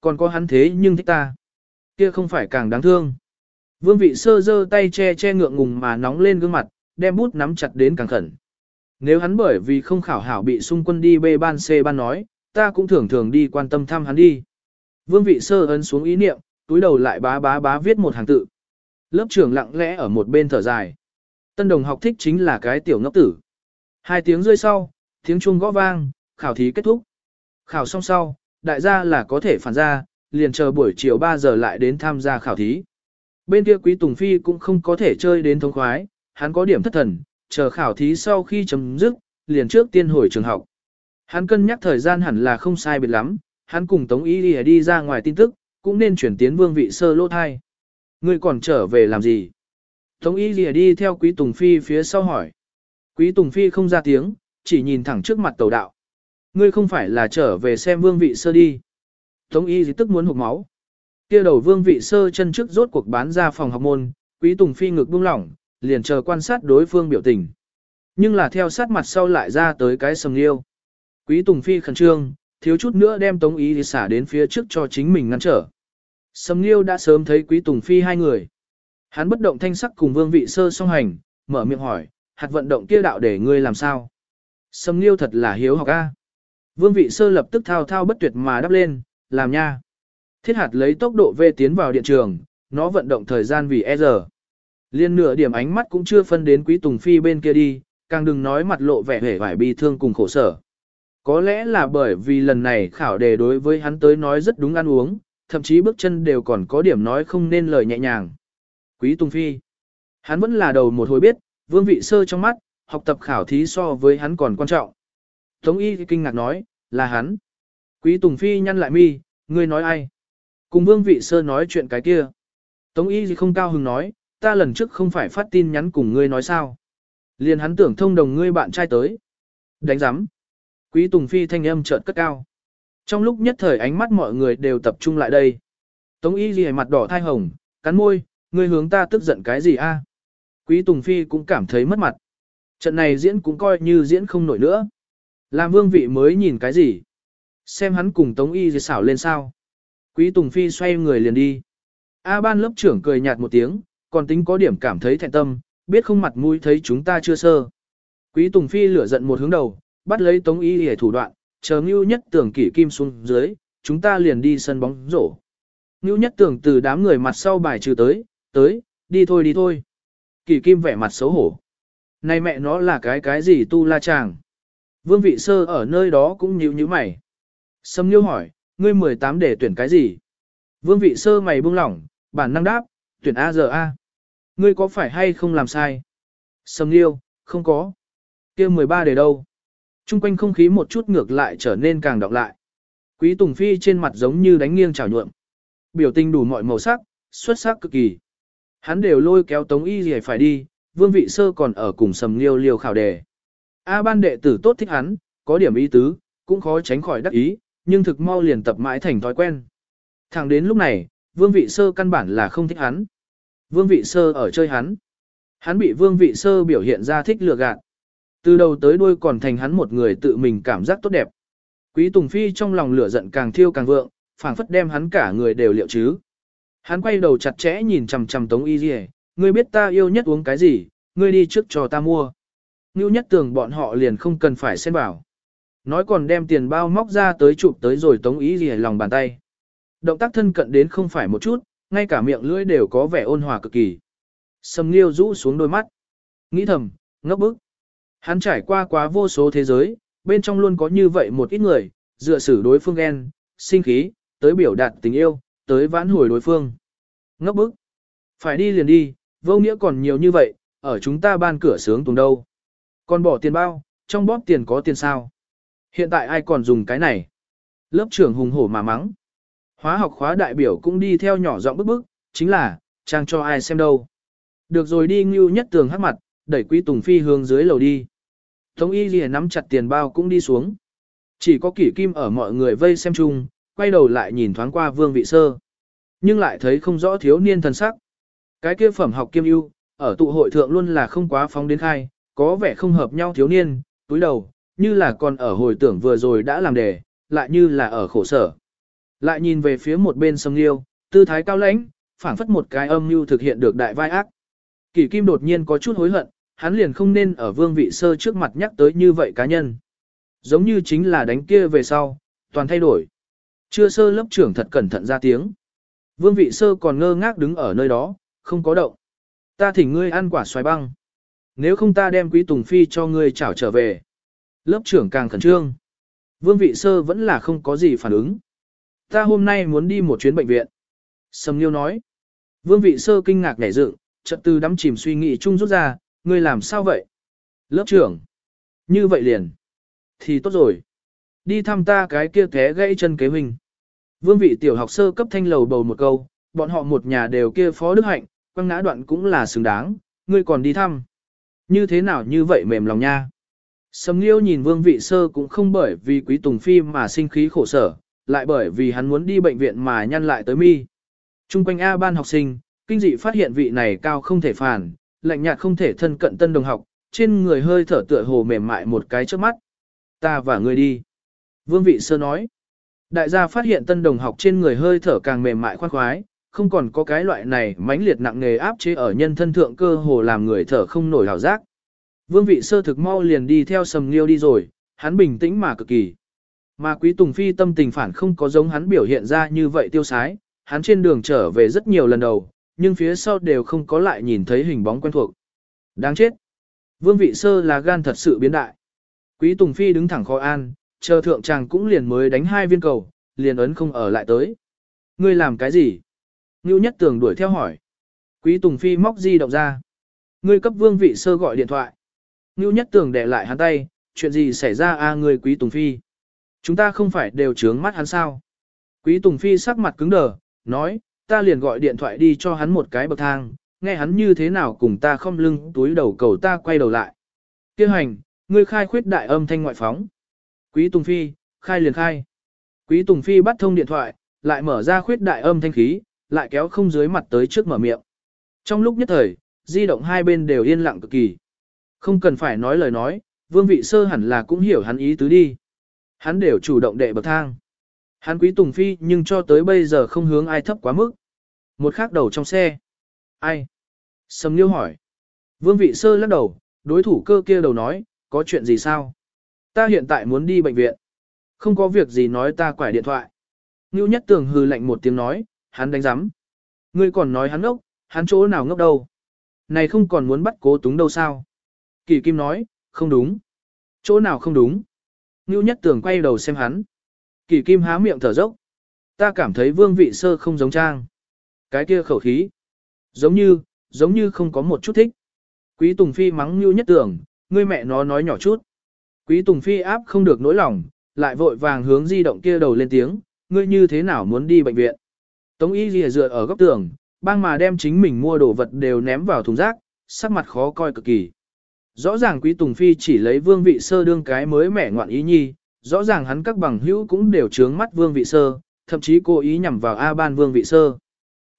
còn có hắn thế nhưng thích ta. Kia không phải càng đáng thương. Vương vị sơ dơ tay che che ngượng ngùng mà nóng lên gương mặt, đem bút nắm chặt đến càng khẩn. Nếu hắn bởi vì không khảo hảo bị xung quân đi bê ban C ban nói, ta cũng thường thường đi quan tâm thăm hắn đi. Vương vị sơ ấn xuống ý niệm, túi đầu lại bá bá bá viết một hàng tự. Lớp trưởng lặng lẽ ở một bên thở dài. Tân đồng học thích chính là cái tiểu ngốc tử. Hai tiếng rơi sau, tiếng chuông gõ vang, khảo thí kết thúc. Khảo xong sau, đại gia là có thể phản ra, liền chờ buổi chiều 3 giờ lại đến tham gia khảo thí. Bên kia Quý Tùng Phi cũng không có thể chơi đến thống khoái, hắn có điểm thất thần, chờ khảo thí sau khi chấm dứt, liền trước tiên hồi trường học. Hắn cân nhắc thời gian hẳn là không sai biệt lắm, hắn cùng Tống Y đi, đi ra ngoài tin tức, cũng nên chuyển tiến vương vị sơ lô thai. Ngươi còn trở về làm gì? Tống Y lìa đi theo Quý Tùng Phi phía sau hỏi. Quý Tùng Phi không ra tiếng, chỉ nhìn thẳng trước mặt tàu đạo. Ngươi không phải là trở về xem vương vị sơ đi. Tống Y tức muốn hụt máu. Kia đầu vương vị sơ chân trước rốt cuộc bán ra phòng học môn, Quý Tùng Phi ngực buông lỏng, liền chờ quan sát đối phương biểu tình. Nhưng là theo sát mặt sau lại ra tới cái sầm liêu. Quý Tùng Phi khẩn trương, thiếu chút nữa đem Tống Y xả đến phía trước cho chính mình ngăn trở. Sầm liêu đã sớm thấy Quý Tùng Phi hai người. Hắn bất động thanh sắc cùng vương vị sơ song hành, mở miệng hỏi, hạt vận động kia đạo để ngươi làm sao? Sầm liêu thật là hiếu học a. Vương vị sơ lập tức thao thao bất tuyệt mà đáp lên, làm nha. Thiết hạt lấy tốc độ về tiến vào điện trường, nó vận động thời gian vì e giờ. Liên nửa điểm ánh mắt cũng chưa phân đến quý tùng phi bên kia đi, càng đừng nói mặt lộ vẻ vẻ vải bi thương cùng khổ sở. Có lẽ là bởi vì lần này khảo đề đối với hắn tới nói rất đúng ăn uống, thậm chí bước chân đều còn có điểm nói không nên lời nhẹ nhàng. Quý Tùng Phi. Hắn vẫn là đầu một hồi biết, vương vị sơ trong mắt, học tập khảo thí so với hắn còn quan trọng. Tống y kinh ngạc nói, là hắn. Quý Tùng Phi nhăn lại mi, ngươi nói ai? Cùng vương vị sơ nói chuyện cái kia. Tống y không cao hứng nói, ta lần trước không phải phát tin nhắn cùng ngươi nói sao. Liền hắn tưởng thông đồng ngươi bạn trai tới. Đánh giám. Quý Tùng Phi thanh âm trợn cất cao. Trong lúc nhất thời ánh mắt mọi người đều tập trung lại đây. Tống y ghi mặt đỏ thai hồng, cắn môi, ngươi hướng ta tức giận cái gì a? Quý Tùng Phi cũng cảm thấy mất mặt. Trận này diễn cũng coi như diễn không nổi nữa. Làm vương vị mới nhìn cái gì? Xem hắn cùng Tống Y dì xảo lên sao? Quý Tùng Phi xoay người liền đi. A ban lớp trưởng cười nhạt một tiếng, còn tính có điểm cảm thấy thẹn tâm, biết không mặt mũi thấy chúng ta chưa sơ. Quý Tùng Phi lửa giận một hướng đầu, bắt lấy Tống Y để thủ đoạn, chờ Ngưu Nhất Tưởng kỷ kim xuống dưới, chúng ta liền đi sân bóng rổ. Ngưu Nhất Tưởng từ đám người mặt sau bài trừ tới, tới, đi thôi đi thôi. Kỷ kim vẻ mặt xấu hổ. Này mẹ nó là cái cái gì tu la chàng. Vương vị sơ ở nơi đó cũng nhíu nhíu mày. Sâm Liêu hỏi, ngươi 18 để tuyển cái gì? Vương vị sơ mày buông lỏng, bản năng đáp, tuyển A giờ A. Ngươi có phải hay không làm sai? Sâm Liêu, không có. kia 13 để đâu? Trung quanh không khí một chút ngược lại trở nên càng đọc lại. Quý Tùng Phi trên mặt giống như đánh nghiêng trào nhuộm. Biểu tình đủ mọi màu sắc, xuất sắc cực kỳ. Hắn đều lôi kéo Tống Y gì phải đi, vương vị sơ còn ở cùng sầm liêu liều khảo đề. A ban đệ tử tốt thích hắn, có điểm ý tứ, cũng khó tránh khỏi đắc ý, nhưng thực mau liền tập mãi thành thói quen. Thẳng đến lúc này, vương vị sơ căn bản là không thích hắn. Vương vị sơ ở chơi hắn. Hắn bị vương vị sơ biểu hiện ra thích lừa gạt. Từ đầu tới đuôi còn thành hắn một người tự mình cảm giác tốt đẹp. Quý Tùng Phi trong lòng lửa giận càng thiêu càng vượng, phảng phất đem hắn cả người đều liệu chứ. Hắn quay đầu chặt chẽ nhìn chằm chằm Tống Y Diệp, ngươi biết ta yêu nhất uống cái gì, ngươi đi trước cho ta mua. Ngưu nhất tưởng bọn họ liền không cần phải xen bảo. Nói còn đem tiền bao móc ra tới chụp tới rồi Tống ý gì lòng bàn tay. Động tác thân cận đến không phải một chút, ngay cả miệng lưỡi đều có vẻ ôn hòa cực kỳ. Sầm Nghiêu rũ xuống đôi mắt. Nghĩ thầm, ngốc bức. Hắn trải qua quá vô số thế giới, bên trong luôn có như vậy một ít người, dựa xử đối phương ghen, sinh khí, tới biểu đạt tình yêu, tới vãn hồi đối phương. Ngốc bức. Phải đi liền đi, vô nghĩa còn nhiều như vậy, ở chúng ta ban cửa sướng tùng đâu. Còn bỏ tiền bao, trong bóp tiền có tiền sao. Hiện tại ai còn dùng cái này? Lớp trưởng hùng hổ mà mắng. Hóa học khóa đại biểu cũng đi theo nhỏ giọng bức bức, chính là, trang cho ai xem đâu. Được rồi đi ngưu nhất tường hắc mặt, đẩy quý tùng phi hướng dưới lầu đi. Tống y lìa nắm chặt tiền bao cũng đi xuống. Chỉ có kỷ kim ở mọi người vây xem chung, quay đầu lại nhìn thoáng qua vương vị sơ. Nhưng lại thấy không rõ thiếu niên thần sắc. Cái kia phẩm học kiêm ưu, ở tụ hội thượng luôn là không quá phóng đến khai, có vẻ không hợp nhau thiếu niên, túi đầu, như là còn ở hồi tưởng vừa rồi đã làm đề, lại như là ở khổ sở. Lại nhìn về phía một bên sông liêu, tư thái cao lãnh, phảng phất một cái âm mưu thực hiện được đại vai ác. Kỷ kim đột nhiên có chút hối hận, hắn liền không nên ở vương vị sơ trước mặt nhắc tới như vậy cá nhân. Giống như chính là đánh kia về sau, toàn thay đổi. Chưa sơ lớp trưởng thật cẩn thận ra tiếng. Vương vị sơ còn ngơ ngác đứng ở nơi đó, không có động. Ta thỉnh ngươi ăn quả xoài băng. Nếu không ta đem quý tùng phi cho ngươi chảo trở về. Lớp trưởng càng khẩn trương. Vương vị sơ vẫn là không có gì phản ứng. Ta hôm nay muốn đi một chuyến bệnh viện. Sầm Nghiêu nói. Vương vị sơ kinh ngạc nhảy dựng, chợt từ đắm chìm suy nghĩ chung rút ra, ngươi làm sao vậy? Lớp trưởng. Như vậy liền. Thì tốt rồi. Đi thăm ta cái kia té gãy chân kế huynh. Vương vị tiểu học sơ cấp thanh lầu bầu một câu, bọn họ một nhà đều kia phó đức hạnh, quăng ngã đoạn cũng là xứng đáng, ngươi còn đi thăm. Như thế nào như vậy mềm lòng nha. Sầm Liêu nhìn Vương Vị Sơ cũng không bởi vì Quý Tùng Phi mà sinh khí khổ sở, lại bởi vì hắn muốn đi bệnh viện mà nhăn lại tới mi. Trung quanh A ban học sinh, kinh dị phát hiện vị này cao không thể phản, lạnh nhạt không thể thân cận tân đồng học, trên người hơi thở tựa hồ mềm mại một cái trước mắt. Ta và ngươi đi. Vương Vị Sơ nói. Đại gia phát hiện tân đồng học trên người hơi thở càng mềm mại khoan khoái, không còn có cái loại này mãnh liệt nặng nề áp chế ở nhân thân thượng cơ hồ làm người thở không nổi hào giác. Vương vị sơ thực mau liền đi theo sầm liêu đi rồi, hắn bình tĩnh mà cực kỳ. Mà quý tùng phi tâm tình phản không có giống hắn biểu hiện ra như vậy tiêu sái, hắn trên đường trở về rất nhiều lần đầu, nhưng phía sau đều không có lại nhìn thấy hình bóng quen thuộc. Đáng chết! Vương vị sơ là gan thật sự biến đại. Quý tùng phi đứng thẳng khó an, chờ thượng chàng cũng liền mới đánh hai viên cầu, liền ấn không ở lại tới. Ngươi làm cái gì? Ngưu nhất tường đuổi theo hỏi. Quý Tùng Phi móc di động ra. Ngươi cấp vương vị sơ gọi điện thoại. Ngưu nhất tường để lại hắn tay, chuyện gì xảy ra a à, người Quý Tùng Phi? Chúng ta không phải đều trướng mắt hắn sao? Quý Tùng Phi sắc mặt cứng đờ, nói, ta liền gọi điện thoại đi cho hắn một cái bậc thang, nghe hắn như thế nào cùng ta không lưng túi đầu cầu ta quay đầu lại. Kêu hành, ngươi khai khuyết đại âm thanh ngoại phóng. Quý Tùng Phi, khai liền khai. Quý Tùng Phi bắt thông điện thoại, lại mở ra khuyết đại âm thanh khí, lại kéo không dưới mặt tới trước mở miệng. Trong lúc nhất thời, di động hai bên đều yên lặng cực kỳ. Không cần phải nói lời nói, vương vị sơ hẳn là cũng hiểu hắn ý tứ đi. Hắn đều chủ động đệ bậc thang. Hắn quý Tùng Phi nhưng cho tới bây giờ không hướng ai thấp quá mức. Một khác đầu trong xe. Ai? Sầm Liêu hỏi. Vương vị sơ lắc đầu, đối thủ cơ kia đầu nói, có chuyện gì sao? Ta hiện tại muốn đi bệnh viện. Không có việc gì nói ta quải điện thoại. Ngưu nhất tường hừ lạnh một tiếng nói, hắn đánh giám. Ngươi còn nói hắn ngốc, hắn chỗ nào ngốc đâu. Này không còn muốn bắt cố túng đâu sao. Kỳ Kim nói, không đúng. Chỗ nào không đúng. Ngưu nhất tường quay đầu xem hắn. Kỳ Kim há miệng thở dốc. Ta cảm thấy vương vị sơ không giống trang. Cái kia khẩu khí. Giống như, giống như không có một chút thích. Quý Tùng Phi mắng Ngưu nhất tường, ngươi mẹ nó nói nhỏ chút. Quý Tùng Phi áp không được nỗi lòng, lại vội vàng hướng di động kia đầu lên tiếng, ngươi như thế nào muốn đi bệnh viện. Tống y lìa dựa ở góc tường, bang mà đem chính mình mua đồ vật đều ném vào thùng rác, sắc mặt khó coi cực kỳ. Rõ ràng quý Tùng Phi chỉ lấy vương vị sơ đương cái mới mẻ ngoạn ý nhi, rõ ràng hắn các bằng hữu cũng đều trướng mắt vương vị sơ, thậm chí cố ý nhằm vào A ban vương vị sơ.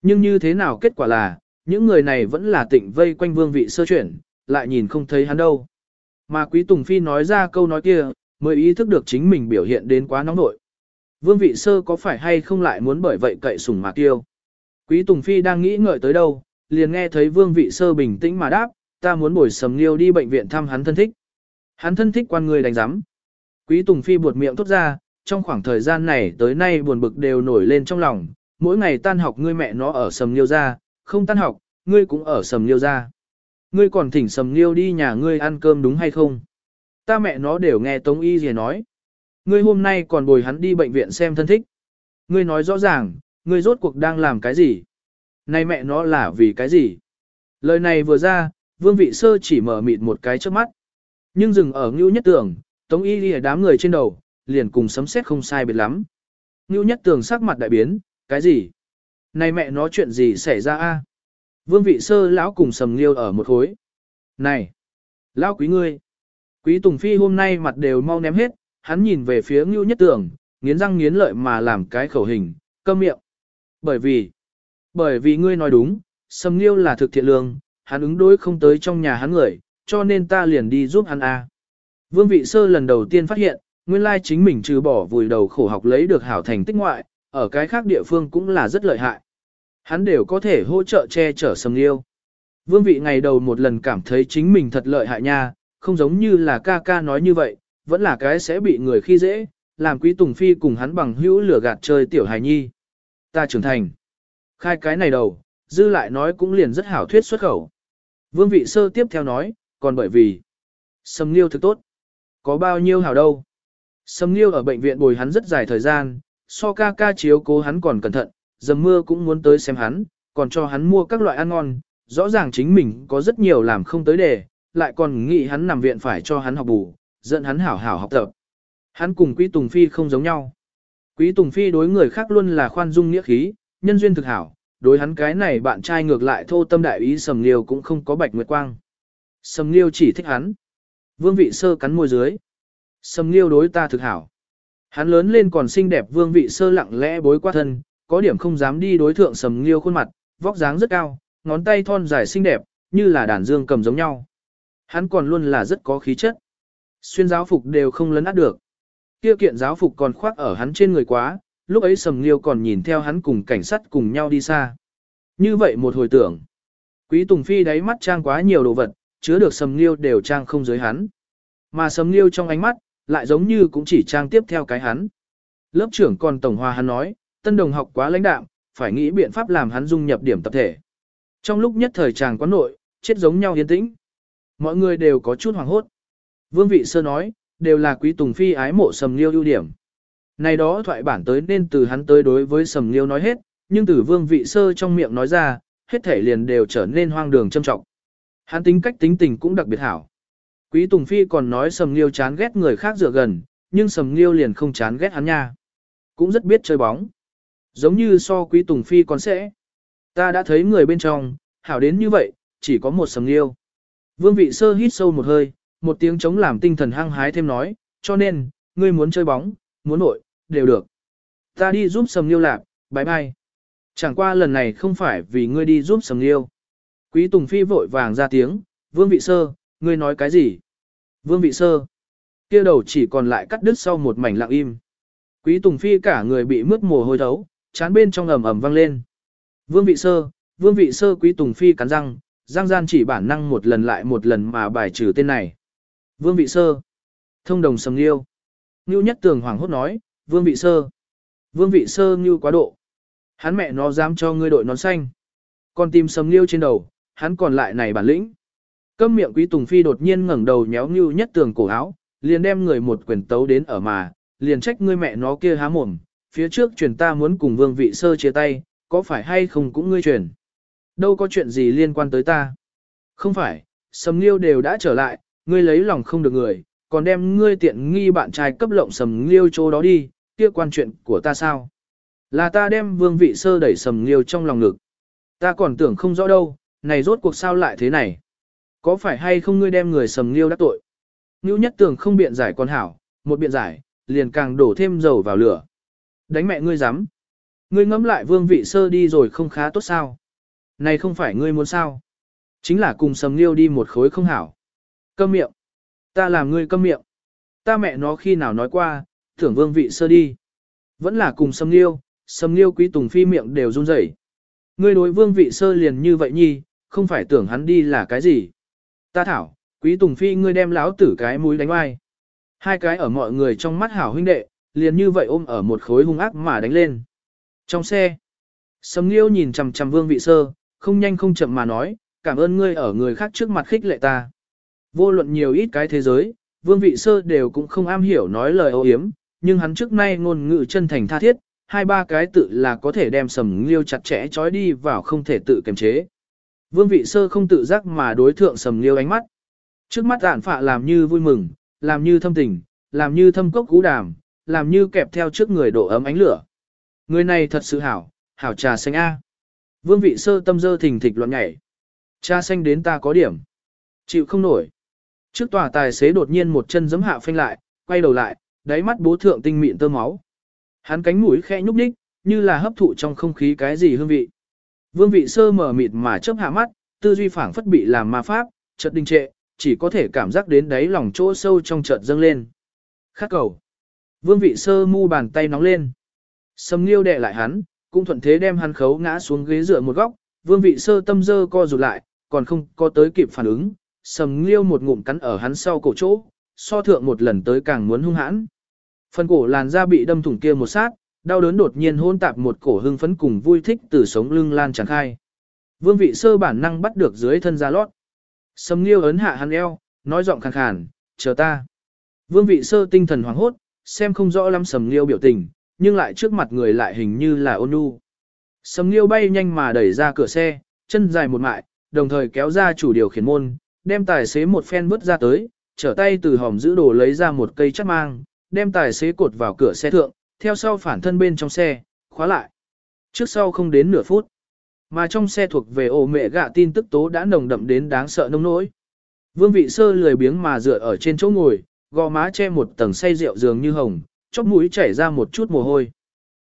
Nhưng như thế nào kết quả là, những người này vẫn là tịnh vây quanh vương vị sơ chuyển, lại nhìn không thấy hắn đâu. Mà quý Tùng Phi nói ra câu nói kia, mới ý thức được chính mình biểu hiện đến quá nóng nội. Vương vị sơ có phải hay không lại muốn bởi vậy cậy sủng mà tiêu. Quý Tùng Phi đang nghĩ ngợi tới đâu, liền nghe thấy vương vị sơ bình tĩnh mà đáp, ta muốn bồi sầm liêu đi bệnh viện thăm hắn thân thích. Hắn thân thích quan người đánh giám. Quý Tùng Phi buột miệng thốt ra, trong khoảng thời gian này tới nay buồn bực đều nổi lên trong lòng, mỗi ngày tan học ngươi mẹ nó ở sầm liêu ra, không tan học, ngươi cũng ở sầm liêu ra. Ngươi còn thỉnh sầm liêu đi nhà ngươi ăn cơm đúng hay không? Ta mẹ nó đều nghe Tống Y gì nói. Ngươi hôm nay còn bồi hắn đi bệnh viện xem thân thích. Ngươi nói rõ ràng, ngươi rốt cuộc đang làm cái gì? Này mẹ nó là vì cái gì? Lời này vừa ra, vương vị sơ chỉ mở mịt một cái trước mắt. Nhưng dừng ở ngưu nhất Tưởng, tống y lìa đám người trên đầu, liền cùng sấm sét không sai biệt lắm. Ngưu nhất Tưởng sắc mặt đại biến, cái gì? Này mẹ nó chuyện gì xảy ra a? Vương vị sơ lão cùng sầm liêu ở một khối. Này! Lão quý ngươi! Quý Tùng Phi hôm nay mặt đều mau ném hết, hắn nhìn về phía Ngưu Nhất Tường, nghiến răng nghiến lợi mà làm cái khẩu hình, câm miệng. Bởi vì, bởi vì ngươi nói đúng, Sầm Nghiêu là thực thiện lương, hắn ứng đối không tới trong nhà hắn người, cho nên ta liền đi giúp hắn a. Vương vị sơ lần đầu tiên phát hiện, nguyên lai chính mình trừ bỏ vùi đầu khổ học lấy được hảo thành tích ngoại, ở cái khác địa phương cũng là rất lợi hại. Hắn đều có thể hỗ trợ che chở sầm liêu. Vương vị ngày đầu một lần cảm thấy chính mình thật lợi hại nha, không giống như là ca ca nói như vậy, vẫn là cái sẽ bị người khi dễ, làm quý tùng phi cùng hắn bằng hữu lửa gạt chơi tiểu hài nhi. Ta trưởng thành. Khai cái này đầu, dư lại nói cũng liền rất hảo thuyết xuất khẩu. Vương vị sơ tiếp theo nói, còn bởi vì Sầm Liêu thực tốt. Có bao nhiêu hảo đâu. Sầm Liêu ở bệnh viện bồi hắn rất dài thời gian, so ca ca chiếu cố hắn còn cẩn thận, dầm mưa cũng muốn tới xem hắn, còn cho hắn mua các loại ăn ngon, rõ ràng chính mình có rất nhiều làm không tới đề, lại còn nghĩ hắn nằm viện phải cho hắn học bù, dẫn hắn hảo hảo học tập. Hắn cùng Quý Tùng Phi không giống nhau. Quý Tùng Phi đối người khác luôn là khoan dung nghĩa khí, nhân duyên thực hảo, đối hắn cái này bạn trai ngược lại thô tâm đại ý Sầm Liêu cũng không có bạch nguyệt quang. Sầm Liêu chỉ thích hắn. Vương vị sơ cắn môi dưới. Sầm Liêu đối ta thực hảo. Hắn lớn lên còn xinh đẹp vương vị sơ lặng lẽ bối qua thân, có điểm không dám đi đối thượng Sầm Liêu khuôn mặt, vóc dáng rất cao, ngón tay thon dài xinh đẹp, như là đàn dương cầm giống nhau. Hắn còn luôn là rất có khí chất. Xuyên giáo phục đều không lấn át được. Kia kiện giáo phục còn khoác ở hắn trên người quá, lúc ấy Sầm Liêu còn nhìn theo hắn cùng cảnh sát cùng nhau đi xa. Như vậy một hồi tưởng, Quý Tùng Phi đáy mắt trang quá nhiều đồ vật, chứa được Sầm Liêu đều trang không giới hắn. Mà Sầm Liêu trong ánh mắt, lại giống như cũng chỉ trang tiếp theo cái hắn. Lớp trưởng còn Tổng Hòa hắn nói, tân đồng học quá lãnh đạm, phải nghĩ biện pháp làm hắn dung nhập điểm tập thể. Trong lúc nhất thời chàng quán nội, chết giống nhau yên tĩnh. Mọi người đều có chút hoảng hốt. Vương vị sơ nói, đều là quý tùng phi ái mộ sầm liêu ưu điểm. Này đó thoại bản tới nên từ hắn tới đối với sầm liêu nói hết, nhưng từ vương vị sơ trong miệng nói ra, hết thể liền đều trở nên hoang đường châm trọng. Hắn tính cách tính tình cũng đặc biệt hảo. Quý Tùng Phi còn nói Sầm Liêu chán ghét người khác dựa gần, nhưng Sầm Liêu liền không chán ghét hắn nha. Cũng rất biết chơi bóng. Giống như so Quý Tùng Phi còn sẽ. Ta đã thấy người bên trong, hảo đến như vậy, chỉ có một Sầm Liêu. Vương vị sơ hít sâu một hơi, một tiếng chống làm tinh thần hăng hái thêm nói, cho nên, ngươi muốn chơi bóng, muốn nội, đều được. Ta đi giúp Sầm Liêu lạc, bye bye. Chẳng qua lần này không phải vì ngươi đi giúp Sầm Liêu. Quý Tùng Phi vội vàng ra tiếng, Vương vị sơ, ngươi nói cái gì? Vương vị sơ. kia đầu chỉ còn lại cắt đứt sau một mảnh lặng im. Quý Tùng Phi cả người bị mướt mồ hôi thấu, chán bên trong ẩm ẩm vang lên. Vương vị sơ, vương vị sơ Quý Tùng Phi cắn răng, răng gian chỉ bản năng một lần lại một lần mà bài trừ tên này. Vương vị sơ. Thông đồng sầm liêu. Ngưu nhất tường hoàng hốt nói, vương vị sơ. Vương vị sơ ngưu quá độ. Hắn mẹ nó dám cho ngươi đội nón xanh. Còn tìm sầm liêu trên đầu, hắn còn lại này bản lĩnh. Câm miệng quý tùng phi đột nhiên ngẩng đầu nhéo Ngưu nhất tường cổ áo, liền đem người một quyền tấu đến ở mà, liền trách ngươi mẹ nó kia há mồm, phía trước truyền ta muốn cùng vương vị sơ chia tay, có phải hay không cũng ngươi truyền. Đâu có chuyện gì liên quan tới ta. Không phải, sầm liêu đều đã trở lại, ngươi lấy lòng không được người, còn đem ngươi tiện nghi bạn trai cấp lộng sầm liêu chỗ đó đi, kia quan chuyện của ta sao? Là ta đem vương vị sơ đẩy sầm liêu trong lòng ngực. Ta còn tưởng không rõ đâu, này rốt cuộc sao lại thế này? Có phải hay không ngươi đem người sầm liêu đắc tội? Ngưu nhất tưởng không biện giải con hảo, một biện giải, liền càng đổ thêm dầu vào lửa. Đánh mẹ ngươi dám. Ngươi ngẫm lại vương vị sơ đi rồi không khá tốt sao? Này không phải ngươi muốn sao? Chính là cùng sầm liêu đi một khối không hảo. Câm miệng. Ta làm ngươi câm miệng. Ta mẹ nó khi nào nói qua, thưởng vương vị sơ đi. Vẫn là cùng sầm liêu, sầm liêu quý tùng phi miệng đều run rẩy. Ngươi đối vương vị sơ liền như vậy nhi, không phải tưởng hắn đi là cái gì. Ta thảo, quý tùng phi ngươi đem láo tử cái mũi đánh oai. Hai cái ở mọi người trong mắt hảo huynh đệ, liền như vậy ôm ở một khối hung ác mà đánh lên. Trong xe, Sầm Liêu nhìn chằm chằm Vương Vị Sơ, không nhanh không chậm mà nói, cảm ơn ngươi ở người khác trước mặt khích lệ ta. Vô luận nhiều ít cái thế giới, Vương Vị Sơ đều cũng không am hiểu nói lời ô hiếm, nhưng hắn trước nay ngôn ngữ chân thành tha thiết, hai ba cái tự là có thể đem Sầm Liêu chặt chẽ trói đi vào không thể tự kiềm chế. Vương Vị Sơ không tự giác mà đối thượng Sầm Liêu ánh mắt. Trước mắt ạn phạ làm như vui mừng, làm như thâm tình, làm như thâm cốc cú đàm, làm như kẹp theo trước người độ ấm ánh lửa. Người này thật sự hảo, hảo trà xanh A. Vương vị sơ tâm dơ thình thịch loạn nhảy. Trà xanh đến ta có điểm. Chịu không nổi. Trước tòa tài xế đột nhiên một chân giấm hạ phanh lại, quay đầu lại, đáy mắt bố thượng tinh mịn tơ máu. Hắn cánh mũi khẽ nhúc nhích, như là hấp thụ trong không khí cái gì hương vị. Vương vị sơ mở mịt mà chớp hạ mắt, tư duy phảng phất bị làm ma pháp, chợt đình trệ, chỉ có thể cảm giác đến đáy lòng chỗ sâu trong chợt dâng lên. Khát cầu. Vương vị sơ mu bàn tay nóng lên. Sầm Nghiêu đè lại hắn, cũng thuận thế đem hắn khấu ngã xuống ghế dựa một góc, Vương Vị Sơ tâm dơ co rụt lại, còn không có tới kịp phản ứng, Sầm Nghiêu một ngụm cắn ở hắn sau cổ chỗ, so thượng một lần tới càng muốn hung hãn. Phần cổ làn da bị đâm thủng kia một sát, đau đớn đột nhiên hôn tạp một cổ hưng phấn cùng vui thích từ sống lưng lan tràn khai. Vương Vị Sơ bản năng bắt được dưới thân da lót. Sầm Nghiêu ấn hạ hắn eo, nói giọng khàn khàn, chờ ta. Vương Vị Sơ tinh thần hoảng hốt, xem không rõ lắm Sầm Nghiêu biểu tình, nhưng lại trước mặt người lại hình như là ôn nhu. Sầm Nghiêu bay nhanh mà đẩy ra cửa xe, chân dài một mại, đồng thời kéo ra chủ điều khiển môn, đem tài xế một phen vứt ra tới, trở tay từ hòm giữ đồ lấy ra một cây chắc mang, đem tài xế cột vào cửa xe thượng, theo sau phản thân bên trong xe, khóa lại. Trước sau không đến nửa phút, mà trong xe thuộc về ổ mẹ gạ tin tức tố đã nồng đậm đến đáng sợ nông nỗi. Vương vị sơ lười biếng mà dựa ở trên chỗ ngồi, gò má che một tầng say rượu dường như hồng, chóp mũi chảy ra một chút mồ hôi.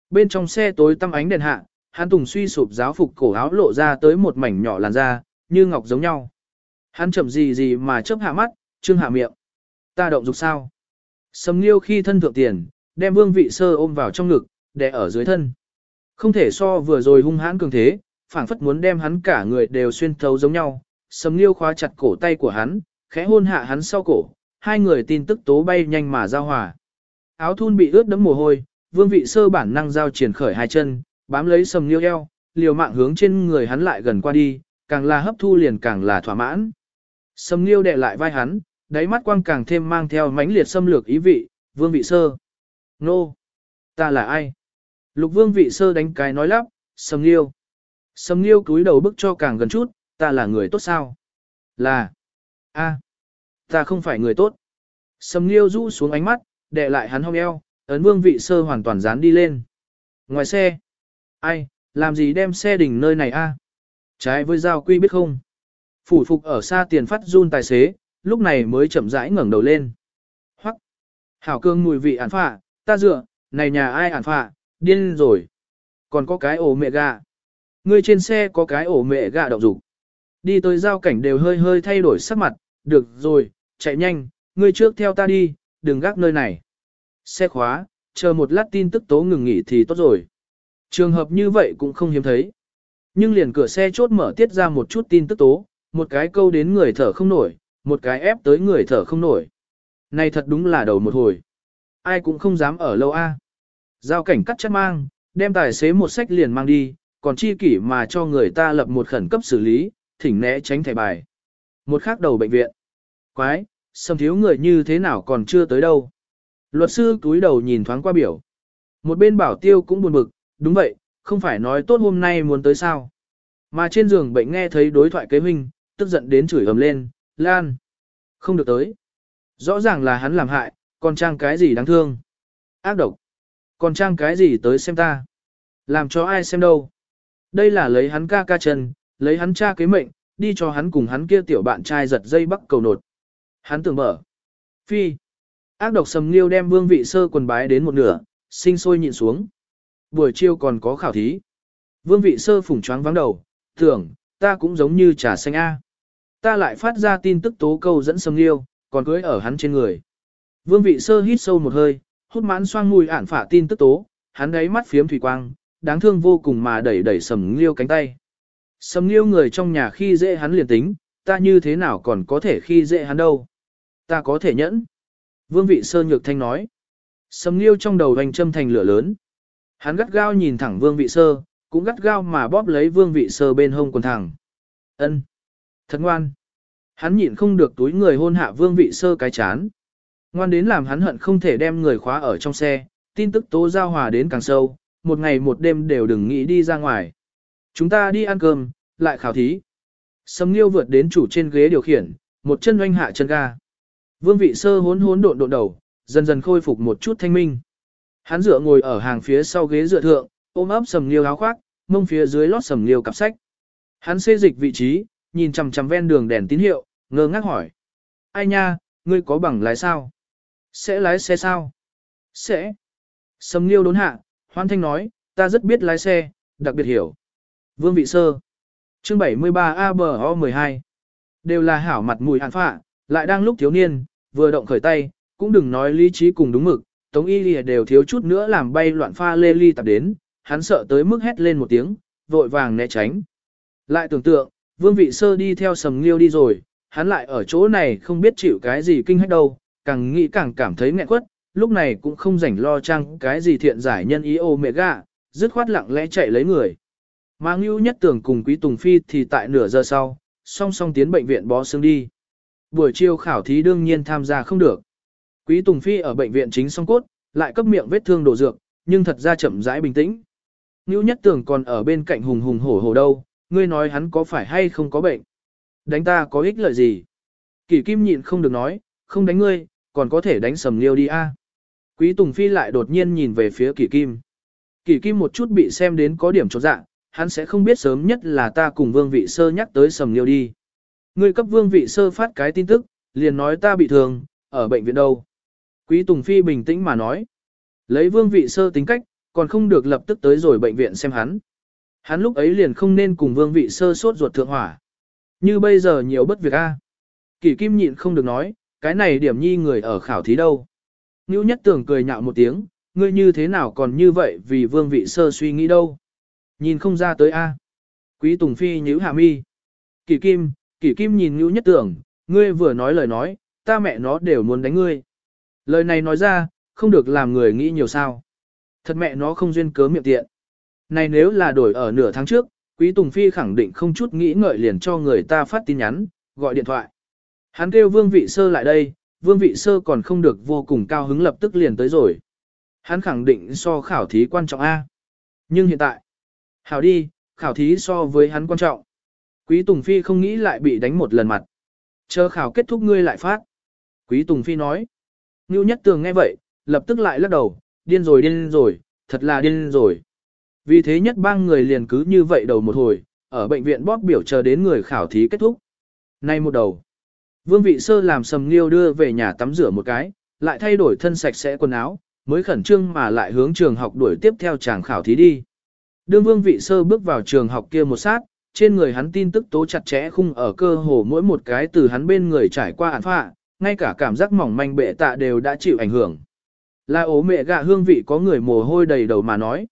Bên trong xe tối tăm ánh đèn hạ, hắn tùng suy sụp giáo phục cổ áo lộ ra tới một mảnh nhỏ làn da, như ngọc giống nhau. Hắn chậm gì gì mà chớp hạ mắt, trương hạ miệng. Ta động dục sao? Sầm Nghiêu khi thân thượng tiền, đem Vương Vị Sơ ôm vào trong ngực, đè ở dưới thân. Không thể so vừa rồi hung hãn cường thế, phảng phất muốn đem hắn cả người đều xuyên thấu giống nhau. Sầm Nghiêu khóa chặt cổ tay của hắn, khẽ hôn hạ hắn sau cổ, hai người tin tức tố bay nhanh mà giao hòa. Áo thun bị ướt đẫm mồ hôi, Vương Vị Sơ bản năng giao triển khởi hai chân, bám lấy Sầm Nghiêu eo, liều mạng hướng trên người hắn lại gần qua đi, càng là hấp thu liền càng là thỏa mãn. Sầm Nghiêu đè lại vai hắn, đáy mắt quang càng thêm mang theo mãnh liệt xâm lược ý vị, vương vị sơ. Nô! Ta là ai? Lục vương vị sơ đánh cái nói lắp, sầm liêu. Sầm liêu cúi đầu bức cho càng gần chút, ta là người tốt sao? Là. a, Ta không phải người tốt. Sầm liêu rũ xuống ánh mắt, đè lại hắn hông eo, ấn vương vị sơ hoàn toàn dán đi lên. Ngoài xe. Ai, làm gì đem xe đỉnh nơi này a? Trái với giao quy biết không? Phủ phục ở xa tiền phát run tài xế, lúc này mới chậm rãi ngẩng đầu lên. Hoắc, hảo cương mùi vị ản phạ, ta dựa, này nhà ai ản phạ, điên rồi. Còn có cái ổ mẹ gà. Ngươi trên xe có cái ổ mẹ gà động dục. Đi tới giao cảnh đều hơi hơi thay đổi sắc mặt, được rồi, chạy nhanh, ngươi trước theo ta đi, đừng gác nơi này. Xe khóa, chờ một lát tin tức tố ngừng nghỉ thì tốt rồi. Trường hợp như vậy cũng không hiếm thấy. Nhưng liền cửa xe chốt mở tiết ra một chút tin tức tố, một cái câu đến người thở không nổi, một cái ép tới người thở không nổi. Này thật đúng là đầu một hồi. Ai cũng không dám ở lâu a. Giao cảnh cắt chất mang, đem tài xế một sách liền mang đi, còn chi kỷ mà cho người ta lập một khẩn cấp xử lý, thỉnh né tránh thẻ bài. Một khác đầu bệnh viện. Quái, xâm thiếu người như thế nào còn chưa tới đâu. Luật sư túi đầu nhìn thoáng qua biểu. Một bên bảo tiêu cũng buồn bực, đúng vậy, không phải nói tốt hôm nay muốn tới sao. Mà trên giường bệnh nghe thấy đối thoại kế huynh, tức giận đến chửi ầm lên, Lan. Không được tới. Rõ ràng là hắn làm hại, còn trang cái gì đáng thương. Ác độc. Còn trang cái gì tới xem ta. Làm cho ai xem đâu. Đây là lấy hắn ca ca chân, lấy hắn cha kế mệnh, đi cho hắn cùng hắn kia tiểu bạn trai giật dây bắc cầu nột. Hắn tưởng mở. Phi. Ác độc sầm nghiêu đem vương vị sơ quần bái đến một nửa, sinh sôi nhịn xuống. Buổi chiều còn có khảo thí. Vương vị sơ phủng choáng vắng đầu, tưởng, ta cũng giống như trà xanh A. Ta lại phát ra tin tức tố câu dẫn sâm liêu, còn cưới ở hắn trên người. Vương vị sơ hít sâu một hơi, hút mãn xoang mùi ản phả tin tức tố, hắn đáy mắt phiếm thủy quang, đáng thương vô cùng mà đẩy đẩy sầm liêu cánh tay. Sầm liêu người trong nhà khi dễ hắn liền tính, ta như thế nào còn có thể khi dễ hắn đâu. Ta có thể nhẫn. Vương vị sơ nhược thanh nói. Sầm liêu trong đầu hành châm thành lửa lớn. Hắn gắt gao nhìn thẳng vương vị sơ, cũng gắt gao mà bóp lấy vương vị sơ bên hông quần thẳng. Ân. Thật ngoan. Hắn nhịn không được túi người hôn hạ vương vị sơ cái chán. Ngoan đến làm hắn hận không thể đem người khóa ở trong xe, tin tức tố giao hòa đến càng sâu, một ngày một đêm đều đừng nghĩ đi ra ngoài. Chúng ta đi ăn cơm, lại khảo thí. Sầm Nghiêu vượt đến chủ trên ghế điều khiển, một chân oanh hạ chân ga. Vương vị sơ hốn hốn độn độn đầu, dần dần khôi phục một chút thanh minh. Hắn dựa ngồi ở hàng phía sau ghế dựa thượng, ôm ấp Sầm Nghiêu áo khoác, mông phía dưới lót Sầm Nghiêu cặp sách. Hắn xê dịch vị trí, nhìn chằm chằm ven đường đèn tín hiệu, ngơ ngác hỏi. Ai nha, ngươi có bằng lái sao? Sẽ lái xe sao? Sẽ. Sầm liêu đốn hạ, hoan thanh nói, ta rất biết lái xe, đặc biệt hiểu. Vương vị sơ. Chương 73 ABO 12. Đều là hảo mặt mùi hạn phạ, lại đang lúc thiếu niên, vừa động khởi tay, cũng đừng nói lý trí cùng đúng mực, Tống y lìa đều thiếu chút nữa làm bay loạn pha lê ly tập đến, hắn sợ tới mức hét lên một tiếng, vội vàng né tránh. Lại tưởng tượng, vương vị sơ đi theo sầm nghiêu đi rồi, hắn lại ở chỗ này không biết chịu cái gì kinh hết đâu, càng nghĩ càng cảm thấy nghẹn quất, lúc này cũng không rảnh lo trang, cái gì thiện giải nhân ý ô mẹ gạ, dứt khoát lặng lẽ chạy lấy người. Mà ngưu nhất tưởng cùng quý Tùng Phi thì tại nửa giờ sau, song song tiến bệnh viện bó xương đi. Buổi chiều khảo thí đương nhiên tham gia không được. Quý Tùng Phi ở bệnh viện chính song cốt, lại cấp miệng vết thương đổ dược, nhưng thật ra chậm rãi bình tĩnh. Ngưu nhất tưởng còn ở bên cạnh hùng hùng hổ hổ đâu, ngươi nói hắn có phải hay không có bệnh. Đánh ta có ích lợi gì? Kỷ kim nhịn không được nói, không đánh ngươi, còn có thể đánh sầm liêu đi a. Quý Tùng Phi lại đột nhiên nhìn về phía kỷ kim. Kỷ kim một chút bị xem đến có điểm chột dạ, hắn sẽ không biết sớm nhất là ta cùng vương vị sơ nhắc tới sầm liêu đi. Ngươi cấp vương vị sơ phát cái tin tức, liền nói ta bị thương, ở bệnh viện đâu. Quý Tùng Phi bình tĩnh mà nói. Lấy vương vị sơ tính cách, còn không được lập tức tới rồi bệnh viện xem hắn. Hắn lúc ấy liền không nên cùng vương vị sơ sốt ruột thượng hỏa. Như bây giờ nhiều bất việc a. Kỷ kim nhịn không được nói, cái này điểm nhi người ở khảo thí đâu. Ngưu nhất tưởng cười nhạo một tiếng, ngươi như thế nào còn như vậy vì vương vị sơ suy nghĩ đâu. Nhìn không ra tới a. Quý Tùng Phi nhíu hạ mi. Kỷ kim, kỷ kim nhìn ngưu nhất tưởng, ngươi vừa nói lời nói, ta mẹ nó đều muốn đánh ngươi. Lời này nói ra, không được làm người nghĩ nhiều sao. Thật mẹ nó không duyên cớ miệng tiện. Này nếu là đổi ở nửa tháng trước, Quý Tùng Phi khẳng định không chút nghĩ ngợi liền cho người ta phát tin nhắn, gọi điện thoại. Hắn kêu Vương Vị Sơ lại đây, Vương Vị Sơ còn không được vô cùng cao hứng lập tức liền tới rồi. Hắn khẳng định so khảo thí quan trọng A. Nhưng hiện tại, hảo đi, khảo thí so với hắn quan trọng. Quý Tùng Phi không nghĩ lại bị đánh một lần mặt. Chờ khảo kết thúc ngươi lại phát. Quý Tùng Phi nói. Ngưu Nhất Tường nghe vậy, lập tức lại lắc đầu, điên rồi điên rồi, thật là điên rồi. Vì thế nhất bang người liền cứ như vậy đầu một hồi, ở bệnh viện bóp biểu chờ đến người khảo thí kết thúc. Nay một đầu, vương vị sơ làm sầm nghiêu đưa về nhà tắm rửa một cái, lại thay đổi thân sạch sẽ quần áo, mới khẩn trương mà lại hướng trường học đuổi tiếp theo chàng khảo thí đi. Đương vương vị sơ bước vào trường học kia một sát, trên người hắn tin tức tố chặt chẽ khung ở cơ hồ mỗi một cái từ hắn bên người trải qua ản phạ, ngay cả cảm giác mỏng manh bệ tạ đều đã chịu ảnh hưởng. Là ố mẹ gạ hương vị có người mồ hôi đầy đầu mà nói.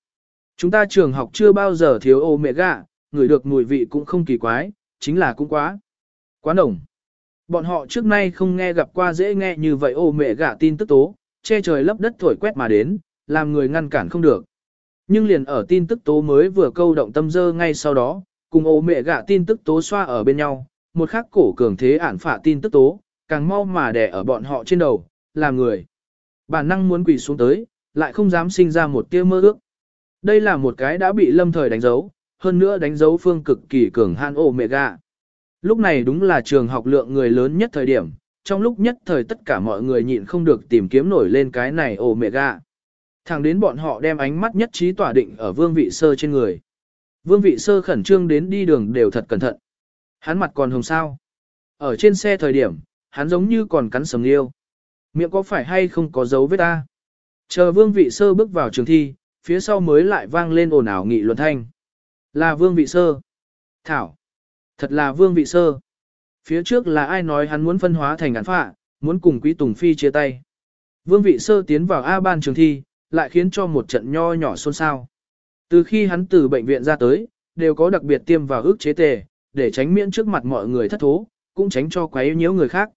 Chúng ta trường học chưa bao giờ thiếu ô mẹ gạ, người được mùi vị cũng không kỳ quái, chính là cũng quá. Quá nồng. Bọn họ trước nay không nghe gặp qua dễ nghe như vậy ô mẹ gạ tin tức tố, che trời lấp đất thổi quét mà đến, làm người ngăn cản không được. Nhưng liền ở tin tức tố mới vừa câu động tâm dơ ngay sau đó, cùng ô mẹ gạ tin tức tố xoa ở bên nhau, một khắc cổ cường thế ản phả tin tức tố, càng mau mà đè ở bọn họ trên đầu, làm người. Bản năng muốn quỳ xuống tới, lại không dám sinh ra một tia mơ ước. Đây là một cái đã bị lâm thời đánh dấu, hơn nữa đánh dấu phương cực kỳ cường han omega. Lúc này đúng là trường học lượng người lớn nhất thời điểm, trong lúc nhất thời tất cả mọi người nhịn không được tìm kiếm nổi lên cái này Ổ Mèo. Thẳng đến bọn họ đem ánh mắt nhất trí tỏa định ở vương vị sơ trên người. Vương vị sơ khẩn trương đến đi đường đều thật cẩn thận. Hắn mặt còn hồng sao. Ở trên xe thời điểm, hắn giống như còn cắn sầm liêu. Miệng có phải hay không có dấu vết ta? Chờ vương vị sơ bước vào trường thi, phía sau mới lại vang lên ồn ào nghị luận thanh. Là vương vị sơ. Thảo. Thật là vương vị sơ. Phía trước là ai nói hắn muốn phân hóa thành ngắn phạ, muốn cùng quý tùng phi chia tay. Vương vị sơ tiến vào A ban trường thi, lại khiến cho một trận nho nhỏ xôn xao. Từ khi hắn từ bệnh viện ra tới, đều có đặc biệt tiêm vào ước chế tề, để tránh miễn trước mặt mọi người thất thố, cũng tránh cho quấy nhiễu người khác.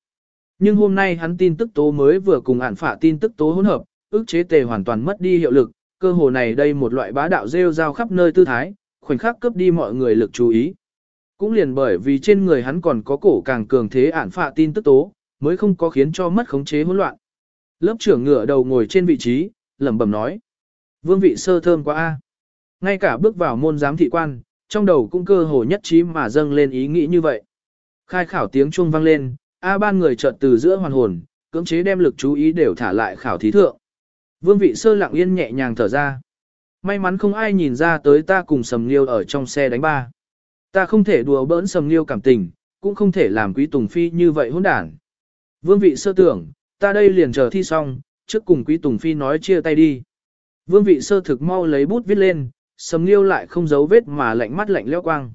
Nhưng hôm nay hắn tin tức tố mới vừa cùng ản phả tin tức tố hỗn hợp, ước chế tề hoàn toàn mất đi hiệu lực, cơ hồ này đây một loại bá đạo rêu rao khắp nơi tư thái, khoảnh khắc cướp đi mọi người lực chú ý. Cũng liền bởi vì trên người hắn còn có cổ càng cường thế ản phạ tin tức tố, mới không có khiến cho mất khống chế hỗn loạn. Lớp trưởng ngựa đầu ngồi trên vị trí, lẩm bẩm nói. Vương vị sơ thơm quá a. Ngay cả bước vào môn giám thị quan, trong đầu cũng cơ hồ nhất trí mà dâng lên ý nghĩ như vậy. Khai khảo tiếng chuông vang lên, A ban người chợt từ giữa hoàn hồn, cưỡng chế đem lực chú ý đều thả lại khảo thí thượng. Vương vị sơ lặng yên nhẹ nhàng thở ra. May mắn không ai nhìn ra tới ta cùng sầm liêu ở trong xe đánh ba. Ta không thể đùa bỡn sầm liêu cảm tình, cũng không thể làm quý tùng phi như vậy hỗn đản. Vương vị sơ tưởng, ta đây liền chờ thi xong, trước cùng quý tùng phi nói chia tay đi. Vương vị sơ thực mau lấy bút viết lên, sầm liêu lại không giấu vết mà lạnh mắt lạnh leo quang.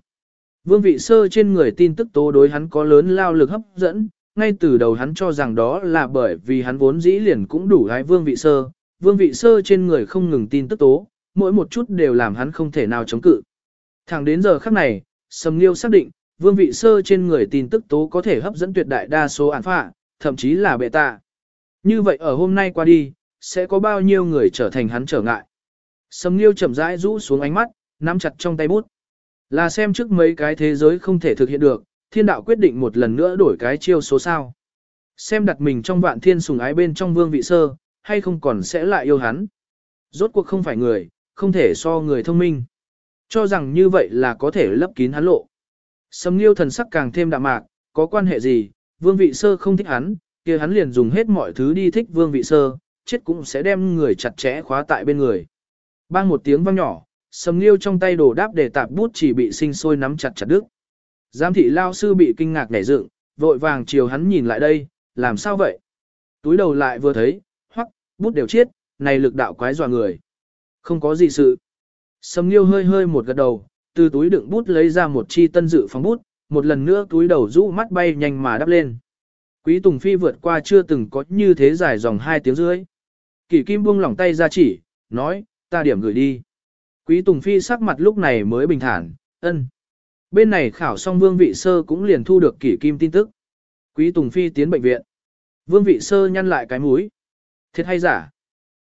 Vương vị sơ trên người tin tức tố đối hắn có lớn lao lực hấp dẫn, ngay từ đầu hắn cho rằng đó là bởi vì hắn vốn dĩ liền cũng đủ gái vương vị sơ, vương vị sơ trên người không ngừng tin tức tố, mỗi một chút đều làm hắn không thể nào chống cự. Thẳng đến giờ khắc này, Sầm Nghiêu xác định, vương vị sơ trên người tin tức tố có thể hấp dẫn tuyệt đại đa số án phạ, thậm chí là bệ tạ. Như vậy ở hôm nay qua đi, sẽ có bao nhiêu người trở thành hắn trở ngại. Sầm Nghiêu chậm rãi rũ xuống ánh mắt, nắm chặt trong tay bút. Là xem trước mấy cái thế giới không thể thực hiện được, thiên đạo quyết định một lần nữa đổi cái chiêu số sao. Xem đặt mình trong vạn thiên sùng ái bên trong vương vị sơ, hay không còn sẽ lại yêu hắn. Rốt cuộc không phải người, không thể so người thông minh. Cho rằng như vậy là có thể lấp kín hắn lộ. Sầm Nghiêu thần sắc càng thêm đạm mạc, có quan hệ gì, vương vị sơ không thích hắn, kia hắn liền dùng hết mọi thứ đi thích vương vị sơ, chết cũng sẽ đem người chặt chẽ khóa tại bên người. Bang một tiếng vang nhỏ, Sầm Nghiêu trong tay đồ đáp để tạp bút chỉ bị sinh sôi nắm chặt chặt đứt. Giám thị lao sư bị kinh ngạc nảy dựng, vội vàng chiều hắn nhìn lại đây, làm sao vậy? Túi đầu lại vừa thấy, bút đều chết, này lực đạo quái dọa người. Không có gì sự. Sầm Nghiêu hơi hơi một gật đầu, từ túi đựng bút lấy ra một chi tân dự phóng bút, một lần nữa túi đầu rũ mắt bay nhanh mà đắp lên. Quý Tùng Phi vượt qua chưa từng có như thế dài dòng hai tiếng rưỡi. Kỷ Kim buông lỏng tay ra chỉ, nói, ta điểm gửi đi. Quý Tùng Phi sắc mặt lúc này mới bình thản, ân. Bên này khảo xong Vương Vị Sơ cũng liền thu được Kỷ Kim tin tức. Quý Tùng Phi tiến bệnh viện. Vương Vị Sơ nhăn lại cái mũi. Thiệt hay giả?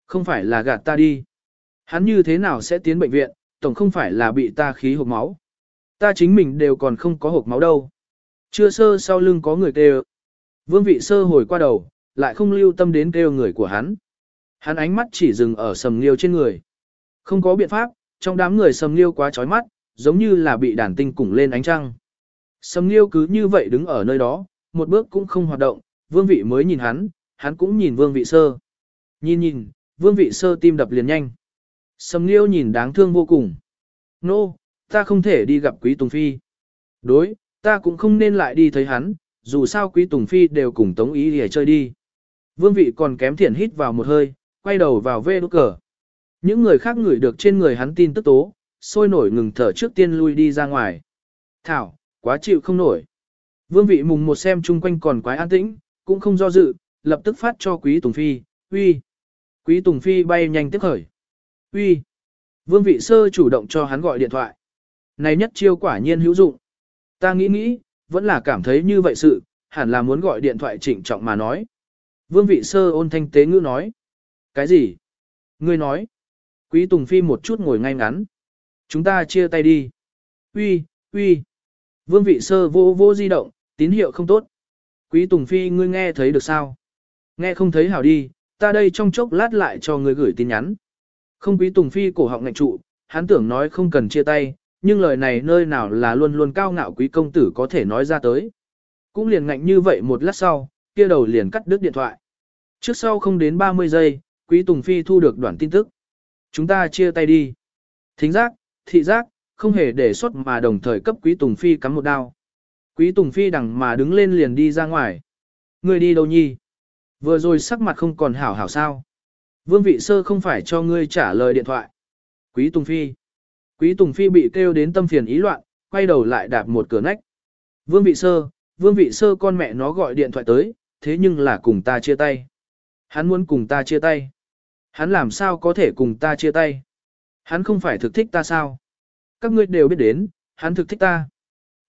Không phải là gạt ta đi. Hắn như thế nào sẽ tiến bệnh viện, tổng không phải là bị ta khí hộp máu. Ta chính mình đều còn không có hộp máu đâu. Chưa sơ sau lưng có người kêu. Vương vị sơ hồi qua đầu, lại không lưu tâm đến kêu người của hắn. Hắn ánh mắt chỉ dừng ở sầm liêu trên người. Không có biện pháp, trong đám người sầm liêu quá chói mắt, giống như là bị đàn tinh củng lên ánh trăng. Sầm liêu cứ như vậy đứng ở nơi đó, một bước cũng không hoạt động, vương vị mới nhìn hắn, hắn cũng nhìn vương vị sơ. Nhìn nhìn, vương vị sơ tim đập liền nhanh. Sầm liêu nhìn đáng thương vô cùng. Nô, no, ta không thể đi gặp quý Tùng Phi. Đối, ta cũng không nên lại đi thấy hắn, dù sao quý Tùng Phi đều cùng Tống Ý để chơi đi. Vương vị còn kém thiện hít vào một hơi, quay đầu vào vê đốt cờ. Những người khác ngửi được trên người hắn tin tức tố, sôi nổi ngừng thở trước tiên lui đi ra ngoài. Thảo, quá chịu không nổi. Vương vị mùng một xem chung quanh còn quái an tĩnh, cũng không do dự, lập tức phát cho quý Tùng Phi, uy. Quý Tùng Phi bay nhanh tiếp khởi. Uy. Vương vị sơ chủ động cho hắn gọi điện thoại. Này nhất chiêu quả nhiên hữu dụng. Ta nghĩ nghĩ, vẫn là cảm thấy như vậy sự, hẳn là muốn gọi điện thoại trịnh trọng mà nói. Vương vị sơ ôn thanh tế ngữ nói. Cái gì? Ngươi nói. Quý Tùng Phi một chút ngồi ngay ngắn. Chúng ta chia tay đi. Uy, uy. Vương vị sơ vô vô di động, tín hiệu không tốt. Quý Tùng Phi ngươi nghe thấy được sao? Nghe không thấy hảo đi, ta đây trong chốc lát lại cho ngươi gửi tin nhắn. Không Quý Tùng Phi cổ họng ngạnh trụ, hắn tưởng nói không cần chia tay, nhưng lời này nơi nào là luôn luôn cao ngạo quý công tử có thể nói ra tới. Cũng liền ngạnh như vậy một lát sau, kia đầu liền cắt đứt điện thoại. Trước sau không đến 30 giây, quý Tùng Phi thu được đoạn tin tức. Chúng ta chia tay đi. Thính giác, thị giác, không hề để xuất mà đồng thời cấp quý Tùng Phi cắm một đao. Quý Tùng Phi đằng mà đứng lên liền đi ra ngoài. Người đi đâu nhi? Vừa rồi sắc mặt không còn hảo hảo sao. Vương vị sơ không phải cho ngươi trả lời điện thoại. Quý Tùng Phi. Quý Tùng Phi bị kêu đến tâm phiền ý loạn, quay đầu lại đạp một cửa nách. Vương vị sơ, vương vị sơ con mẹ nó gọi điện thoại tới, thế nhưng là cùng ta chia tay. Hắn muốn cùng ta chia tay. Hắn làm sao có thể cùng ta chia tay? Hắn không phải thực thích ta sao? Các ngươi đều biết đến, hắn thực thích ta.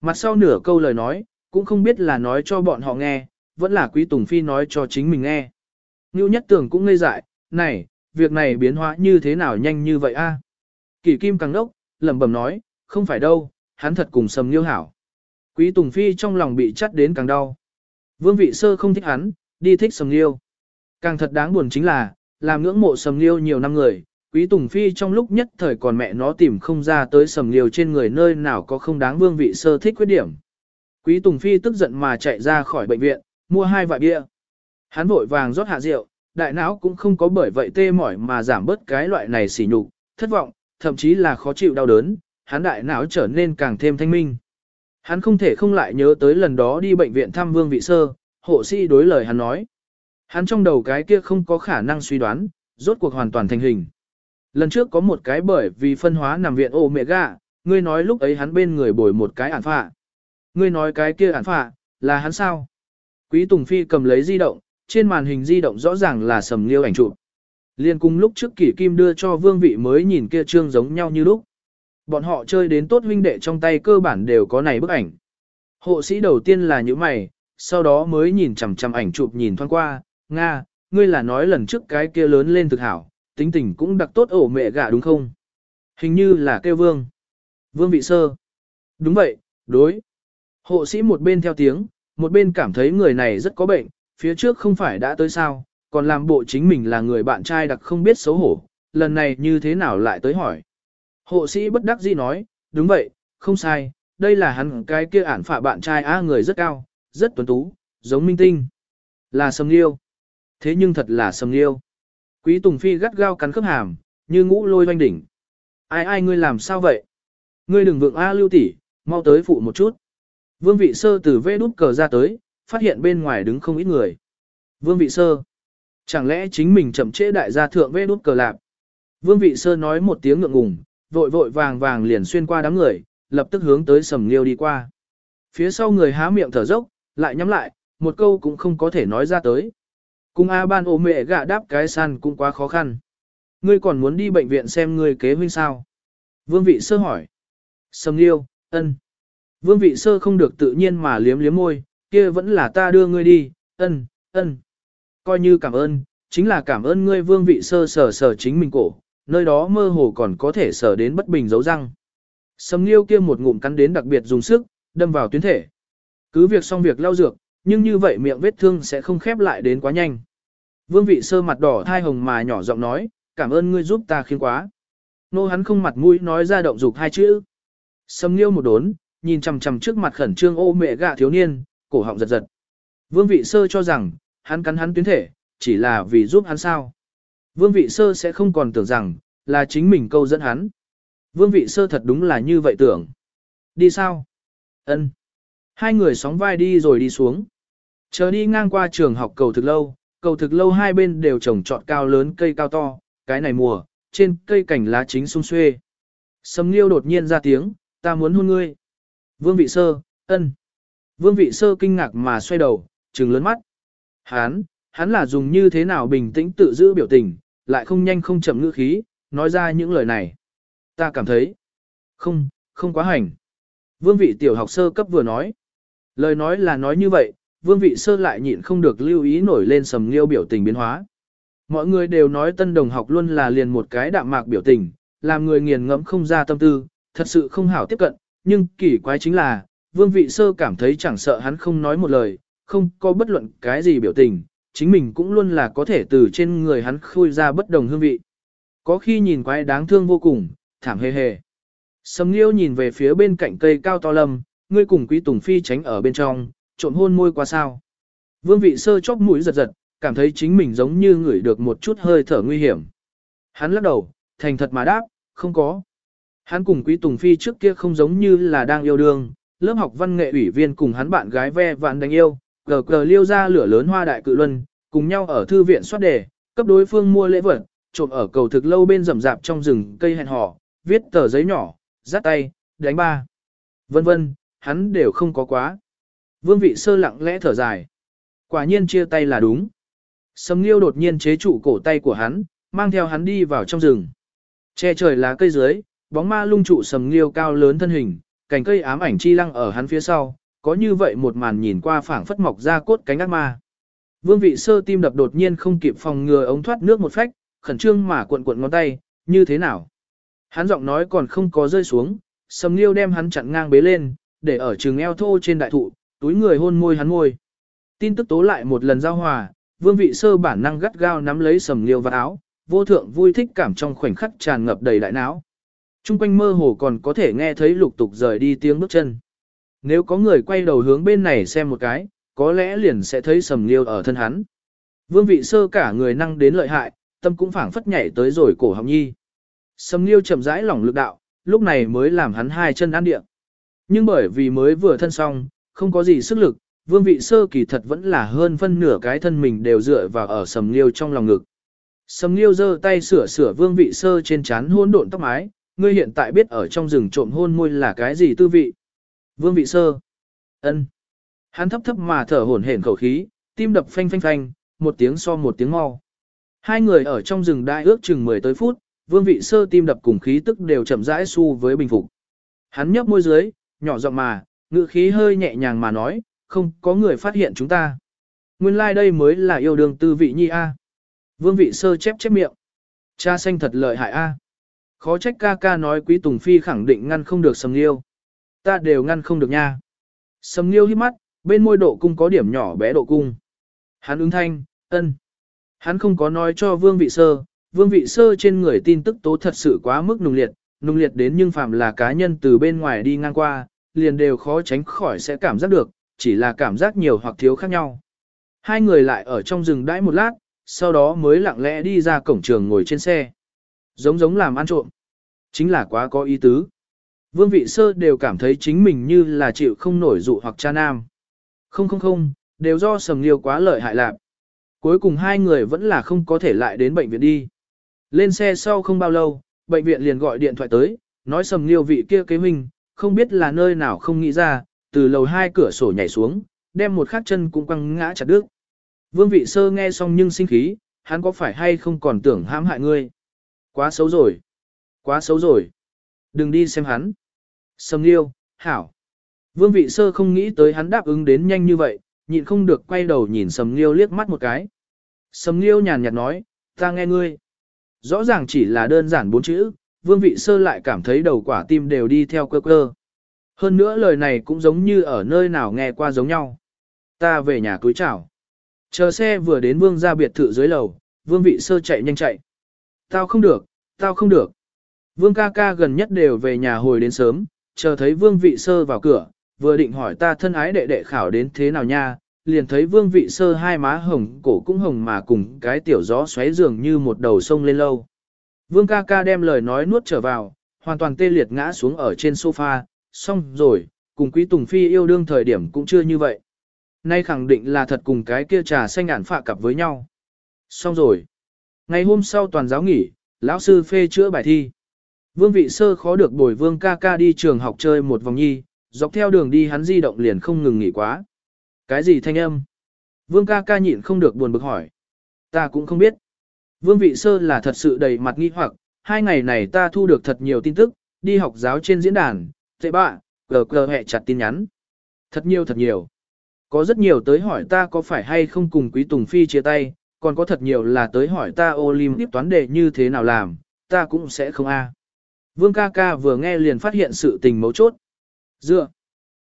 Mặt sau nửa câu lời nói, cũng không biết là nói cho bọn họ nghe, vẫn là Quý Tùng Phi nói cho chính mình nghe. Ngưu Nhất Tưởng cũng ngây dại, này, việc này biến hóa như thế nào nhanh như vậy a? Kỷ Kim càng đốc, lẩm bẩm nói, không phải đâu, hắn thật cùng sầm liêu hảo. Quý Tùng Phi trong lòng bị chắt đến càng đau. Vương vị sơ không thích hắn, đi thích sầm liêu. Càng thật đáng buồn chính là, làm ngưỡng mộ sầm liêu nhiều năm người, Quý Tùng Phi trong lúc nhất thời còn mẹ nó tìm không ra tới sầm liêu trên người nơi nào có không đáng vương vị sơ thích khuyết điểm. Quý Tùng Phi tức giận mà chạy ra khỏi bệnh viện, mua hai vại bia. Hắn vội vàng rót hạ rượu, đại não cũng không có bởi vậy tê mỏi mà giảm bớt cái loại này sỉ nhục, thất vọng, thậm chí là khó chịu đau đớn, hắn đại não trở nên càng thêm thanh minh. Hắn không thể không lại nhớ tới lần đó đi bệnh viện thăm Vương Vị Sơ, hộ sĩ đối lời hắn nói. Hắn trong đầu cái kia không có khả năng suy đoán, rốt cuộc hoàn toàn thành hình. Lần trước có một cái bởi vì phân hóa nằm viện ô mẹ gà, ngươi nói lúc ấy hắn bên người bồi một cái ản phạ. Ngươi nói cái kia ản phạ, là hắn sao? Quý Tùng Phi cầm lấy di động, trên màn hình di động rõ ràng là sầm liêu ảnh chụp. Liên cùng lúc trước kỷ kim đưa cho vương vị mới nhìn kia trương giống nhau như lúc. Bọn họ chơi đến tốt huynh đệ trong tay cơ bản đều có này bức ảnh. Hộ sĩ đầu tiên là những mày, sau đó mới nhìn chằm chằm ảnh chụp nhìn thoáng qua, Nga, ngươi là nói lần trước cái kia lớn lên thực hảo, tính tình cũng đặc tốt ổ mẹ gà đúng không? Hình như là kêu vương. Vương vị sơ. Đúng vậy, đối. Hộ sĩ một bên theo tiếng, một bên cảm thấy người này rất có bệnh, phía trước không phải đã tới sao, còn làm bộ chính mình là người bạn trai đặc không biết xấu hổ, lần này như thế nào lại tới hỏi. Hộ sĩ bất đắc dĩ nói, đúng vậy, không sai, đây là hắn cái kia ản phạ bạn trai á người rất cao, rất tuấn tú, giống minh tinh. Là sầm liêu. Thế nhưng thật là sầm liêu. Quý Tùng Phi gắt gao cắn khớp hàm, như ngũ lôi doanh đỉnh. Ai ai ngươi làm sao vậy? Ngươi đừng vượng A lưu tỷ, mau tới phụ một chút. Vương vị sơ từ vê đút cờ ra tới, phát hiện bên ngoài đứng không ít người. Vương vị sơ. Chẳng lẽ chính mình chậm trễ đại gia thượng vê đút cờ lạp? Vương vị sơ nói một tiếng ngượng ngùng, vội vội vàng vàng liền xuyên qua đám người, lập tức hướng tới sầm liêu đi qua. Phía sau người há miệng thở dốc, lại nhắm lại, một câu cũng không có thể nói ra tới. Cùng A ban ô mẹ gạ đáp cái săn cũng quá khó khăn. Ngươi còn muốn đi bệnh viện xem ngươi kế huynh sao? Vương vị sơ hỏi. Sầm liêu, ân. Vương vị sơ không được tự nhiên mà liếm liếm môi, kia vẫn là ta đưa ngươi đi, ân, ân. Coi như cảm ơn, chính là cảm ơn ngươi vương vị sơ sở sở chính mình cổ, nơi đó mơ hồ còn có thể sở đến bất bình dấu răng. Sầm liêu kia một ngụm cắn đến đặc biệt dùng sức, đâm vào tuyến thể. Cứ việc xong việc lau dược, nhưng như vậy miệng vết thương sẽ không khép lại đến quá nhanh. Vương vị sơ mặt đỏ thai hồng mà nhỏ giọng nói, cảm ơn ngươi giúp ta khiến quá. Nô hắn không mặt mũi nói ra động dục hai chữ. Sầm liêu một đốn, nhìn chằm chằm trước mặt khẩn trương ô mẹ gạ thiếu niên, cổ họng giật giật. Vương vị sơ cho rằng, hắn cắn hắn tuyến thể, chỉ là vì giúp hắn sao. Vương vị sơ sẽ không còn tưởng rằng, là chính mình câu dẫn hắn. Vương vị sơ thật đúng là như vậy tưởng. Đi sao? Ân. Hai người sóng vai đi rồi đi xuống. Chờ đi ngang qua trường học cầu thực lâu, cầu thực lâu hai bên đều trồng trọt cao lớn cây cao to, cái này mùa, trên cây cảnh lá chính sung xuê. Sầm Liêu đột nhiên ra tiếng, ta muốn hôn ngươi. Vương vị sơ, ân. Vương vị sơ kinh ngạc mà xoay đầu, trừng lớn mắt. Hán, hắn là dùng như thế nào bình tĩnh tự giữ biểu tình, lại không nhanh không chậm ngữ khí, nói ra những lời này. Ta cảm thấy, không, không quá hành. Vương vị tiểu học sơ cấp vừa nói. Lời nói là nói như vậy, vương vị sơ lại nhịn không được lưu ý nổi lên sầm liêu biểu tình biến hóa. Mọi người đều nói tân đồng học luôn là liền một cái đạm mạc biểu tình, làm người nghiền ngẫm không ra tâm tư, thật sự không hảo tiếp cận, nhưng kỳ quái chính là, vương vị sơ cảm thấy chẳng sợ hắn không nói một lời, không có bất luận cái gì biểu tình, chính mình cũng luôn là có thể từ trên người hắn khui ra bất đồng hương vị. Có khi nhìn quái đáng thương vô cùng, thảm hề hề. Sầm Liêu nhìn về phía bên cạnh cây cao to lâm, ngươi cùng Quý Tùng Phi tránh ở bên trong, trộm hôn môi qua sao. Vương vị sơ chóp mũi giật giật, cảm thấy chính mình giống như ngửi được một chút hơi thở nguy hiểm. Hắn lắc đầu, thành thật mà đáp, không có. Hắn cùng Quý Tùng Phi trước kia không giống như là đang yêu đương, lớp học văn nghệ ủy viên cùng hắn bạn gái ve vạn đánh yêu, cờ cờ liêu ra lửa lớn hoa đại cự luân, cùng nhau ở thư viện soát đề, cấp đối phương mua lễ vật, trộm ở cầu thực lâu bên rậm rạp trong rừng cây hẹn hò, viết tờ giấy nhỏ, dắt tay, đánh ba. Vân vân, hắn đều không có quá. Vương vị sơ lặng lẽ thở dài. Quả nhiên chia tay là đúng. Sầm Nghiêu đột nhiên chế trụ cổ tay của hắn, mang theo hắn đi vào trong rừng. Che trời lá cây dưới, bóng ma lung trụ Sầm Nghiêu cao lớn thân hình, cành cây ám ảnh chi lăng ở hắn phía sau, có như vậy một màn nhìn qua phảng phất mọc ra cốt cánh ác ma. Vương vị sơ tim đập đột nhiên không kịp phòng ngừa ống thoát nước một phách, khẩn trương mà cuộn cuộn ngón tay, như thế nào? Hắn giọng nói còn không có rơi xuống, Sầm Liêu đem hắn chặn ngang bế lên, để ở trường eo thô trên đại thụ, túi người hôn môi hắn môi. Tin tức tố lại một lần giao hòa, vương vị sơ bản năng gắt gao nắm lấy Sầm Liêu vào áo, vô thượng vui thích cảm trong khoảnh khắc tràn ngập đầy đại não. Trung quanh mơ hồ còn có thể nghe thấy lục tục rời đi tiếng bước chân. Nếu có người quay đầu hướng bên này xem một cái, có lẽ liền sẽ thấy Sầm Liêu ở thân hắn. Vương vị sơ cả người năng đến lợi hại, tâm cũng phảng phất nhảy tới rồi cổ họng nhi. Sầm Liêu chậm rãi lỏng lực đạo, lúc này mới làm hắn hai chân ăn địa. Nhưng bởi vì mới vừa thân xong, không có gì sức lực, vương vị sơ kỳ thật vẫn là hơn phân nửa cái thân mình đều dựa vào ở Sầm Liêu trong lòng ngực. Sầm Liêu giơ tay sửa sửa vương vị sơ trên trán hôn độn tóc mái, ngươi hiện tại biết ở trong rừng trộm hôn môi là cái gì tư vị. Vương vị sơ. ân. Hắn thấp thấp mà thở hổn hển khẩu khí, tim đập phanh phanh phanh, một tiếng so một tiếng mau. Hai người ở trong rừng đại ước chừng 10 tới phút, vương vị sơ tim đập cùng khí tức đều chậm rãi su với bình phục. Hắn nhấp môi dưới, nhỏ giọng mà, ngữ khí hơi nhẹ nhàng mà nói, không có người phát hiện chúng ta. Nguyên lai like đây mới là yêu đương tư vị nhi a. Vương vị sơ chép chép miệng. Cha xanh thật lợi hại a. Khó trách ca ca nói quý Tùng Phi khẳng định ngăn không được sầm liêu. Ta đều ngăn không được nha. Sầm liêu hít mắt, bên môi độ cung có điểm nhỏ bé độ cung. Hắn ứng thanh, ân. Hắn không có nói cho vương vị sơ, vương vị sơ trên người tin tức tố thật sự quá mức nung liệt, nung liệt đến nhưng phàm là cá nhân từ bên ngoài đi ngang qua, liền đều khó tránh khỏi sẽ cảm giác được, chỉ là cảm giác nhiều hoặc thiếu khác nhau. Hai người lại ở trong rừng đãi một lát, sau đó mới lặng lẽ đi ra cổng trường ngồi trên xe. Giống giống làm ăn trộm. Chính là quá có ý tứ. Vương vị sơ đều cảm thấy chính mình như là chịu không nổi dụ hoặc cha nam. Không không không, đều do sầm liêu quá lợi hại lạc. Cuối cùng hai người vẫn là không có thể lại đến bệnh viện đi. Lên xe sau không bao lâu, bệnh viện liền gọi điện thoại tới, nói sầm liêu vị kia kế huynh, không biết là nơi nào không nghĩ ra, từ lầu hai cửa sổ nhảy xuống, đem một khát chân cũng quăng ngã chặt đứt. Vương vị sơ nghe xong nhưng sinh khí, hắn có phải hay không còn tưởng hãm hại ngươi. Quá xấu rồi. Quá xấu rồi. Đừng đi xem hắn. Sầm liêu, hảo. Vương vị sơ không nghĩ tới hắn đáp ứng đến nhanh như vậy, nhịn không được quay đầu nhìn sầm liêu liếc mắt một cái. Sầm liêu nhàn nhạt nói, ta nghe ngươi. Rõ ràng chỉ là đơn giản bốn chữ, vương vị sơ lại cảm thấy đầu quả tim đều đi theo cơ cơ. Hơn nữa lời này cũng giống như ở nơi nào nghe qua giống nhau. Ta về nhà cưới chào. Chờ xe vừa đến vương ra biệt thự dưới lầu, vương vị sơ chạy nhanh chạy. Tao không được, tao không được. Vương ca ca gần nhất đều về nhà hồi đến sớm, chờ thấy vương vị sơ vào cửa, vừa định hỏi ta thân ái đệ đệ khảo đến thế nào nha, liền thấy vương vị sơ hai má hồng, cổ cũng hồng mà cùng cái tiểu gió xoáy dường như một đầu sông lên lâu. Vương ca ca đem lời nói nuốt trở vào, hoàn toàn tê liệt ngã xuống ở trên sofa, xong rồi, cùng quý Tùng Phi yêu đương thời điểm cũng chưa như vậy. Nay khẳng định là thật cùng cái kia trà xanh ản phạ cặp với nhau. Xong rồi. Ngày hôm sau toàn giáo nghỉ, lão sư phê chữa bài thi. Vương vị sơ khó được bồi vương ca ca đi trường học chơi một vòng nhi, dọc theo đường đi hắn di động liền không ngừng nghỉ quá. Cái gì thanh âm? Vương ca ca nhịn không được buồn bực hỏi. Ta cũng không biết. Vương vị sơ là thật sự đầy mặt nghi hoặc, hai ngày này ta thu được thật nhiều tin tức, đi học giáo trên diễn đàn, tệ bạ, cờ cờ hẹ chặt tin nhắn. Thật nhiều thật nhiều. Có rất nhiều tới hỏi ta có phải hay không cùng Quý Tùng Phi chia tay, còn có thật nhiều là tới hỏi ta Olim tiếp toán đề như thế nào làm, ta cũng sẽ không a. Vương ca ca vừa nghe liền phát hiện sự tình mấu chốt. Dựa.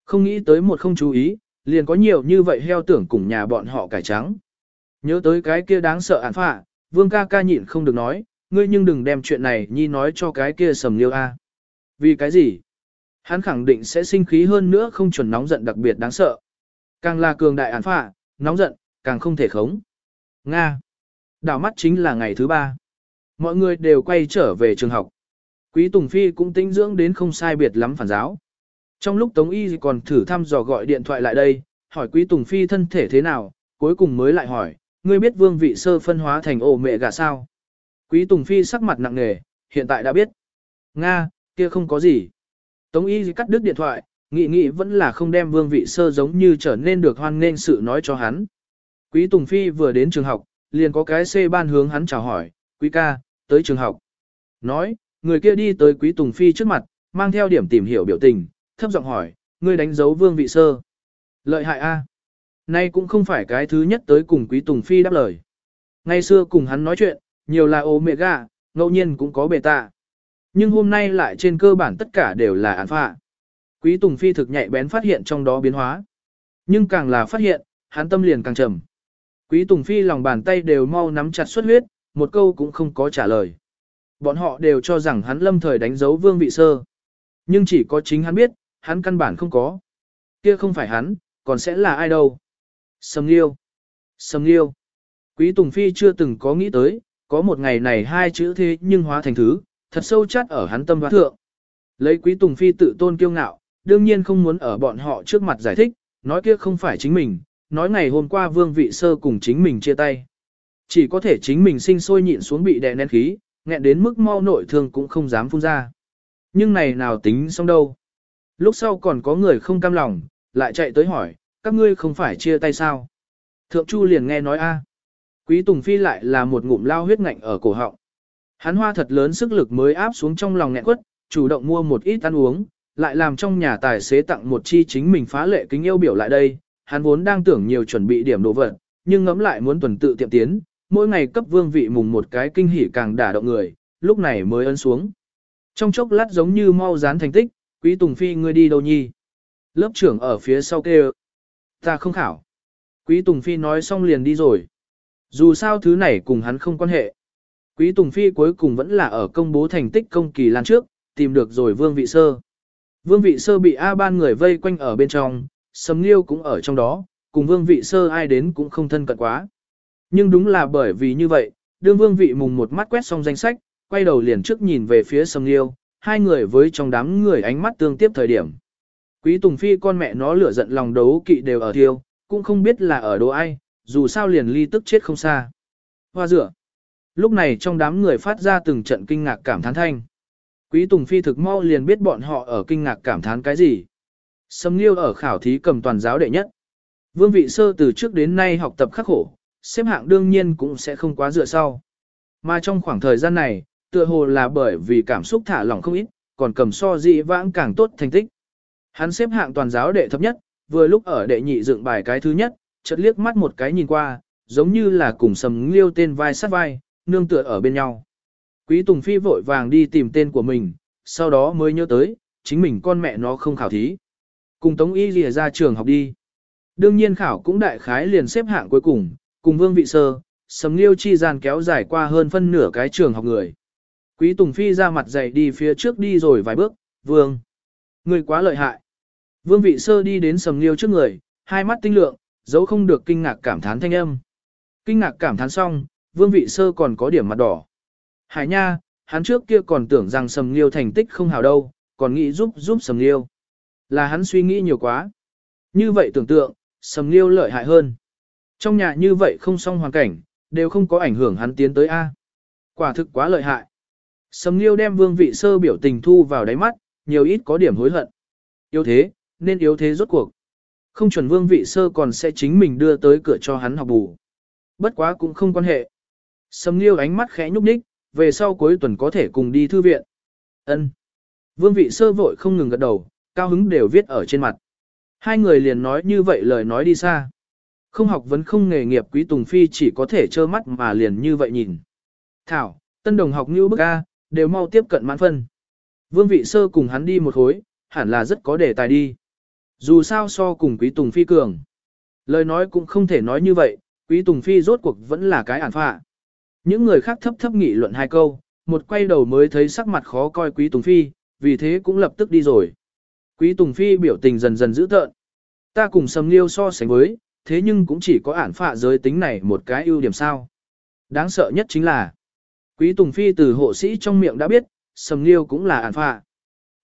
Không nghĩ tới một không chú ý, liền có nhiều như vậy heo tưởng cùng nhà bọn họ cải trắng. Nhớ tới cái kia đáng sợ án phạ, vương ca ca nhịn không được nói, ngươi nhưng đừng đem chuyện này nhi nói cho cái kia sầm liêu a. Vì cái gì? Hắn khẳng định sẽ sinh khí hơn nữa không chuẩn nóng giận đặc biệt đáng sợ. Càng là cường đại án phạ, nóng giận, càng không thể khống. Nga. Đảo mắt chính là ngày thứ ba. Mọi người đều quay trở về trường học. Quý Tùng Phi cũng tinh dưỡng đến không sai biệt lắm phản giáo. Trong lúc Tống Y còn thử thăm dò gọi điện thoại lại đây, hỏi Quý Tùng Phi thân thể thế nào, cuối cùng mới lại hỏi, ngươi biết vương vị sơ phân hóa thành ổ mẹ gà sao? Quý Tùng Phi sắc mặt nặng nề, hiện tại đã biết. Nga, kia không có gì. Tống Y cắt đứt điện thoại, nghĩ nghĩ vẫn là không đem vương vị sơ giống như trở nên được hoan nghênh sự nói cho hắn. Quý Tùng Phi vừa đến trường học, liền có cái C ban hướng hắn chào hỏi, quý ca, tới trường học. Nói, người kia đi tới quý Tùng Phi trước mặt, mang theo điểm tìm hiểu biểu tình, thấp giọng hỏi, ngươi đánh dấu vương vị sơ. Lợi hại a. Nay cũng không phải cái thứ nhất tới cùng quý Tùng Phi đáp lời. Ngày xưa cùng hắn nói chuyện, nhiều là omega, ngẫu nhiên cũng có beta. Nhưng hôm nay lại trên cơ bản tất cả đều là alpha. Quý Tùng Phi thực nhạy bén phát hiện trong đó biến hóa. Nhưng càng là phát hiện, hắn tâm liền càng trầm. Quý Tùng Phi lòng bàn tay đều mau nắm chặt xuất huyết, một câu cũng không có trả lời. Bọn họ đều cho rằng hắn lâm thời đánh dấu vương vị sơ. Nhưng chỉ có chính hắn biết, hắn căn bản không có. Kia không phải hắn, còn sẽ là ai đâu. Sầm Liêu. Sầm Liêu. Quý Tùng Phi chưa từng có nghĩ tới, có một ngày này hai chữ thế nhưng hóa thành thứ, thật sâu chắt ở hắn tâm hóa thượng. Lấy Quý Tùng Phi tự tôn kiêu ngạo, đương nhiên không muốn ở bọn họ trước mặt giải thích, nói kia không phải chính mình, nói ngày hôm qua vương vị sơ cùng chính mình chia tay. Chỉ có thể chính mình sinh sôi nhịn xuống bị đè nén khí, nghẹn đến mức mau nội thương cũng không dám phun ra. Nhưng này nào tính xong đâu. Lúc sau còn có người không cam lòng, lại chạy tới hỏi, các ngươi không phải chia tay sao? Thượng Chu liền nghe nói a, Quý Tùng Phi lại là một ngụm lao huyết ngạnh ở cổ họng. Hắn hoa thật lớn sức lực mới áp xuống trong lòng nghẹn quất, chủ động mua một ít ăn uống, lại làm trong nhà tài xế tặng một chi chính mình phá lệ kính yêu biểu lại đây. Hắn vốn đang tưởng nhiều chuẩn bị điểm đồ vật, nhưng ngẫm lại muốn tuần tự tiệm tiến, mỗi ngày cấp vương vị mùng một cái kinh hỉ càng đả động người, lúc này mới ấn xuống. Trong chốc lát giống như mau dán thành tích, quý Tùng Phi ngươi đi đâu nhi? Lớp trưởng ở phía sau kêu. Ta không khảo. Quý Tùng Phi nói xong liền đi rồi. Dù sao thứ này cùng hắn không quan hệ. Quý Tùng Phi cuối cùng vẫn là ở công bố thành tích công kỳ lan trước, tìm được rồi Vương Vị Sơ. Vương Vị Sơ bị A ban người vây quanh ở bên trong, Sầm Liêu cũng ở trong đó, cùng Vương Vị Sơ ai đến cũng không thân cận quá. Nhưng đúng là bởi vì như vậy, đương Vương Vị mùng một mắt quét xong danh sách, quay đầu liền trước nhìn về phía Sầm Liêu, hai người với trong đám người ánh mắt tương tiếp thời điểm. Quý Tùng Phi con mẹ nó lửa giận lòng đấu kỵ đều ở thiêu, cũng không biết là ở đồ ai, dù sao liền ly tức chết không xa. Hoa rửa. Lúc này trong đám người phát ra từng trận kinh ngạc cảm thán thanh. Quý Tùng Phi thực mau liền biết bọn họ ở kinh ngạc cảm thán cái gì. Sâm Nghiêu ở khảo thí cầm toàn giáo đệ nhất. Vương vị sơ từ trước đến nay học tập khắc khổ, xếp hạng đương nhiên cũng sẽ không quá dựa sau. Mà trong khoảng thời gian này, tựa hồ là bởi vì cảm xúc thả lỏng không ít, còn cầm so dị vãng càng tốt thành tích. Hắn xếp hạng toàn giáo đệ thấp nhất, vừa lúc ở đệ nhị dựng bài cái thứ nhất, chợt liếc mắt một cái nhìn qua, giống như là cùng sầm liêu tên vai sát vai, nương tựa ở bên nhau. Quý Tùng Phi vội vàng đi tìm tên của mình, sau đó mới nhớ tới, chính mình con mẹ nó không khảo thí. Cùng Tống Y lìa ra trường học đi. Đương nhiên khảo cũng đại khái liền xếp hạng cuối cùng, cùng Vương Vị Sơ, Sầm Liêu chi gian kéo dài qua hơn phân nửa cái trường học người. Quý Tùng Phi ra mặt dày đi phía trước đi rồi vài bước, Vương. Người quá lợi hại. Vương Vị Sơ đi đến Sầm Liêu trước người, hai mắt tinh lượng, dấu không được kinh ngạc cảm thán thanh âm. Kinh ngạc cảm thán xong, Vương Vị Sơ còn có điểm mặt đỏ. Hải nha, hắn trước kia còn tưởng rằng Sầm Liêu thành tích không hào đâu, còn nghĩ giúp giúp Sầm Liêu. Là hắn suy nghĩ nhiều quá. Như vậy tưởng tượng, Sầm Liêu lợi hại hơn. Trong nhà như vậy không xong hoàn cảnh, đều không có ảnh hưởng hắn tiến tới A. Quả thực quá lợi hại. Sầm Liêu đem Vương Vị Sơ biểu tình thu vào đáy mắt, nhiều ít có điểm hối hận. Yếu thế, nên yếu thế rốt cuộc. Không chuẩn Vương Vị Sơ còn sẽ chính mình đưa tới cửa cho hắn học bù. Bất quá cũng không quan hệ. Sầm Liêu ánh mắt khẽ nhúc nhích, về sau cuối tuần có thể cùng đi thư viện. Ân. Vương vị sơ vội không ngừng gật đầu, cao hứng đều viết ở trên mặt. Hai người liền nói như vậy lời nói đi xa. Không học vẫn không nghề nghiệp quý Tùng Phi chỉ có thể trơ mắt mà liền như vậy nhìn. Thảo, tân đồng học như bức A, đều mau tiếp cận mãn phân. Vương vị sơ cùng hắn đi một hối, hẳn là rất có đề tài đi. Dù sao so cùng quý Tùng Phi cường. Lời nói cũng không thể nói như vậy, quý Tùng Phi rốt cuộc vẫn là cái ản phạ. Những người khác thấp thấp nghị luận hai câu, một quay đầu mới thấy sắc mặt khó coi Quý Tùng Phi, vì thế cũng lập tức đi rồi. Quý Tùng Phi biểu tình dần dần dữ tợn. Ta cùng Sầm Liêu so sánh với, thế nhưng cũng chỉ có ản phạ giới tính này một cái ưu điểm sao. Đáng sợ nhất chính là, Quý Tùng Phi từ hộ sĩ trong miệng đã biết, Sầm Liêu cũng là ản phạ.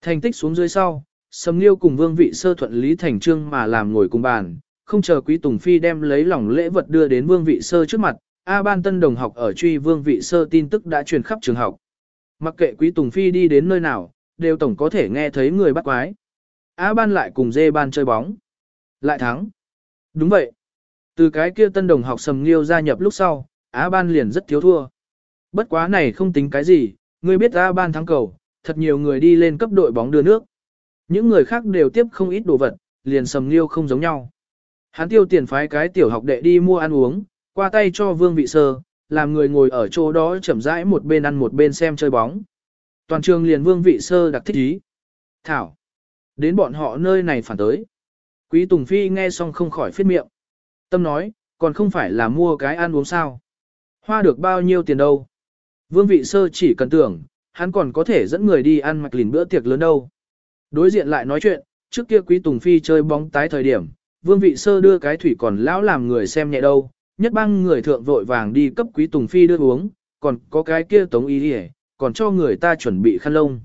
Thành tích xuống dưới sau, Sầm Liêu cùng vương vị sơ thuận lý thành trương mà làm ngồi cùng bàn, không chờ Quý Tùng Phi đem lấy lòng lễ vật đưa đến vương vị sơ trước mặt, A ban tân đồng học ở truy vương vị sơ tin tức đã truyền khắp trường học. Mặc kệ quý Tùng Phi đi đến nơi nào, đều tổng có thể nghe thấy người bắt quái. A ban lại cùng dê ban chơi bóng. Lại thắng. Đúng vậy. Từ cái kia tân đồng học sầm nghiêu gia nhập lúc sau, A ban liền rất thiếu thua. Bất quá này không tính cái gì, ngươi biết A ban thắng cầu, thật nhiều người đi lên cấp đội bóng đưa nước. Những người khác đều tiếp không ít đồ vật, liền sầm nghiêu không giống nhau. Hắn tiêu tiền phái cái tiểu học đệ đi mua ăn uống, qua tay cho vương vị sơ, làm người ngồi ở chỗ đó chậm rãi một bên ăn một bên xem chơi bóng. Toàn trường liền vương vị sơ đặc thích ý. Thảo. Đến bọn họ nơi này phản tới. Quý Tùng Phi nghe xong không khỏi phết miệng. Tâm nói, còn không phải là mua cái ăn uống sao. Hoa được bao nhiêu tiền đâu. Vương vị sơ chỉ cần tưởng, hắn còn có thể dẫn người đi ăn mặc lìn bữa tiệc lớn đâu. Đối diện lại nói chuyện, trước kia Quý Tùng Phi chơi bóng tái thời điểm, Vương vị sơ đưa cái thủy còn lão làm người xem nhẹ đâu, nhất bang người thượng vội vàng đi cấp quý tùng phi đưa uống, còn có cái kia tống ý đi còn cho người ta chuẩn bị khăn lông.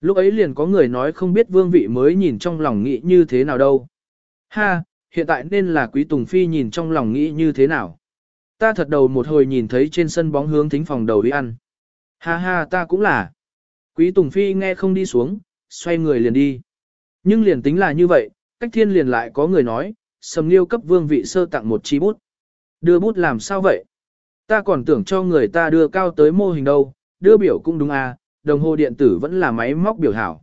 Lúc ấy liền có người nói không biết vương vị mới nhìn trong lòng nghĩ như thế nào đâu. Ha, hiện tại nên là quý tùng phi nhìn trong lòng nghĩ như thế nào. Ta thật đầu một hồi nhìn thấy trên sân bóng hướng thính phòng đầu đi ăn. Ha ha ta cũng là. Quý tùng phi nghe không đi xuống, xoay người liền đi. Nhưng liền tính là như vậy, cách thiên liền lại có người nói, sầm liêu cấp vương vị sơ tặng một chi bút. Đưa bút làm sao vậy? Ta còn tưởng cho người ta đưa cao tới mô hình đâu, đưa biểu cũng đúng à, đồng hồ điện tử vẫn là máy móc biểu hảo.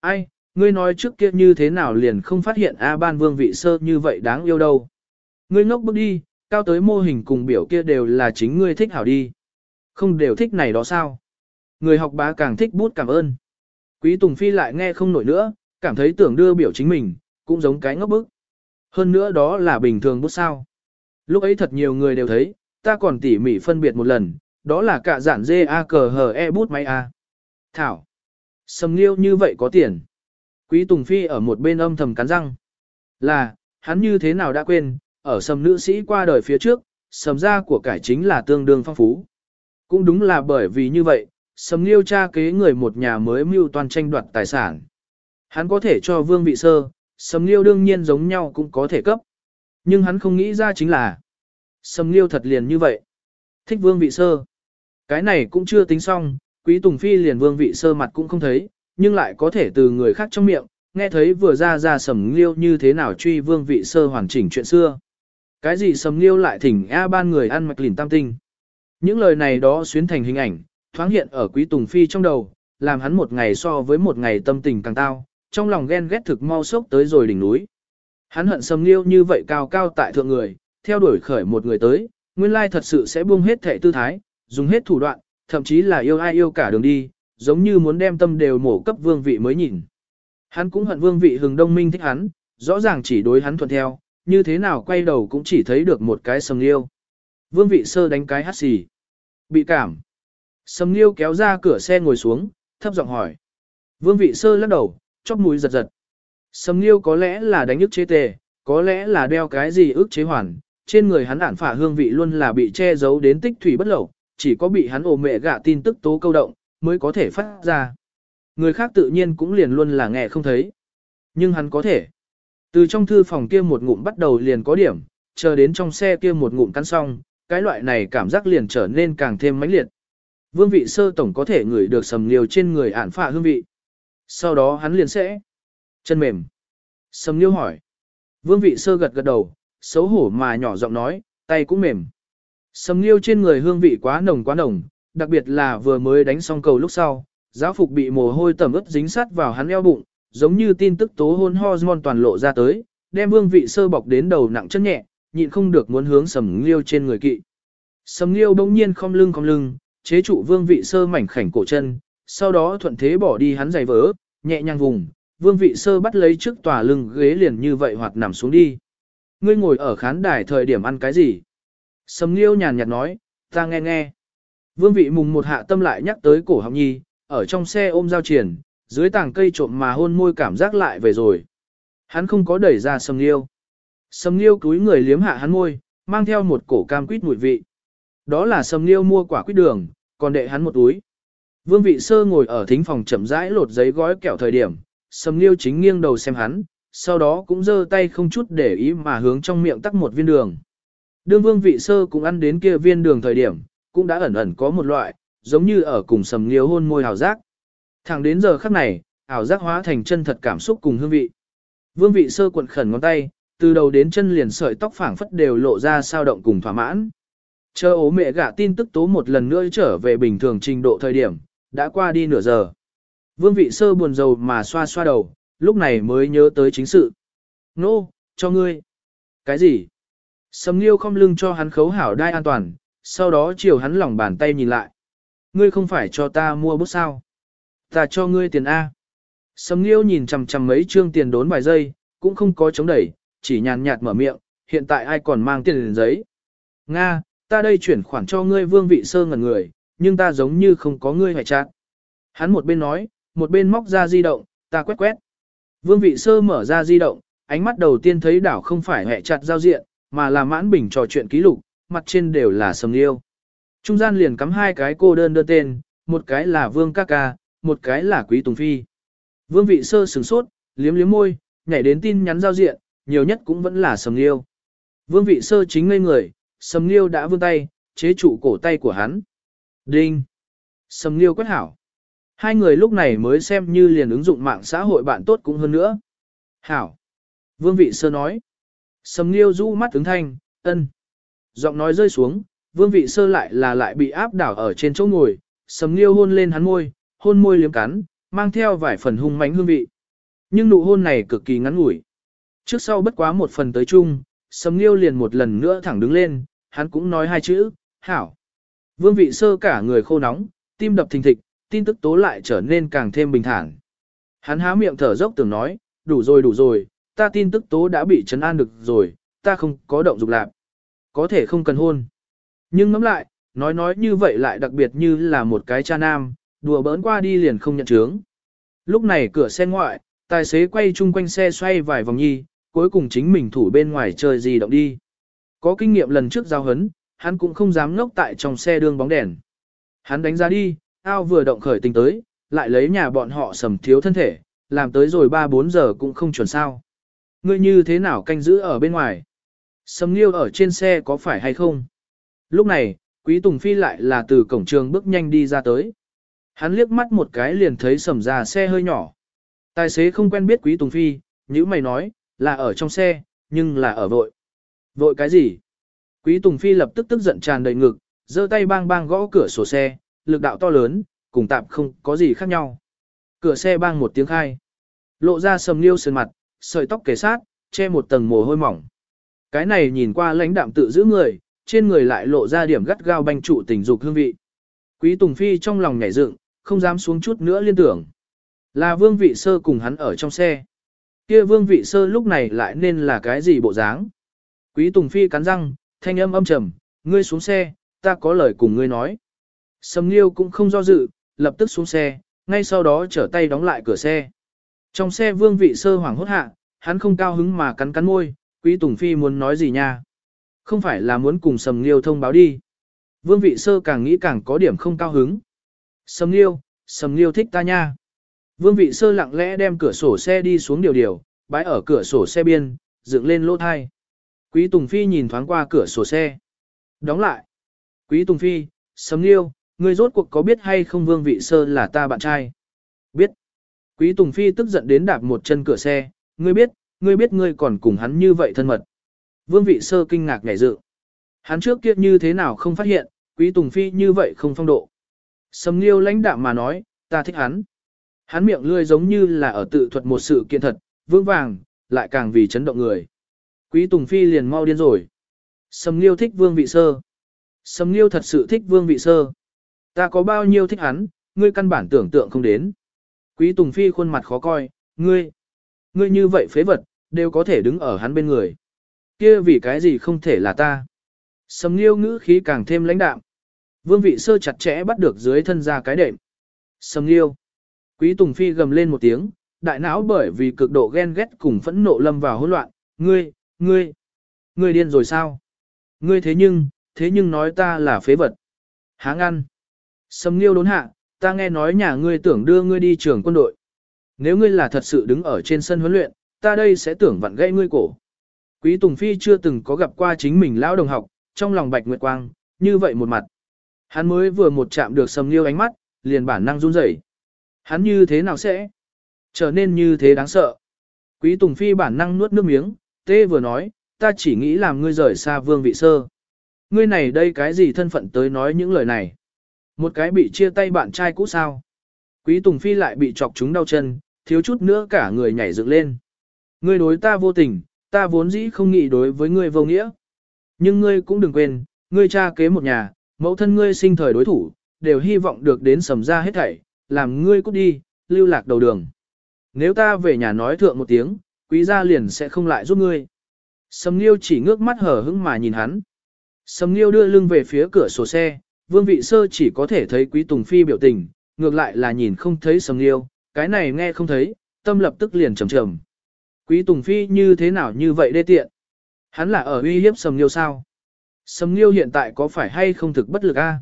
Ai, ngươi nói trước kia như thế nào liền không phát hiện A ban vương vị sơ như vậy đáng yêu đâu. Ngươi ngốc bước đi, cao tới mô hình cùng biểu kia đều là chính ngươi thích hảo đi. Không đều thích này đó sao? Người học bá càng thích bút cảm ơn. Quý Tùng Phi lại nghe không nổi nữa, cảm thấy tưởng đưa biểu chính mình, cũng giống cái ngốc bức. Hơn nữa đó là bình thường bút sao. Lúc ấy thật nhiều người đều thấy, ta còn tỉ mỉ phân biệt một lần, đó là cả giản dê A cờ hờ e bút máy A. Thảo. Sầm liêu như vậy có tiền. Quý Tùng Phi ở một bên âm thầm cắn răng. Là, hắn như thế nào đã quên, ở sầm nữ sĩ qua đời phía trước, sầm gia của cải chính là tương đương phong phú. Cũng đúng là bởi vì như vậy, sầm liêu cha kế người một nhà mới mưu toàn tranh đoạt tài sản. Hắn có thể cho vương vị sơ, sầm liêu đương nhiên giống nhau cũng có thể cấp. Nhưng hắn không nghĩ ra chính là, sầm liêu thật liền như vậy. Thích vương vị sơ. Cái này cũng chưa tính xong, quý tùng phi liền vương vị sơ mặt cũng không thấy, nhưng lại có thể từ người khác trong miệng, nghe thấy vừa ra ra sầm liêu như thế nào truy vương vị sơ hoàn chỉnh chuyện xưa. Cái gì sầm liêu lại thỉnh A ban người ăn mạch lìn tam tinh. Những lời này đó xuyến thành hình ảnh, thoáng hiện ở quý tùng phi trong đầu, làm hắn một ngày so với một ngày tâm tình càng tao, trong lòng ghen ghét thực mau sốc tới rồi đỉnh núi. Hắn hận sầm liêu như vậy cao cao tại thượng người, theo đuổi khởi một người tới, nguyên lai thật sự sẽ buông hết thể tư thái, dùng hết thủ đoạn, thậm chí là yêu ai yêu cả đường đi, giống như muốn đem tâm đều mổ cấp vương vị mới nhìn. Hắn cũng hận vương vị hừng đông minh thích hắn, rõ ràng chỉ đối hắn thuận theo, như thế nào quay đầu cũng chỉ thấy được một cái sầm liêu. Vương vị sơ đánh cái hát xì. Bị cảm. Sầm liêu kéo ra cửa xe ngồi xuống, thấp giọng hỏi. Vương vị sơ lắc đầu, chóp mũi giật giật. Sầm liêu có lẽ là đánh ức chế tề, có lẽ là đeo cái gì ức chế hoàn. Trên người hắn ản phả hương vị luôn là bị che giấu đến tích thủy bất lẩu, chỉ có bị hắn ồ mẹ gạ tin tức tố câu động, mới có thể phát ra. Người khác tự nhiên cũng liền luôn là nghe không thấy. Nhưng hắn có thể. Từ trong thư phòng kia một ngụm bắt đầu liền có điểm, chờ đến trong xe kia một ngụm cắn xong, cái loại này cảm giác liền trở nên càng thêm mãnh liệt. Vương vị sơ tổng có thể ngửi được sầm liều trên người ản phạ hương vị. Sau đó hắn liền sẽ chân mềm. Sầm liêu hỏi. Vương vị sơ gật gật đầu, xấu hổ mà nhỏ giọng nói, tay cũng mềm. Sầm liêu trên người hương vị quá nồng quá nồng, đặc biệt là vừa mới đánh xong cầu lúc sau, giáo phục bị mồ hôi tẩm ướt dính sát vào hắn eo bụng, giống như tin tức tố hôn hormone toàn lộ ra tới, đem hương vị sơ bọc đến đầu nặng chân nhẹ, nhịn không được muốn hướng sầm liêu trên người kỵ. Sầm liêu bỗng nhiên không lưng không lưng, chế trụ vương vị sơ mảnh khảnh cổ chân, sau đó thuận thế bỏ đi hắn giày vỡ, nhẹ nhàng vùng, vương vị sơ bắt lấy trước tòa lưng ghế liền như vậy hoặc nằm xuống đi. Ngươi ngồi ở khán đài thời điểm ăn cái gì? Sầm liêu nhàn nhạt nói, ta nghe nghe. Vương vị mùng một hạ tâm lại nhắc tới cổ học nhi, ở trong xe ôm giao triển, dưới tảng cây trộm mà hôn môi cảm giác lại về rồi. Hắn không có đẩy ra sầm liêu. Sầm liêu cúi người liếm hạ hắn môi, mang theo một cổ cam quýt mùi vị. Đó là sầm liêu mua quả quýt đường, còn đệ hắn một túi. Vương vị sơ ngồi ở thính phòng chậm rãi lột giấy gói kẹo thời điểm, sầm liêu chính nghiêng đầu xem hắn, sau đó cũng giơ tay không chút để ý mà hướng trong miệng tắc một viên đường. Đương vương vị sơ cũng ăn đến kia viên đường thời điểm, cũng đã ẩn ẩn có một loại, giống như ở cùng sầm liêu hôn môi hào giác. Thẳng đến giờ khắc này, ảo giác hóa thành chân thật cảm xúc cùng hương vị. Vương vị sơ cuộn khẩn ngón tay, từ đầu đến chân liền sợi tóc phảng phất đều lộ ra sao động cùng thỏa mãn. Chờ ố mẹ gả tin tức tố một lần nữa trở về bình thường trình độ thời điểm, đã qua đi nửa giờ. Vương vị sơ buồn rầu mà xoa xoa đầu, lúc này mới nhớ tới chính sự. Nô, no, cho ngươi. Cái gì? Sầm liêu không lưng cho hắn khấu hảo đai an toàn, sau đó chiều hắn lòng bàn tay nhìn lại. Ngươi không phải cho ta mua bút sao? Ta cho ngươi tiền A. Sầm liêu nhìn chằm chằm mấy trương tiền đốn vài giây, cũng không có chống đẩy, chỉ nhàn nhạt mở miệng, hiện tại ai còn mang tiền giấy. Nga, ta đây chuyển khoản cho ngươi vương vị sơ ngần người, nhưng ta giống như không có ngươi hoài chát. Hắn một bên nói, một bên móc ra di động, ta quét quét. Vương vị sơ mở ra di động, ánh mắt đầu tiên thấy đảo không phải hẹ chặt giao diện, mà là mãn bình trò chuyện ký lục, mặt trên đều là sầm liêu. Trung gian liền cắm hai cái cô đơn đơn tên, một cái là Vương ca ca, một cái là Quý Tùng Phi. Vương vị sơ sửng sốt, liếm liếm môi, nhảy đến tin nhắn giao diện, nhiều nhất cũng vẫn là sầm liêu. Vương vị sơ chính ngây người, sầm liêu đã vươn tay, chế trụ cổ tay của hắn. Đinh! Sầm liêu quét hảo. Hai người lúc này mới xem như liền ứng dụng mạng xã hội bạn tốt cũng hơn nữa. Hảo! Vương vị sơ nói. Sầm liêu du mắt ứng thanh, ân. Giọng nói rơi xuống, Vương vị sơ lại là lại bị áp đảo ở trên chỗ ngồi, sầm nghiêu hôn lên hắn môi, hôn môi liếm cắn, mang theo vài phần hung mãnh hương vị. Nhưng nụ hôn này cực kỳ ngắn ngủi. Trước sau bất quá một phần tới chung, sầm nghiêu liền một lần nữa thẳng đứng lên, hắn cũng nói hai chữ, hảo. Vương vị sơ cả người khô nóng, tim đập thình thịch, tin tức tố lại trở nên càng thêm bình thản. Hắn há miệng thở dốc tưởng nói, đủ rồi đủ rồi, ta tin tức tố đã bị chấn an được rồi, ta không có động dục lạc. Có thể không cần hôn. Nhưng ngẫm lại, nói nói như vậy lại đặc biệt như là một cái cha nam, đùa bỡn qua đi liền không nhận chướng. Lúc này cửa xe ngoại, tài xế quay chung quanh xe xoay vài vòng nhi, cuối cùng chính mình thủ bên ngoài chơi gì động đi. Có kinh nghiệm lần trước giao hấn, hắn cũng không dám ngốc tại trong xe đương bóng đèn. Hắn đánh ra đi, ao vừa động khởi tình tới, lại lấy nhà bọn họ sầm thiếu thân thể, làm tới rồi 3-4 giờ cũng không chuẩn sao. Ngươi như thế nào canh giữ ở bên ngoài? Sầm liêu ở trên xe có phải hay không? Lúc này, Quý Tùng Phi lại là từ cổng trường bước nhanh đi ra tới. Hắn liếc mắt một cái liền thấy sầm ra xe hơi nhỏ. Tài xế không quen biết Quý Tùng Phi, như mày nói, là ở trong xe, nhưng là ở vội. Vội cái gì? Quý Tùng Phi lập tức tức giận tràn đầy ngực, giơ tay bang bang gõ cửa sổ xe, lực đạo to lớn, cùng tạm không có gì khác nhau. Cửa xe bang một tiếng khai. Lộ ra sầm liêu sườn mặt, sợi tóc kề sát, che một tầng mồ hôi mỏng. Cái này nhìn qua lãnh đạm tự giữ người, trên người lại lộ ra điểm gắt gao banh trụ tình dục hương vị. Quý Tùng Phi trong lòng nhảy dựng, không dám xuống chút nữa liên tưởng. Là vương vị sơ cùng hắn ở trong xe. Kia vương vị sơ lúc này lại nên là cái gì bộ dáng? Quý Tùng Phi cắn răng, thanh âm âm trầm, ngươi xuống xe, ta có lời cùng ngươi nói. Sầm Liêu cũng không do dự, lập tức xuống xe, ngay sau đó trở tay đóng lại cửa xe. Trong xe vương vị sơ hoảng hốt hạ, hắn không cao hứng mà cắn cắn môi, Quý Tùng Phi muốn nói gì nha? Không phải là muốn cùng Sầm Liêu thông báo đi. Vương vị sơ càng nghĩ càng có điểm không cao hứng. Sầm Liêu, Sầm Liêu thích ta nha. Vương vị sơ lặng lẽ đem cửa sổ xe đi xuống điều điều, bãi ở cửa sổ xe biên, dựng lên lỗ thai. Quý Tùng Phi nhìn thoáng qua cửa sổ xe. Đóng lại. Quý Tùng Phi, Sầm Liêu, ngươi rốt cuộc có biết hay không Vương vị sơ là ta bạn trai? Biết. Quý Tùng Phi tức giận đến đạp một chân cửa xe, ngươi biết, ngươi biết ngươi còn cùng hắn như vậy thân mật. Vương vị sơ kinh ngạc ngảy dự. Hắn trước kia như thế nào không phát hiện, quý Tùng Phi như vậy không phong độ. Sầm Nghiêu lãnh đạm mà nói, ta thích hắn. Hắn miệng lươi giống như là ở tự thuật một sự kiện thật, Vương vàng, lại càng vì chấn động người. Quý Tùng Phi liền mau điên rồi. Sầm Nghiêu thích Vương vị sơ. Sầm Nghiêu thật sự thích Vương vị sơ. Ta có bao nhiêu thích hắn, ngươi căn bản tưởng tượng không đến. Quý Tùng Phi khuôn mặt khó coi, ngươi, ngươi như vậy phế vật, đều có thể đứng ở hắn bên người. Kia vì cái gì không thể là ta. Sầm nghiêu ngữ khí càng thêm lãnh đạm. Vương vị sơ chặt chẽ bắt được dưới thân ra cái đệm. Sầm nghiêu. Quý Tùng Phi gầm lên một tiếng, đại não bởi vì cực độ ghen ghét cùng phẫn nộ lâm vào hỗn loạn. Ngươi, ngươi, ngươi điên rồi sao? Ngươi thế nhưng, thế nhưng nói ta là phế vật. Háng ăn. Sầm nghiêu đốn hạ, ta nghe nói nhà ngươi tưởng đưa ngươi đi trường quân đội. Nếu ngươi là thật sự đứng ở trên sân huấn luyện, ta đây sẽ tưởng vặn gãy ngươi cổ. Quý Tùng Phi chưa từng có gặp qua chính mình lão đồng học, trong lòng bạch nguyệt quang, như vậy một mặt. Hắn mới vừa một chạm được sầm liêu ánh mắt, liền bản năng run rẩy. Hắn như thế nào sẽ trở nên như thế đáng sợ? Quý Tùng Phi bản năng nuốt nước miếng, tê vừa nói, ta chỉ nghĩ làm ngươi rời xa vương vị sơ. Ngươi này đây cái gì thân phận tới nói những lời này? Một cái bị chia tay bạn trai cũ sao? Quý Tùng Phi lại bị chọc chúng đau chân, thiếu chút nữa cả người nhảy dựng lên. Ngươi đối ta vô tình, ta vốn dĩ không nghĩ đối với ngươi vô nghĩa. Nhưng ngươi cũng đừng quên, ngươi cha kế một nhà, mẫu thân ngươi sinh thời đối thủ, đều hy vọng được đến sầm ra hết thảy, làm ngươi cút đi, lưu lạc đầu đường. Nếu ta về nhà nói thượng một tiếng, quý gia liền sẽ không lại giúp ngươi. Sầm Nghiêu chỉ ngước mắt hở hững mà nhìn hắn. Sầm Nghiêu đưa lưng về phía cửa sổ xe, Vương Vị Sơ chỉ có thể thấy Quý Tùng Phi biểu tình, ngược lại là nhìn không thấy Sầm Nghiêu, cái này nghe không thấy, tâm lập tức liền trầm trầm. Quý Tùng Phi như thế nào như vậy đê tiện? Hắn là ở uy hiếp Sầm Nghiêu sao? Sầm Nghiêu hiện tại có phải hay không thực bất lực a?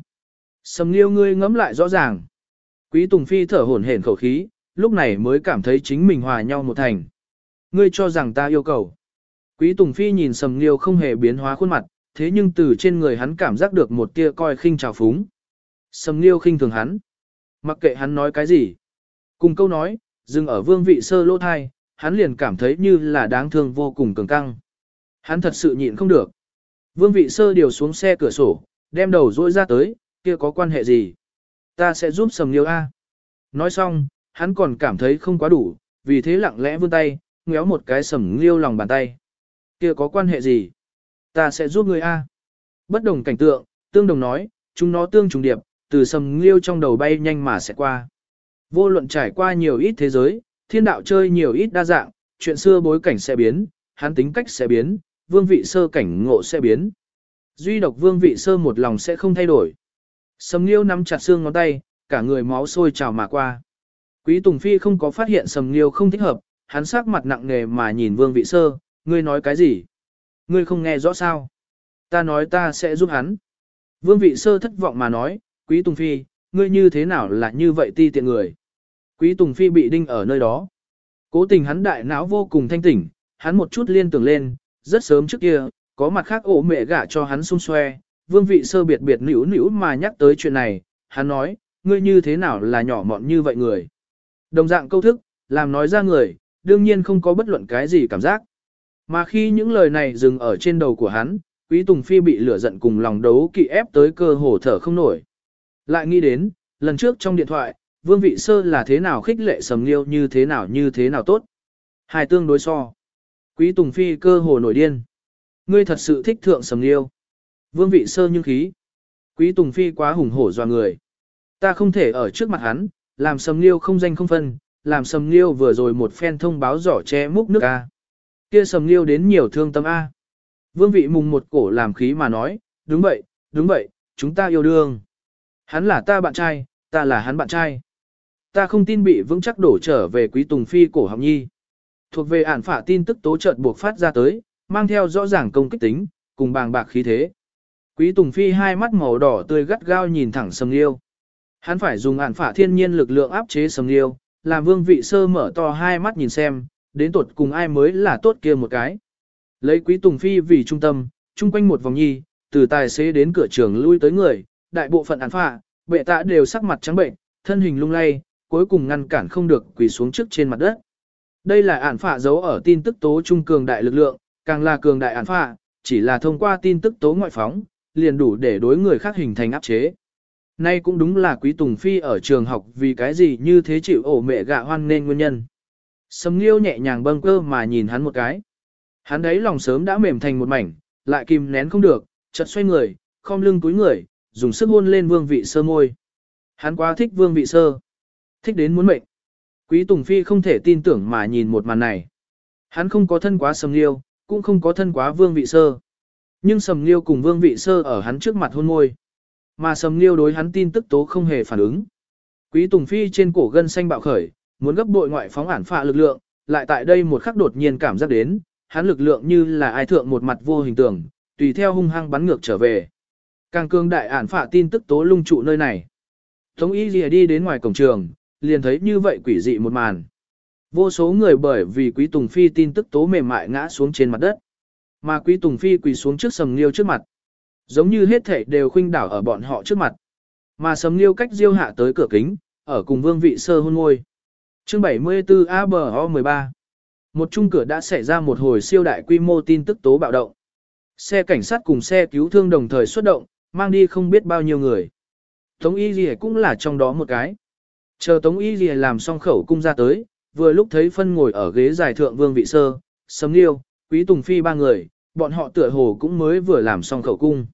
Sầm Nghiêu ngươi ngẫm lại rõ ràng. Quý Tùng Phi thở hổn hển khẩu khí, lúc này mới cảm thấy chính mình hòa nhau một thành. Ngươi cho rằng ta yêu cầu. Quý Tùng Phi nhìn Sầm Nghiêu không hề biến hóa khuôn mặt, thế nhưng từ trên người hắn cảm giác được một tia coi khinh trào phúng. Sầm Nghiêu khinh thường hắn. Mặc kệ hắn nói cái gì. Cùng câu nói, dừng ở vương vị sơ lô thai, hắn liền cảm thấy như là đáng thương vô cùng cường căng. Hắn thật sự nhịn không được. Vương vị sơ điều xuống xe cửa sổ, đem đầu rỗi ra tới, kia có quan hệ gì? Ta sẽ giúp sầm liêu A. Nói xong, hắn còn cảm thấy không quá đủ, vì thế lặng lẽ vươn tay, ngéo một cái sầm liêu lòng bàn tay. Kia có quan hệ gì? Ta sẽ giúp ngươi A. Bất đồng cảnh tượng, tương đồng nói, chúng nó tương trùng điệp, từ sầm liêu trong đầu bay nhanh mà sẽ qua. Vô luận trải qua nhiều ít thế giới, thiên đạo chơi nhiều ít đa dạng, chuyện xưa bối cảnh sẽ biến, hắn tính cách sẽ biến, vương vị sơ cảnh ngộ sẽ biến. Duy độc vương vị sơ một lòng sẽ không thay đổi. Sầm liêu nắm chặt xương ngón tay, cả người máu sôi trào mà qua. Quý Tùng Phi không có phát hiện Sầm liêu không thích hợp, hắn sắc mặt nặng nề mà nhìn vương vị sơ, ngươi nói cái gì? Ngươi không nghe rõ sao? Ta nói ta sẽ giúp hắn. Vương vị sơ thất vọng mà nói, Quý Tùng Phi, ngươi như thế nào là như vậy ti tiện người? Quý Tùng Phi bị đinh ở nơi đó. Cố tình hắn đại não vô cùng thanh tỉnh, hắn một chút liên tưởng lên, rất sớm trước kia, có mặt khác ổ mẹ gả cho hắn xung xoe, vương vị sơ biệt biệt nỉu nỉu mà nhắc tới chuyện này, hắn nói, ngươi như thế nào là nhỏ mọn như vậy người. Đồng dạng câu thức, làm nói ra người, đương nhiên không có bất luận cái gì cảm giác. Mà khi những lời này dừng ở trên đầu của hắn, Quý Tùng Phi bị lửa giận cùng lòng đấu kỵ ép tới cơ hồ thở không nổi. Lại nghĩ đến, lần trước trong điện thoại, Vương Vị Sơ là thế nào khích lệ sầm liêu như thế nào như thế nào tốt. Hai tương đối so. Quý Tùng Phi cơ hồ nổi điên. Ngươi thật sự thích thượng sầm liêu. Vương Vị Sơ nhưng khí. Quý Tùng Phi quá hùng hổ doa người. Ta không thể ở trước mặt hắn, làm sầm liêu không danh không phân, làm sầm liêu vừa rồi một phen thông báo giỏ che múc nước ca. Kia sầm liêu đến nhiều thương tâm A. Vương Vị mùng một cổ làm khí mà nói, đúng vậy, đúng vậy, chúng ta yêu đương. Hắn là ta bạn trai, ta là hắn bạn trai. Ta không tin bị vững chắc đổ trở về quý tùng phi cổ học nhi. Thuộc về ản phả tin tức tố trợt buộc phát ra tới, mang theo rõ ràng công kích tính, cùng bàng bạc khí thế. Quý tùng phi hai mắt màu đỏ tươi gắt gao nhìn thẳng sầm liêu. Hắn phải dùng ản phả thiên nhiên lực lượng áp chế sầm liêu, làm vương vị sơ mở to hai mắt nhìn xem, đến tột cùng ai mới là tốt kia một cái. Lấy quý tùng phi vì trung tâm, chung quanh một vòng nhi, từ tài xế đến cửa trường lui tới người, đại bộ phận án phạ, bệ tạ đều sắc mặt trắng bệnh, thân hình lung lay, cuối cùng ngăn cản không được quỳ xuống trước trên mặt đất. Đây là án phạ giấu ở tin tức tố trung cường đại lực lượng, càng là cường đại án phạ, chỉ là thông qua tin tức tố ngoại phóng, liền đủ để đối người khác hình thành áp chế. Nay cũng đúng là quý Tùng Phi ở trường học vì cái gì như thế chịu ổ mẹ gạ hoan nên nguyên nhân. Sầm Nghiêu nhẹ nhàng bâng cơ mà nhìn hắn một cái. Hắn đấy lòng sớm đã mềm thành một mảnh, lại kìm nén không được, chợt xoay người, khom lưng túi người, dùng sức hôn lên vương vị sơ môi. Hắn quá thích vương vị sơ. Thích đến muốn mệnh. Quý Tùng Phi không thể tin tưởng mà nhìn một màn này. Hắn không có thân quá sầm liêu, cũng không có thân quá vương vị sơ. Nhưng sầm liêu cùng vương vị sơ ở hắn trước mặt hôn môi. Mà sầm liêu đối hắn tin tức tố không hề phản ứng. Quý Tùng Phi trên cổ gân xanh bạo khởi, muốn gấp bội ngoại phóng ản phạ lực lượng, lại tại đây một khắc đột nhiên cảm giác đến, hắn lực lượng như là ai thượng một mặt vô hình tượng, tùy theo hung hăng bắn ngược trở về. Càng cương đại ản phạ tin tức tố lung trụ nơi này. Tống y lìa đi đến ngoài cổng trường, liền thấy như vậy quỷ dị một màn. Vô số người bởi vì Quý Tùng Phi tin tức tố mềm mại ngã xuống trên mặt đất. Mà Quý Tùng Phi quỳ xuống trước sầm liêu trước mặt. Giống như hết thảy đều khuynh đảo ở bọn họ trước mặt. Mà sầm liêu cách diêu hạ tới cửa kính, ở cùng vương vị sơ hôn ngôi. Chương 74 ABO 13 Một chung cửa đã xảy ra một hồi siêu đại quy mô tin tức tố bạo động. Xe cảnh sát cùng xe cứu thương đồng thời xuất động, mang đi không biết bao nhiêu người. Tống Y Ghi cũng là trong đó một cái. Chờ Tống Y Ghi làm xong khẩu cung ra tới, vừa lúc thấy phân ngồi ở ghế giải thượng vương vị sơ, sấm liêu, quý tùng phi ba người, bọn họ tựa hồ cũng mới vừa làm xong khẩu cung.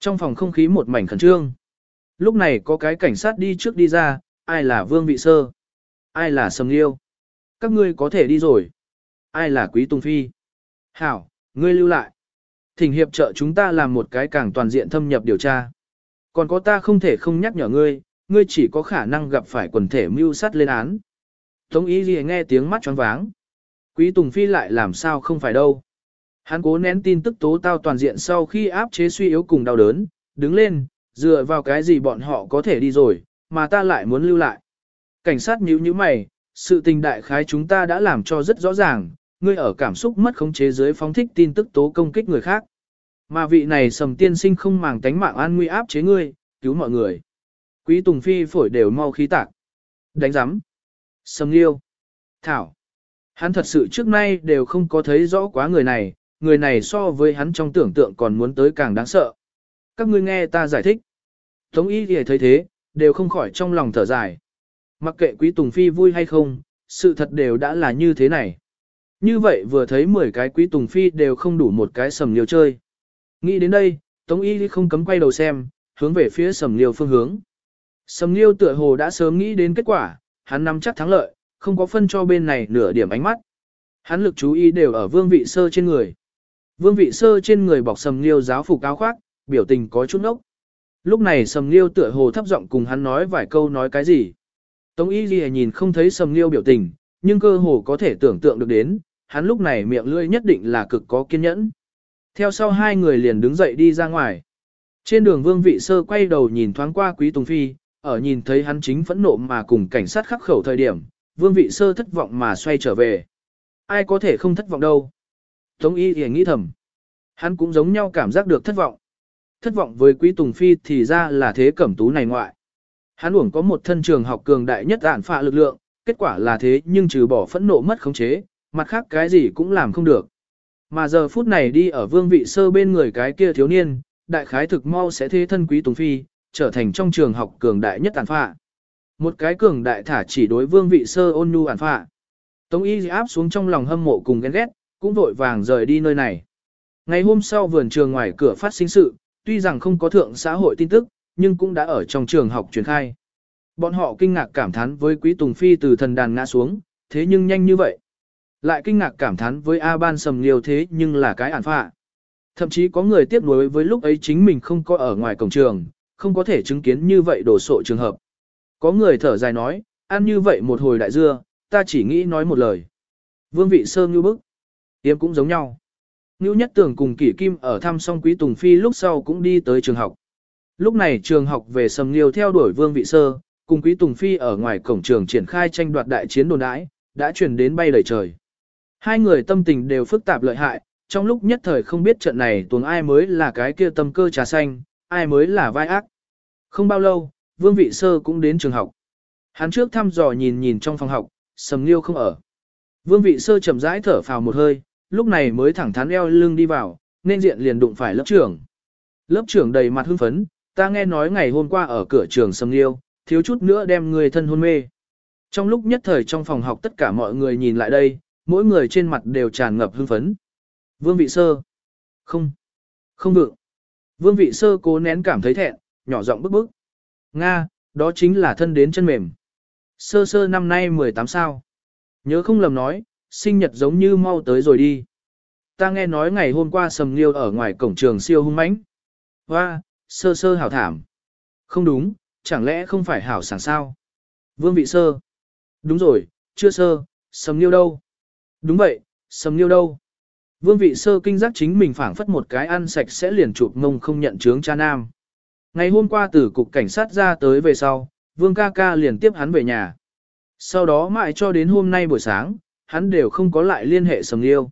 Trong phòng không khí một mảnh khẩn trương. Lúc này có cái cảnh sát đi trước đi ra, ai là vương vị sơ, ai là Sầm liêu. Các ngươi có thể đi rồi. Ai là quý tùng phi. Hảo, ngươi lưu lại. Thỉnh hiệp trợ chúng ta làm một cái càng toàn diện thâm nhập điều tra. Còn có ta không thể không nhắc nhở ngươi, ngươi chỉ có khả năng gặp phải quần thể mưu sát lên án. Tống ý gì nghe tiếng mắt choáng váng. Quý Tùng Phi lại làm sao không phải đâu. Hắn cố nén tin tức tố tao toàn diện sau khi áp chế suy yếu cùng đau đớn, đứng lên, dựa vào cái gì bọn họ có thể đi rồi, mà ta lại muốn lưu lại. Cảnh sát nhíu nhíu mày, sự tình đại khái chúng ta đã làm cho rất rõ ràng, ngươi ở cảm xúc mất khống chế dưới phóng thích tin tức tố công kích người khác. Mà vị này sầm tiên sinh không màng tánh mạng an nguy áp chế ngươi, cứu mọi người. Quý Tùng Phi phổi đều mau khí tạc. Đánh giám. Sầm liêu. Thảo. Hắn thật sự trước nay đều không có thấy rõ quá người này, người này so với hắn trong tưởng tượng còn muốn tới càng đáng sợ. Các ngươi nghe ta giải thích. Tống y thì thấy thế, đều không khỏi trong lòng thở dài. Mặc kệ quý tùng phi vui hay không, sự thật đều đã là như thế này. Như vậy vừa thấy 10 cái quý tùng phi đều không đủ một cái sầm liều chơi. Nghĩ đến đây, Tống y không cấm quay đầu xem, hướng về phía sầm liều phương hướng. Sầm liêu tựa hồ đã sớm nghĩ đến kết quả, hắn nắm chắc thắng lợi, không có phân cho bên này nửa điểm ánh mắt. Hắn lực chú ý đều ở vương vị sơ trên người. Vương vị sơ trên người bọc sầm liêu giáo phục áo khoác, biểu tình có chút nốc. Lúc này sầm liêu tựa hồ thấp giọng cùng hắn nói vài câu nói cái gì. Tống y ghi nhìn không thấy sầm liêu biểu tình, nhưng cơ hồ có thể tưởng tượng được đến, hắn lúc này miệng lưỡi nhất định là cực có kiên nhẫn. Theo sau hai người liền đứng dậy đi ra ngoài. Trên đường vương vị sơ quay đầu nhìn thoáng qua quý Tùng Phi, ở nhìn thấy hắn chính phẫn nộ mà cùng cảnh sát khắc khẩu thời điểm, vương vị sơ thất vọng mà xoay trở về. Ai có thể không thất vọng đâu. Tống y Ghi nghĩ thầm. Hắn cũng giống nhau cảm giác được thất vọng. Thất vọng với quý Tùng Phi thì ra là thế cẩm tú này ngoại. Hắn uổng có một thân trường học cường đại nhất ản phạ lực lượng, kết quả là thế nhưng trừ bỏ phẫn nộ mất khống chế, mặt khác cái gì cũng làm không được. Mà giờ phút này đi ở vương vị sơ bên người cái kia thiếu niên, đại khái thực mau sẽ thế thân quý Tùng Phi, trở thành trong trường học cường đại nhất ản phạ. Một cái cường đại thả chỉ đối vương vị sơ ôn nhu ản phạ. Tống y áp xuống trong lòng hâm mộ cùng ghen ghét, cũng vội vàng rời đi nơi này. Ngày hôm sau vườn trường ngoài cửa phát sinh sự, tuy rằng không có thượng xã hội tin tức, nhưng cũng đã ở trong trường học truyền khai. Bọn họ kinh ngạc cảm thán với Quý Tùng Phi từ thần đàn ngã xuống, thế nhưng nhanh như vậy. Lại kinh ngạc cảm thán với A Ban sầm liều thế nhưng là cái ản phạ. Thậm chí có người tiếp nối với lúc ấy chính mình không có ở ngoài cổng trường, không có thể chứng kiến như vậy đổ sộ trường hợp. Có người thở dài nói, ăn như vậy một hồi đại dưa, ta chỉ nghĩ nói một lời. Vương vị sơ như bức. Yếm cũng giống nhau. Ngưu Nhất Tưởng cùng Kỷ Kim ở thăm xong Quý Tùng Phi lúc sau cũng đi tới trường học. Lúc này trường học về Sầm Liêu theo đuổi Vương Vị Sơ, cùng Quý Tùng Phi ở ngoài cổng trường triển khai tranh đoạt đại chiến đồn đãi, đã chuyển đến bay đầy trời. Hai người tâm tình đều phức tạp lợi hại, trong lúc nhất thời không biết trận này tuồng ai mới là cái kia tâm cơ trà xanh, ai mới là vai ác. Không bao lâu, Vương Vị Sơ cũng đến trường học. Hắn trước thăm dò nhìn nhìn trong phòng học, Sầm Liêu không ở. Vương Vị Sơ chậm rãi thở phào một hơi, lúc này mới thẳng thắn eo lưng đi vào, nên diện liền đụng phải lớp trưởng. Lớp trưởng đầy mặt hưng phấn, ta nghe nói ngày hôm qua ở cửa trường Sầm Liêu, thiếu chút nữa đem người thân hôn mê. Trong lúc nhất thời trong phòng học tất cả mọi người nhìn lại đây, mỗi người trên mặt đều tràn ngập hưng phấn. Vương vị sơ. Không. Không vượng. Vương vị sơ cố nén cảm thấy thẹn, nhỏ giọng bức bức. Nga, đó chính là thân đến chân mềm. Sơ sơ năm nay 18 sao. Nhớ không lầm nói, sinh nhật giống như mau tới rồi đi. Ta nghe nói ngày hôm qua sầm liêu ở ngoài cổng trường siêu hung mãnh. Hoa, sơ sơ hảo thảm. Không đúng, chẳng lẽ không phải hảo sảng sao? Vương vị sơ. Đúng rồi, chưa sơ, sầm liêu đâu? Đúng vậy, sầm liêu đâu? Vương vị sơ kinh giác chính mình phảng phất một cái ăn sạch sẽ liền chụp mông không nhận chướng cha nam. Ngày hôm qua từ cục cảnh sát ra tới về sau, Vương ca ca liền tiếp hắn về nhà. Sau đó mãi cho đến hôm nay buổi sáng, hắn đều không có lại liên hệ Sầm Liêu.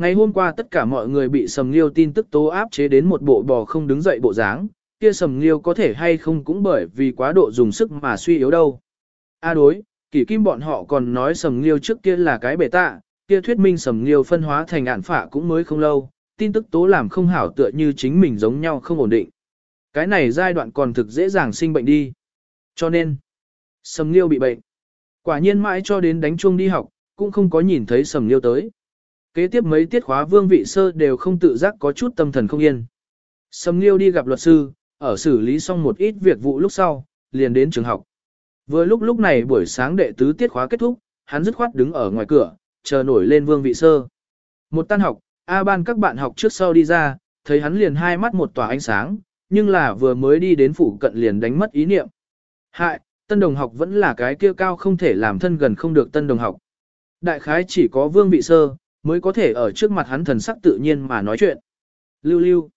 Ngày hôm qua tất cả mọi người bị Sầm Liêu tin tức tố áp chế đến một bộ bò không đứng dậy bộ dáng, kia Sầm Liêu có thể hay không cũng bởi vì quá độ dùng sức mà suy yếu đâu. A à đối, kỷ kim bọn họ còn nói Sầm Liêu trước kia là cái bể tạ, kia thuyết minh Sầm Liêu phân hóa thành ản phả cũng mới không lâu, tin tức tố làm không hảo tựa như chính mình giống nhau không ổn định. Cái này giai đoạn còn thực dễ dàng sinh bệnh đi. Cho nên, Sầm Liêu bị bệnh. Quả nhiên mãi cho đến đánh chuông đi học, cũng không có nhìn thấy sầm liêu tới. Kế tiếp mấy tiết khóa vương vị sơ đều không tự giác có chút tâm thần không yên. Sầm liêu đi gặp luật sư, ở xử lý xong một ít việc vụ lúc sau, liền đến trường học. Vừa lúc lúc này buổi sáng đệ tứ tiết khóa kết thúc, hắn dứt khoát đứng ở ngoài cửa, chờ nổi lên vương vị sơ. Một tan học, A ban các bạn học trước sau đi ra, thấy hắn liền hai mắt một tỏa ánh sáng, nhưng là vừa mới đi đến phủ cận liền đánh mất ý niệm. Hại, tân đồng học vẫn là cái kia cao không thể làm thân gần không được tân đồng học. Đại khái chỉ có vương vị sơ, mới có thể ở trước mặt hắn thần sắc tự nhiên mà nói chuyện. Lưu lưu.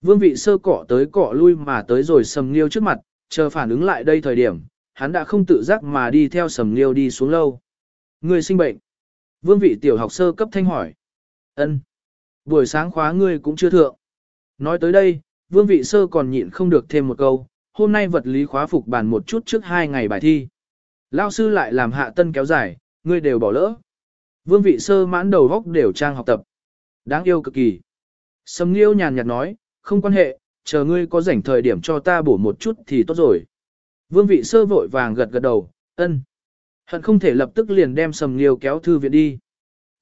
Vương vị sơ cỏ tới cỏ lui mà tới rồi sầm liêu trước mặt, chờ phản ứng lại đây thời điểm, hắn đã không tự giác mà đi theo sầm liêu đi xuống lâu. Người sinh bệnh. Vương vị tiểu học sơ cấp thanh hỏi. ân Buổi sáng khóa ngươi cũng chưa thượng. Nói tới đây, vương vị sơ còn nhịn không được thêm một câu, hôm nay vật lý khóa phục bàn một chút trước hai ngày bài thi. Lao sư lại làm hạ tân kéo dài, ngươi đều bỏ lỡ. Vương vị sơ mãn đầu góc đều trang học tập. Đáng yêu cực kỳ. Sầm Nghiêu nhàn nhạt nói, không quan hệ, chờ ngươi có rảnh thời điểm cho ta bổ một chút thì tốt rồi. Vương vị sơ vội vàng gật gật đầu, ân. Hận không thể lập tức liền đem sầm liêu kéo thư viện đi.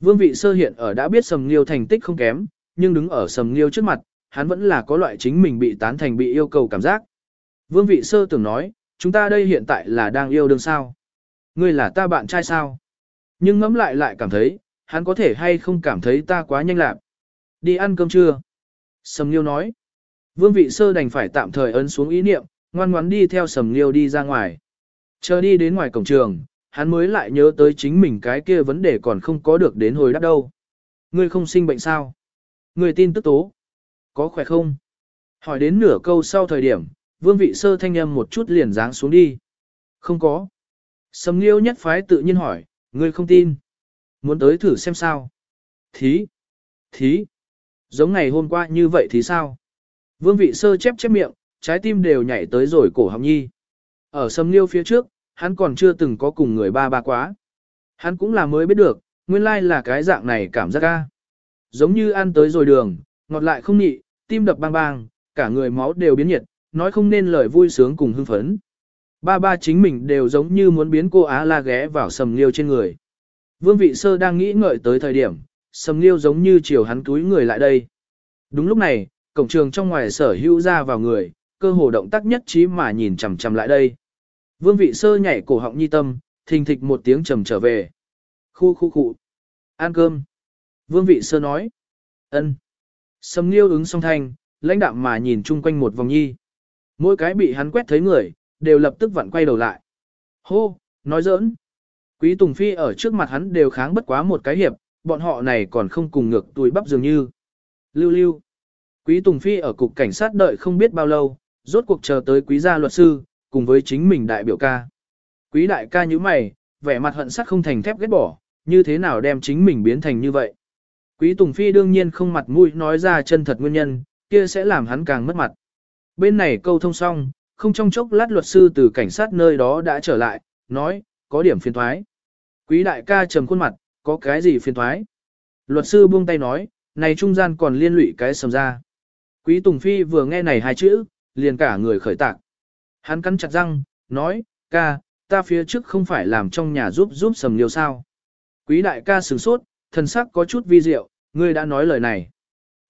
Vương vị sơ hiện ở đã biết sầm liêu thành tích không kém, nhưng đứng ở sầm liêu trước mặt, hắn vẫn là có loại chính mình bị tán thành bị yêu cầu cảm giác. Vương vị sơ tưởng nói, chúng ta đây hiện tại là đang yêu đương sao. Ngươi là ta bạn trai sao? Nhưng ngẫm lại lại cảm thấy, hắn có thể hay không cảm thấy ta quá nhanh lạc. Đi ăn cơm trưa. Sầm Liêu nói. Vương vị sơ đành phải tạm thời ấn xuống ý niệm, ngoan ngoãn đi theo Sầm Liêu đi ra ngoài. Chờ đi đến ngoài cổng trường, hắn mới lại nhớ tới chính mình cái kia vấn đề còn không có được đến hồi đáp đâu. Ngươi không sinh bệnh sao? Ngươi tin tức tố. Có khỏe không? Hỏi đến nửa câu sau thời điểm, vương vị sơ thanh âm một chút liền dáng xuống đi. Không có. Sầm Liêu nhất phái tự nhiên hỏi, ngươi không tin. Muốn tới thử xem sao. Thí. Thí. Giống ngày hôm qua như vậy thì sao? Vương vị sơ chép chép miệng, trái tim đều nhảy tới rồi cổ họng nhi. Ở sâm liêu phía trước, hắn còn chưa từng có cùng người ba ba quá. Hắn cũng là mới biết được, nguyên lai là cái dạng này cảm giác ca. Giống như ăn tới rồi đường, ngọt lại không nhị, tim đập bang bang, cả người máu đều biến nhiệt, nói không nên lời vui sướng cùng hưng phấn. Ba ba chính mình đều giống như muốn biến cô Á la ghé vào sầm liêu trên người. Vương vị sơ đang nghĩ ngợi tới thời điểm, sầm liêu giống như chiều hắn túi người lại đây. Đúng lúc này, cổng trường trong ngoài sở hữu ra vào người, cơ hồ động tác nhất trí mà nhìn chằm chằm lại đây. Vương vị sơ nhảy cổ họng nhi tâm, thình thịch một tiếng trầm trở về. Khu khu khu. Ăn cơm. Vương vị sơ nói. ân. Sầm liêu ứng song thanh, lãnh đạm mà nhìn chung quanh một vòng nhi. Mỗi cái bị hắn quét thấy người, đều lập tức vặn quay đầu lại. Hô, nói giỡn. Quý Tùng Phi ở trước mặt hắn đều kháng bất quá một cái hiệp, bọn họ này còn không cùng ngược tuổi bắp dường như. Lưu lưu. Quý Tùng Phi ở cục cảnh sát đợi không biết bao lâu, rốt cuộc chờ tới quý gia luật sư, cùng với chính mình đại biểu ca. Quý đại ca như mày, vẻ mặt hận sắt không thành thép ghét bỏ, như thế nào đem chính mình biến thành như vậy. Quý Tùng Phi đương nhiên không mặt mũi nói ra chân thật nguyên nhân, kia sẽ làm hắn càng mất mặt. Bên này câu thông xong, không trong chốc lát luật sư từ cảnh sát nơi đó đã trở lại, nói, có điểm phiền thoái. Quý đại ca trầm khuôn mặt, có cái gì phiền thoái? Luật sư buông tay nói, này trung gian còn liên lụy cái sầm ra. Quý Tùng Phi vừa nghe này hai chữ, liền cả người khởi tạc. Hắn cắn chặt răng, nói, ca, ta phía trước không phải làm trong nhà giúp giúp sầm liêu sao. Quý đại ca sửng sốt, thần sắc có chút vi diệu, ngươi đã nói lời này.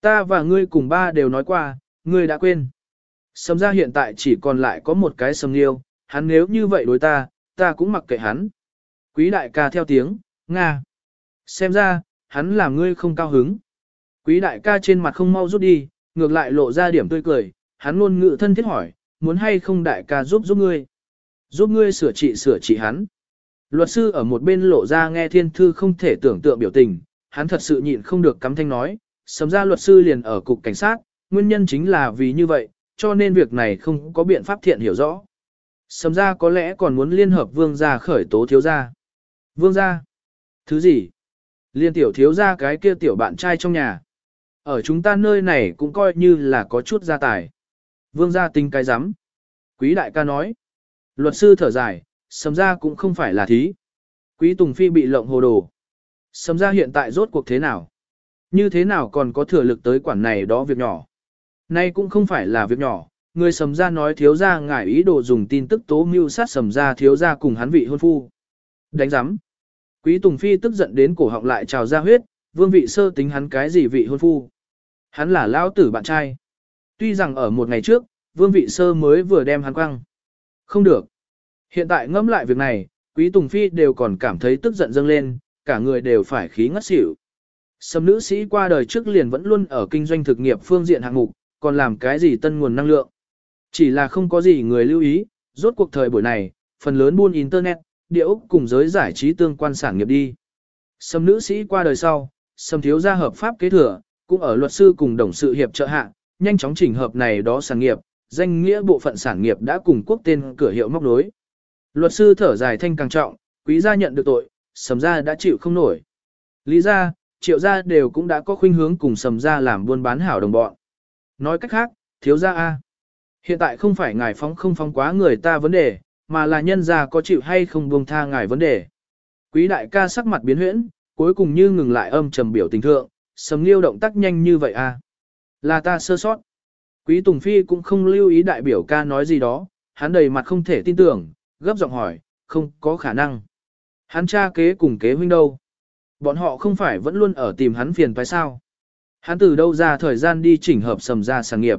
Ta và ngươi cùng ba đều nói qua, ngươi đã quên. Sầm ra hiện tại chỉ còn lại có một cái sầm liêu, hắn nếu như vậy đối ta, ta cũng mặc kệ hắn. Quý đại ca theo tiếng, Nga. Xem ra, hắn làm ngươi không cao hứng. Quý đại ca trên mặt không mau rút đi, ngược lại lộ ra điểm tươi cười, hắn luôn ngự thân thiết hỏi, muốn hay không đại ca giúp giúp ngươi. Giúp ngươi sửa trị sửa trị hắn. Luật sư ở một bên lộ ra nghe thiên thư không thể tưởng tượng biểu tình, hắn thật sự nhịn không được cắm thanh nói, sầm ra luật sư liền ở cục cảnh sát, nguyên nhân chính là vì như vậy, cho nên việc này không có biện pháp thiện hiểu rõ. Sầm ra có lẽ còn muốn liên hợp vương gia khởi tố thiếu gia. Vương gia? Thứ gì? Liên tiểu thiếu gia cái kia tiểu bạn trai trong nhà. Ở chúng ta nơi này cũng coi như là có chút gia tài. Vương gia tinh cái rắm Quý đại ca nói. Luật sư thở dài, sầm ra cũng không phải là thí. Quý Tùng Phi bị lộng hồ đồ. Sầm ra hiện tại rốt cuộc thế nào? Như thế nào còn có thừa lực tới quản này đó việc nhỏ? Nay cũng không phải là việc nhỏ, người sầm ra nói thiếu ra ngải ý đồ dùng tin tức tố mưu sát sầm ra thiếu ra cùng hắn vị hôn phu. Đánh giám. Quý Tùng Phi tức giận đến cổ họng lại trào ra huyết, vương vị sơ tính hắn cái gì vị hôn phu. Hắn là lão tử bạn trai. Tuy rằng ở một ngày trước, vương vị sơ mới vừa đem hắn quăng. Không được. Hiện tại ngẫm lại việc này, quý Tùng Phi đều còn cảm thấy tức giận dâng lên, cả người đều phải khí ngất xỉu. Sầm nữ sĩ qua đời trước liền vẫn luôn ở kinh doanh thực nghiệp phương diện hạng mục, còn làm cái gì tân nguồn năng lượng. Chỉ là không có gì người lưu ý, rốt cuộc thời buổi này, phần lớn buôn Internet, địa ốc cùng giới giải trí tương quan sản nghiệp đi. Sầm nữ sĩ qua đời sau, sầm thiếu gia hợp pháp kế thừa, cũng ở luật sư cùng đồng sự hiệp trợ hạ, nhanh chóng chỉnh hợp này đó sản nghiệp, danh nghĩa bộ phận sản nghiệp đã cùng quốc tên cửa hiệu móc đối. Luật sư thở dài thanh càng trọng, quý gia nhận được tội, sầm gia đã chịu không nổi. Lý gia, triệu gia đều cũng đã có khuynh hướng cùng sầm gia làm buôn bán hảo đồng bọn. Nói cách khác, thiếu gia A. Hiện tại không phải ngài phóng không phóng quá người ta vấn đề, mà là nhân gia có chịu hay không buông tha ngài vấn đề. Quý đại ca sắc mặt biến huyễn, cuối cùng như ngừng lại âm trầm biểu tình thượng, sầm liêu động tác nhanh như vậy a, Là ta sơ sót. Quý Tùng Phi cũng không lưu ý đại biểu ca nói gì đó, hắn đầy mặt không thể tin tưởng, gấp giọng hỏi, không có khả năng. Hắn cha kế cùng kế huynh đâu? Bọn họ không phải vẫn luôn ở tìm hắn phiền phải sao? Hắn từ đâu ra thời gian đi chỉnh hợp sầm ra sản nghiệp?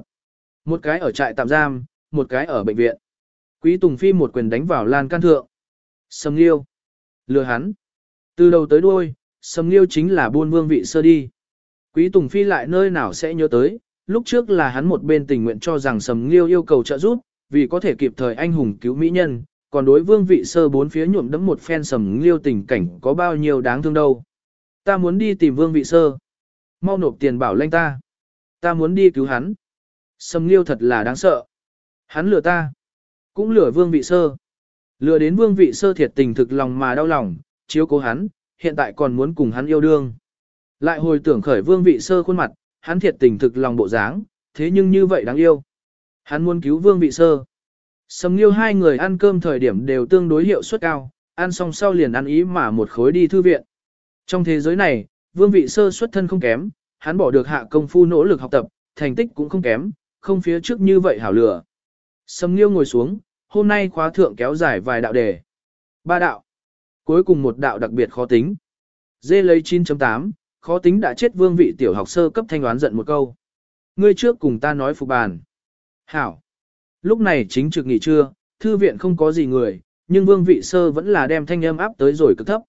Một cái ở trại tạm giam, một cái ở bệnh viện. Quý Tùng Phi một quyền đánh vào lan can thượng. Sầm Liêu. Lừa hắn. Từ đầu tới đuôi, Sầm Liêu chính là buôn vương vị sơ đi. Quý Tùng Phi lại nơi nào sẽ nhớ tới, lúc trước là hắn một bên tình nguyện cho rằng Sầm Liêu yêu cầu trợ giúp, vì có thể kịp thời anh hùng cứu mỹ nhân, còn đối vương vị sơ bốn phía nhuộm đẫm một phen Sầm Liêu tình cảnh có bao nhiêu đáng thương đâu. Ta muốn đi tìm vương vị sơ. Mau nộp tiền bảo lanh ta. Ta muốn đi cứu hắn. Sầm Liêu thật là đáng sợ. Hắn lừa ta. Cũng lừa vương vị sơ. Lừa đến vương vị sơ thiệt tình thực lòng mà đau lòng, chiếu cố hắn, hiện tại còn muốn cùng hắn yêu đương. Lại hồi tưởng khởi vương vị sơ khuôn mặt, hắn thiệt tình thực lòng bộ dáng, thế nhưng như vậy đáng yêu. Hắn muốn cứu vương vị sơ. Sầm nghiêu hai người ăn cơm thời điểm đều tương đối hiệu suất cao, ăn xong sau liền ăn ý mà một khối đi thư viện. Trong thế giới này, vương vị sơ xuất thân không kém, hắn bỏ được hạ công phu nỗ lực học tập, thành tích cũng không kém, không phía trước như vậy hảo lửa. Sầm nghiêu ngồi xuống, hôm nay khóa thượng kéo dài vài đạo đề. Ba đạo. Cuối cùng một đạo đặc biệt khó tính. Dê lấy 9.8, khó tính đã chết vương vị tiểu học sơ cấp thanh đoán giận một câu. Ngươi trước cùng ta nói phục bàn. Hảo. Lúc này chính trực nghỉ trưa, thư viện không có gì người, nhưng vương vị sơ vẫn là đem thanh âm áp tới rồi cực thấp.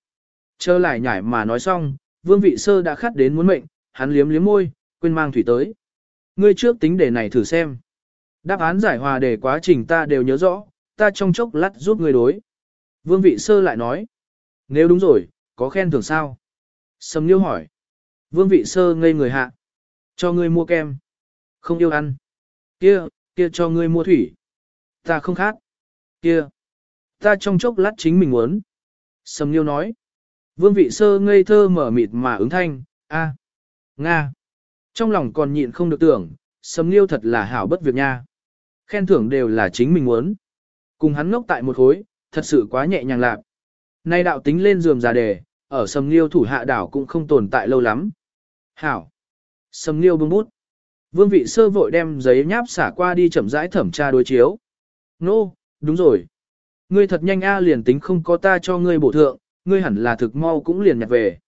Chờ lại nhảy mà nói xong, vương vị sơ đã khát đến muốn mệnh, hắn liếm liếm môi, quên mang thủy tới. Ngươi trước tính đề này thử xem. Đáp án giải hòa đề quá trình ta đều nhớ rõ, ta trong chốc lát giúp ngươi đối. Vương vị sơ lại nói. Nếu đúng rồi, có khen thưởng sao? Sầm Liêu hỏi. Vương vị sơ ngây người hạ. Cho ngươi mua kem. Không yêu ăn. Kia, kia cho ngươi mua thủy. Ta không khác. Kia. Ta trong chốc lát chính mình muốn. Sầm Liêu nói. Vương vị sơ ngây thơ mở mịt mà ứng thanh. a, Nga. Trong lòng còn nhịn không được tưởng, Sầm Liêu thật là hảo bất việc nha. Khen thưởng đều là chính mình muốn. Cùng hắn ngốc tại một khối, thật sự quá nhẹ nhàng lạc. Nay đạo tính lên giường già đề, ở sầm liêu thủ hạ đảo cũng không tồn tại lâu lắm. Hảo. Sầm liêu bưng bút. Vương vị sơ vội đem giấy nháp xả qua đi chậm rãi thẩm tra đối chiếu. Nô, no, đúng rồi. Ngươi thật nhanh a liền tính không có ta cho ngươi bổ thượng, ngươi hẳn là thực mau cũng liền nhặt về.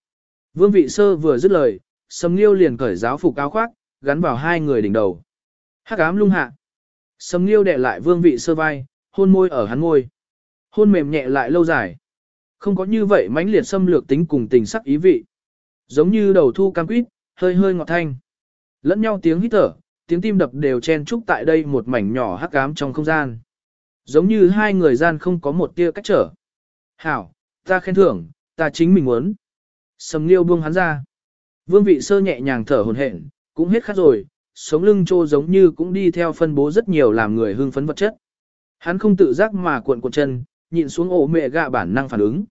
Vương vị sơ vừa dứt lời, sầm liêu liền cởi giáo phục áo khoác, gắn vào hai người đỉnh đầu. Hắc ám lung hạ. Sầm liêu đè lại vương vị sơ vai, hôn môi ở hắn môi. Hôn mềm nhẹ lại lâu dài. Không có như vậy mãnh liệt xâm lược tính cùng tình sắc ý vị. Giống như đầu thu cam quýt, hơi hơi ngọt thanh. Lẫn nhau tiếng hít thở, tiếng tim đập đều chen chúc tại đây một mảnh nhỏ hắc ám trong không gian. Giống như hai người gian không có một tia cách trở. Hảo, ta khen thưởng, ta chính mình muốn. Sầm liêu buông hắn ra. Vương vị sơ nhẹ nhàng thở hồn hển, cũng hết khát rồi, sống lưng trô giống như cũng đi theo phân bố rất nhiều làm người hưng phấn vật chất. Hắn không tự giác mà cuộn cuộn chân, nhịn xuống ổ mẹ gạ bản năng phản ứng.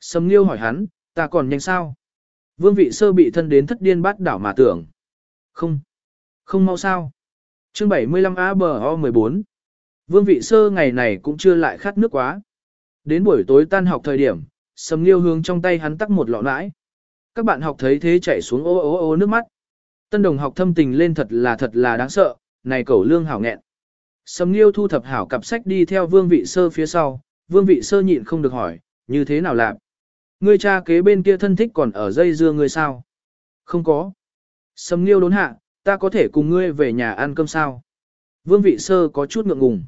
Sầm Liêu hỏi hắn, ta còn nhanh sao? Vương vị sơ bị thân đến thất điên bát đảo mà tưởng. Không. Không mau sao. Chương 75 A bờ O 14. Vương vị sơ ngày này cũng chưa lại khát nước quá. Đến buổi tối tan học thời điểm, Sầm Liêu hướng trong tay hắn tắc một lọ nãi. Các bạn học thấy thế chảy xuống ô ô ô nước mắt. Tân đồng học thâm tình lên thật là thật là đáng sợ, này cẩu lương hảo nghẹn. Sầm Liêu thu thập hảo cặp sách đi theo vương vị sơ phía sau, vương vị sơ nhịn không được hỏi, như thế nào làm? Ngươi cha kế bên kia thân thích còn ở dây dưa ngươi sao? Không có. Sầm Liêu đốn hạ, ta có thể cùng ngươi về nhà ăn cơm sao? Vương vị sơ có chút ngượng ngùng.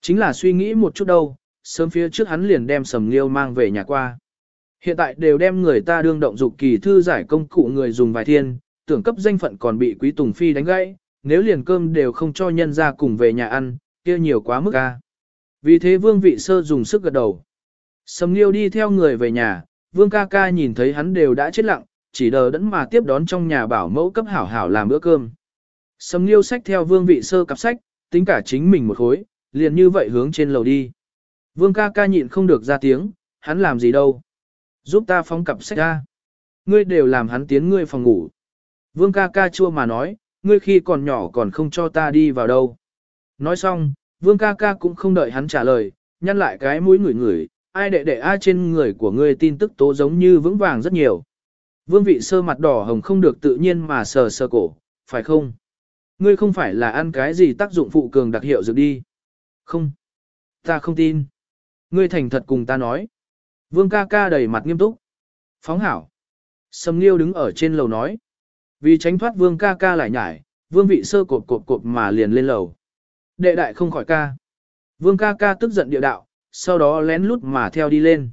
Chính là suy nghĩ một chút đâu, sớm phía trước hắn liền đem Sầm Liêu mang về nhà qua. Hiện tại đều đem người ta đương động dục kỳ thư giải công cụ người dùng vài thiên, tưởng cấp danh phận còn bị quý tùng phi đánh gãy, nếu liền cơm đều không cho nhân ra cùng về nhà ăn, kia nhiều quá mức a. Vì thế vương vị sơ dùng sức gật đầu. Sầm Nghiêu đi theo người về nhà, vương ca ca nhìn thấy hắn đều đã chết lặng, chỉ đờ đẫn mà tiếp đón trong nhà bảo mẫu cấp hảo hảo làm bữa cơm. Sầm Nghiêu sách theo vương vị sơ cặp sách, tính cả chính mình một khối, liền như vậy hướng trên lầu đi. Vương ca ca nhịn không được ra tiếng, hắn làm gì đâu. Giúp ta phóng cặp sách ra. Ngươi đều làm hắn tiến ngươi phòng ngủ. Vương ca ca chua mà nói, ngươi khi còn nhỏ còn không cho ta đi vào đâu. Nói xong, vương ca ca cũng không đợi hắn trả lời, nhăn lại cái mũi ngửi ngửi, ai đệ đệ ai trên người của ngươi tin tức tố giống như vững vàng rất nhiều. Vương vị sơ mặt đỏ hồng không được tự nhiên mà sờ sờ cổ, phải không? Ngươi không phải là ăn cái gì tác dụng phụ cường đặc hiệu dược đi. Không. Ta không tin. Ngươi thành thật cùng ta nói. Vương ca ca đầy mặt nghiêm túc. Phóng hảo. Sầm Liêu đứng ở trên lầu nói. Vì tránh thoát vương ca ca lại nhải, vương vị sơ cột cột cột mà liền lên lầu. Đệ đại không khỏi ca. Vương ca ca tức giận địa đạo, sau đó lén lút mà theo đi lên.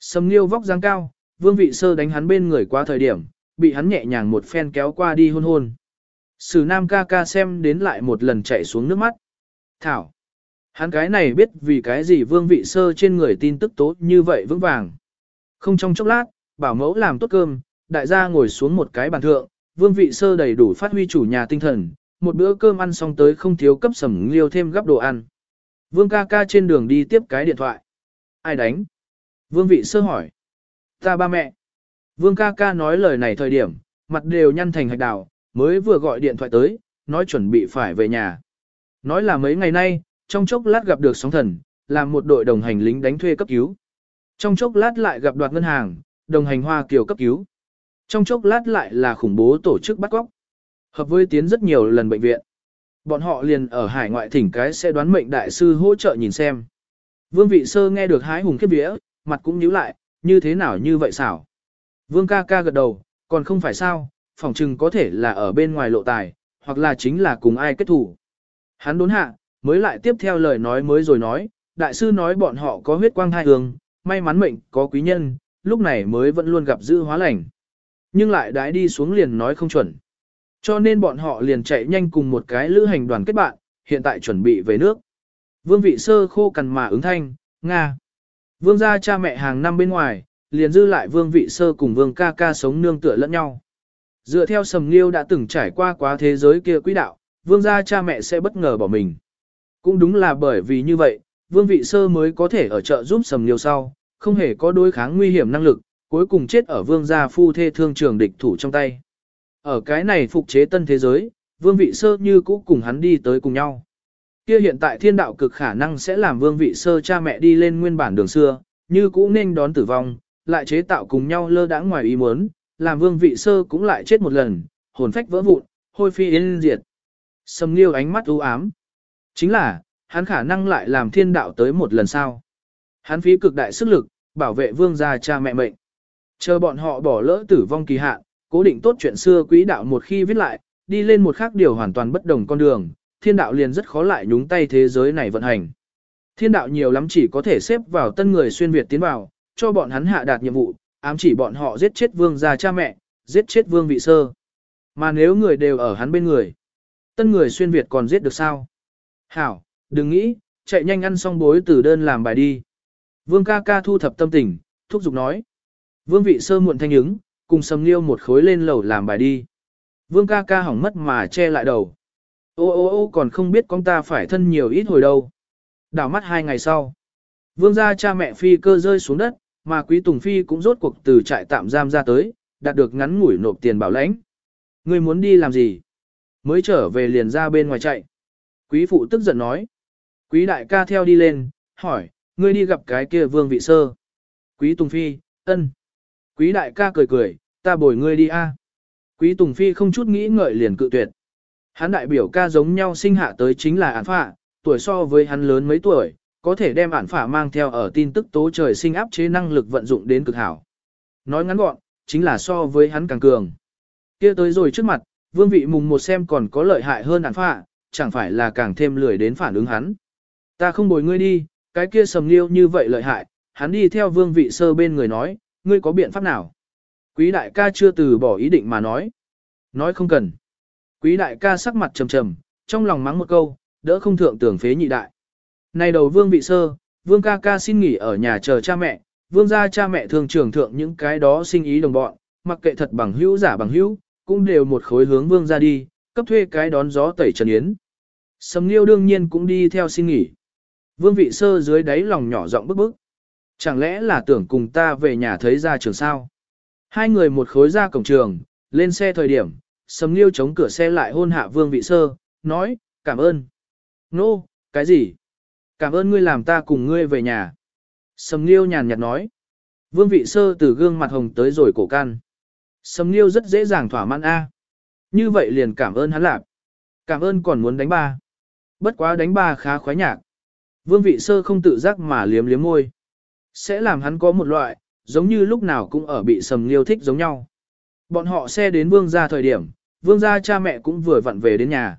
Sầm Liêu vóc dáng cao, vương vị sơ đánh hắn bên người qua thời điểm, bị hắn nhẹ nhàng một phen kéo qua đi hôn hôn. Sử nam ca ca xem đến lại một lần chạy xuống nước mắt. Thảo. Hắn cái này biết vì cái gì vương vị sơ trên người tin tức tốt như vậy vững vàng. Không trong chốc lát, bảo mẫu làm tốt cơm, đại gia ngồi xuống một cái bàn thượng, vương vị sơ đầy đủ phát huy chủ nhà tinh thần, một bữa cơm ăn xong tới không thiếu cấp sầm liêu thêm gấp đồ ăn. Vương ca ca trên đường đi tiếp cái điện thoại. Ai đánh? Vương vị sơ hỏi. Ta ba mẹ. Vương ca ca nói lời này thời điểm, mặt đều nhăn thành hạch đào, mới vừa gọi điện thoại tới, nói chuẩn bị phải về nhà. Nói là mấy ngày nay, trong chốc lát gặp được sóng thần, làm một đội đồng hành lính đánh thuê cấp cứu. Trong chốc lát lại gặp đoạt ngân hàng, đồng hành hoa kiều cấp cứu. Trong chốc lát lại là khủng bố tổ chức bắt cóc. Hợp với tiến rất nhiều lần bệnh viện. Bọn họ liền ở hải ngoại thỉnh cái sẽ đoán mệnh đại sư hỗ trợ nhìn xem. Vương vị sơ nghe được hái hùng kiếp vía, mặt cũng nhíu lại, như thế nào như vậy xảo. Vương ca ca gật đầu, còn không phải sao, phỏng chừng có thể là ở bên ngoài lộ tài, hoặc là chính là cùng ai kết thủ. Hắn đốn hạ, mới lại tiếp theo lời nói mới rồi nói, đại sư nói bọn họ có huyết quang hai hương, may mắn mệnh có quý nhân, lúc này mới vẫn luôn gặp dư hóa lành. Nhưng lại đãi đi xuống liền nói không chuẩn. Cho nên bọn họ liền chạy nhanh cùng một cái lữ hành đoàn kết bạn, hiện tại chuẩn bị về nước. Vương vị sơ khô cằn mà ứng thanh, Nga. Vương gia cha mẹ hàng năm bên ngoài, liền dư lại vương vị sơ cùng vương ca ca sống nương tựa lẫn nhau. Dựa theo sầm nghiêu đã từng trải qua quá thế giới kia quỹ đạo, vương gia cha mẹ sẽ bất ngờ bỏ mình. Cũng đúng là bởi vì như vậy, vương vị sơ mới có thể ở chợ giúp sầm nhiều sau, không hề có đối kháng nguy hiểm năng lực, cuối cùng chết ở vương gia phu thê thương trường địch thủ trong tay. Ở cái này phục chế tân thế giới, vương vị sơ như cũ cùng hắn đi tới cùng nhau. Kia hiện tại thiên đạo cực khả năng sẽ làm vương vị sơ cha mẹ đi lên nguyên bản đường xưa, như cũ nên đón tử vong, lại chế tạo cùng nhau lơ đãng ngoài ý muốn, làm vương vị sơ cũng lại chết một lần, hồn phách vỡ vụn, hôi phi yên diệt. Sầm Nghiêu ánh mắt u ám. Chính là, hắn khả năng lại làm thiên đạo tới một lần sau. Hắn phí cực đại sức lực, bảo vệ vương gia cha mẹ mệnh. Chờ bọn họ bỏ lỡ tử vong kỳ hạn, cố định tốt chuyện xưa quỹ đạo một khi viết lại, đi lên một khác điều hoàn toàn bất đồng con đường, thiên đạo liền rất khó lại nhúng tay thế giới này vận hành. Thiên đạo nhiều lắm chỉ có thể xếp vào tân người xuyên Việt tiến vào, cho bọn hắn hạ đạt nhiệm vụ, ám chỉ bọn họ giết chết vương gia cha mẹ, giết chết vương vị sơ. Mà nếu người đều ở hắn bên người, tân người xuyên Việt còn giết được sao? Hảo, đừng nghĩ, chạy nhanh ăn xong bối từ đơn làm bài đi. Vương ca ca thu thập tâm tình, thúc giục nói. Vương vị sơ muộn thanh ứng, cùng sầm liêu một khối lên lầu làm bài đi. Vương ca ca hỏng mất mà che lại đầu. Ô ô ô còn không biết con ta phải thân nhiều ít hồi đâu. Đảo mắt hai ngày sau. Vương gia cha mẹ phi cơ rơi xuống đất, mà quý Tùng Phi cũng rốt cuộc từ trại tạm giam ra tới, đạt được ngắn ngủi nộp tiền bảo lãnh. Ngươi muốn đi làm gì? Mới trở về liền ra bên ngoài chạy. Quý phụ tức giận nói. Quý đại ca theo đi lên, hỏi, ngươi đi gặp cái kia vương vị sơ. Quý Tùng Phi, ân. Quý đại ca cười cười, ta bồi ngươi đi a. Quý Tùng Phi không chút nghĩ ngợi liền cự tuyệt. Hắn đại biểu ca giống nhau sinh hạ tới chính là án phạ, tuổi so với hắn lớn mấy tuổi, có thể đem ản phả mang theo ở tin tức tố trời sinh áp chế năng lực vận dụng đến cực hảo. Nói ngắn gọn, chính là so với hắn càng cường. kia tới rồi trước mặt, vương vị mùng một xem còn có lợi hại hơn ản phả, chẳng phải là càng thêm lười đến phản ứng hắn. Ta không bồi ngươi đi, cái kia sầm liêu như vậy lợi hại, hắn đi theo vương vị sơ bên người nói, ngươi có biện pháp nào? Quý đại ca chưa từ bỏ ý định mà nói. Nói không cần. Quý đại ca sắc mặt trầm trầm, trong lòng mắng một câu, đỡ không thượng tưởng phế nhị đại. Này đầu vương vị sơ, vương ca ca xin nghỉ ở nhà chờ cha mẹ, vương gia cha mẹ thường trưởng thượng những cái đó sinh ý đồng bọn, mặc kệ thật bằng hữu giả bằng hữu, cũng đều một khối hướng vương ra đi, cấp thuê cái đón gió tẩy trần yến. Sầm Nghiêu đương nhiên cũng đi theo xin nghỉ. Vương vị sơ dưới đáy lòng nhỏ giọng bức bức. Chẳng lẽ là tưởng cùng ta về nhà thấy ra trường sao? Hai người một khối ra cổng trường, lên xe thời điểm, Sầm Nghiêu chống cửa xe lại hôn hạ Vương vị sơ, nói, cảm ơn. Nô, no, cái gì? Cảm ơn ngươi làm ta cùng ngươi về nhà. Sầm Nghiêu nhàn nhạt nói. Vương vị sơ từ gương mặt hồng tới rồi cổ can. Sầm Nghiêu rất dễ dàng thỏa mãn A. Như vậy liền cảm ơn hắn lạp. Cảm ơn còn muốn đánh ba. Bất quá đánh ba khá khoái nhạc. Vương vị sơ không tự giác mà liếm liếm môi. Sẽ làm hắn có một loại, giống như lúc nào cũng ở bị sầm liêu thích giống nhau. Bọn họ xe đến vương gia thời điểm, vương gia cha mẹ cũng vừa vặn về đến nhà.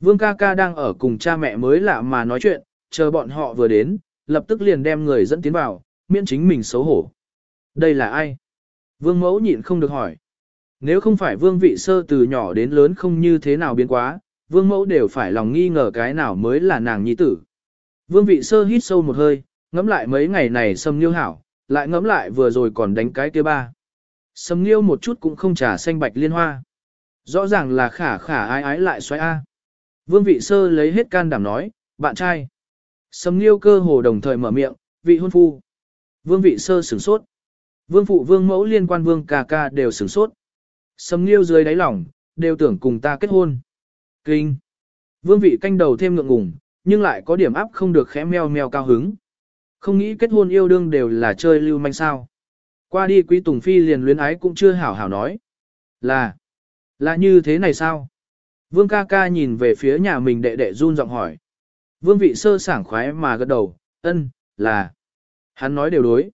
Vương ca ca đang ở cùng cha mẹ mới lạ mà nói chuyện, chờ bọn họ vừa đến, lập tức liền đem người dẫn tiến vào, miễn chính mình xấu hổ. Đây là ai? Vương mẫu nhịn không được hỏi. Nếu không phải vương vị sơ từ nhỏ đến lớn không như thế nào biến quá, vương mẫu đều phải lòng nghi ngờ cái nào mới là nàng nhi tử. Vương vị sơ hít sâu một hơi, ngẫm lại mấy ngày này sâm liêu hảo, lại ngẫm lại vừa rồi còn đánh cái kia ba. Sâm liêu một chút cũng không trả xanh bạch liên hoa. Rõ ràng là khả khả ái ái lại xoay A. Vương vị sơ lấy hết can đảm nói, bạn trai. Sâm liêu cơ hồ đồng thời mở miệng, vị hôn phu. Vương vị sơ sửng sốt. Vương phụ vương mẫu liên quan vương ca ca đều sửng sốt. Sâm liêu dưới đáy lòng, đều tưởng cùng ta kết hôn. Kinh. Vương vị canh đầu thêm ngượng ngùng, nhưng lại có điểm áp không được khẽ meo meo cao hứng. Không nghĩ kết hôn yêu đương đều là chơi lưu manh sao. Qua đi quý tùng phi liền luyến ái cũng chưa hảo hảo nói. Là, là như thế này sao? Vương ca ca nhìn về phía nhà mình đệ đệ run giọng hỏi. Vương vị sơ sảng khoái mà gật đầu, ân, là. Hắn nói đều đối.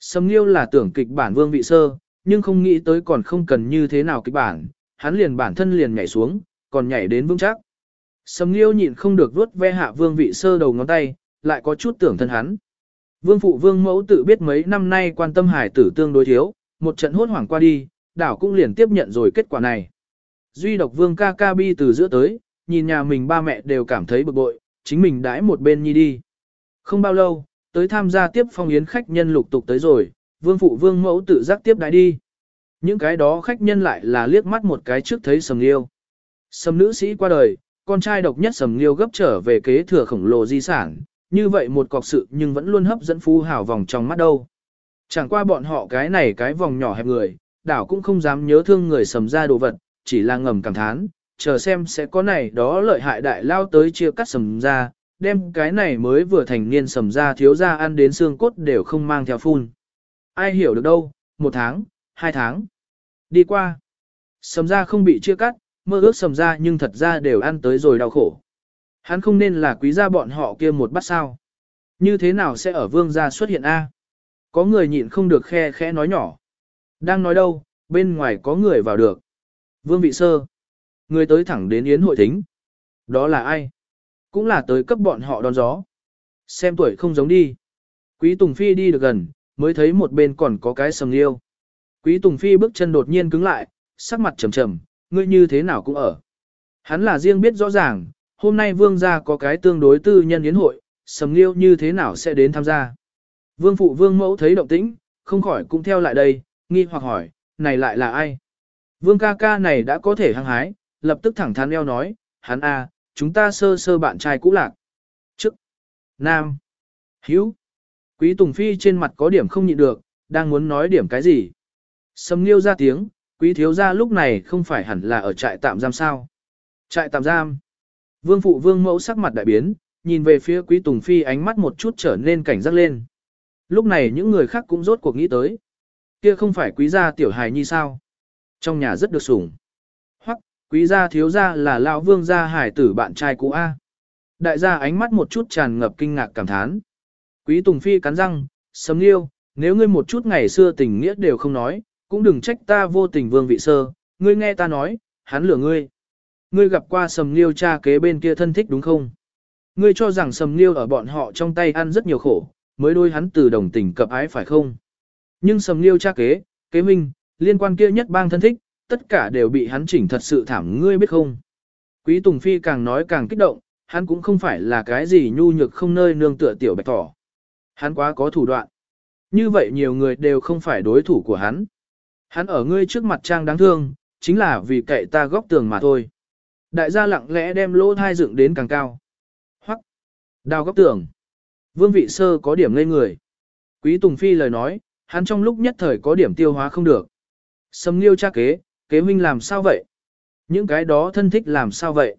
Sầm Nghiêu là tưởng kịch bản vương vị sơ, nhưng không nghĩ tới còn không cần như thế nào kịch bản, hắn liền bản thân liền nhảy xuống, còn nhảy đến vững chắc. Sầm Nghiêu nhịn không được vuốt ve hạ vương vị sơ đầu ngón tay, lại có chút tưởng thân hắn. Vương phụ vương mẫu tự biết mấy năm nay quan tâm hải tử tương đối thiếu, một trận hốt hoảng qua đi, đảo cũng liền tiếp nhận rồi kết quả này. Duy độc vương ca ca bi từ giữa tới, nhìn nhà mình ba mẹ đều cảm thấy bực bội, chính mình đãi một bên nhi đi. Không bao lâu, tới tham gia tiếp phong yến khách nhân lục tục tới rồi, vương phụ vương mẫu tự giác tiếp đãi đi. Những cái đó khách nhân lại là liếc mắt một cái trước thấy sầm liêu. Sầm nữ sĩ qua đời, con trai độc nhất sầm liêu gấp trở về kế thừa khổng lồ di sản, như vậy một cọc sự nhưng vẫn luôn hấp dẫn phú hào vòng trong mắt đâu. Chẳng qua bọn họ cái này cái vòng nhỏ hẹp người, đảo cũng không dám nhớ thương người sầm ra đồ vật, chỉ là ngầm cảm thán, chờ xem sẽ có này đó lợi hại đại lao tới chia cắt sầm ra, đem cái này mới vừa thành niên sầm ra thiếu ra ăn đến xương cốt đều không mang theo phun. Ai hiểu được đâu, một tháng, hai tháng, đi qua. Sầm ra không bị chia cắt, mơ ước sầm ra nhưng thật ra đều ăn tới rồi đau khổ. Hắn không nên là quý gia bọn họ kia một bát sao. Như thế nào sẽ ở vương gia xuất hiện A? Có người nhịn không được khe khẽ nói nhỏ. Đang nói đâu, bên ngoài có người vào được. Vương vị sơ. Người tới thẳng đến yến hội thính. Đó là ai? Cũng là tới cấp bọn họ đón gió. Xem tuổi không giống đi. Quý Tùng Phi đi được gần, mới thấy một bên còn có cái sầm liêu. Quý Tùng Phi bước chân đột nhiên cứng lại, sắc mặt trầm trầm, ngươi như thế nào cũng ở. Hắn là riêng biết rõ ràng, hôm nay vương gia có cái tương đối tư nhân yến hội, sầm liêu như thế nào sẽ đến tham gia. Vương phụ vương mẫu thấy động tĩnh, không khỏi cũng theo lại đây, nghi hoặc hỏi, này lại là ai? Vương ca ca này đã có thể hăng hái, lập tức thẳng thắn eo nói, hắn a, chúng ta sơ sơ bạn trai cũ lạc. Chức. Nam. Hiếu. Quý Tùng Phi trên mặt có điểm không nhịn được, đang muốn nói điểm cái gì. Sầm liêu ra tiếng, quý thiếu gia lúc này không phải hẳn là ở trại tạm giam sao. Trại tạm giam. Vương phụ vương mẫu sắc mặt đại biến, nhìn về phía quý Tùng Phi ánh mắt một chút trở nên cảnh giác lên. Lúc này những người khác cũng rốt cuộc nghĩ tới. Kia không phải quý gia tiểu hài nhi sao? Trong nhà rất được sủng. Hoặc, quý gia thiếu gia là lão vương gia hải tử bạn trai cũ A. Đại gia ánh mắt một chút tràn ngập kinh ngạc cảm thán. Quý Tùng Phi cắn răng, sấm liêu, nếu ngươi một chút ngày xưa tình nghĩa đều không nói, cũng đừng trách ta vô tình vương vị sơ, ngươi nghe ta nói, hắn lừa ngươi. Ngươi gặp qua sầm liêu cha kế bên kia thân thích đúng không? Ngươi cho rằng sầm liêu ở bọn họ trong tay ăn rất nhiều khổ, mới đôi hắn từ đồng tình cập ái phải không? Nhưng sầm liêu cha kế, kế minh, liên quan kia nhất bang thân thích, tất cả đều bị hắn chỉnh thật sự thảm ngươi biết không? Quý Tùng Phi càng nói càng kích động, hắn cũng không phải là cái gì nhu nhược không nơi nương tựa tiểu bạch thỏ. Hắn quá có thủ đoạn. Như vậy nhiều người đều không phải đối thủ của hắn. Hắn ở ngươi trước mặt trang đáng thương, chính là vì cậy ta góc tường mà thôi. Đại gia lặng lẽ đem lỗ thai dựng đến càng cao. Hoặc, đào góc tường. Vương vị sơ có điểm ngây người. Quý Tùng Phi lời nói, hắn trong lúc nhất thời có điểm tiêu hóa không được. Sầm liêu cha kế, kế huynh làm sao vậy? Những cái đó thân thích làm sao vậy?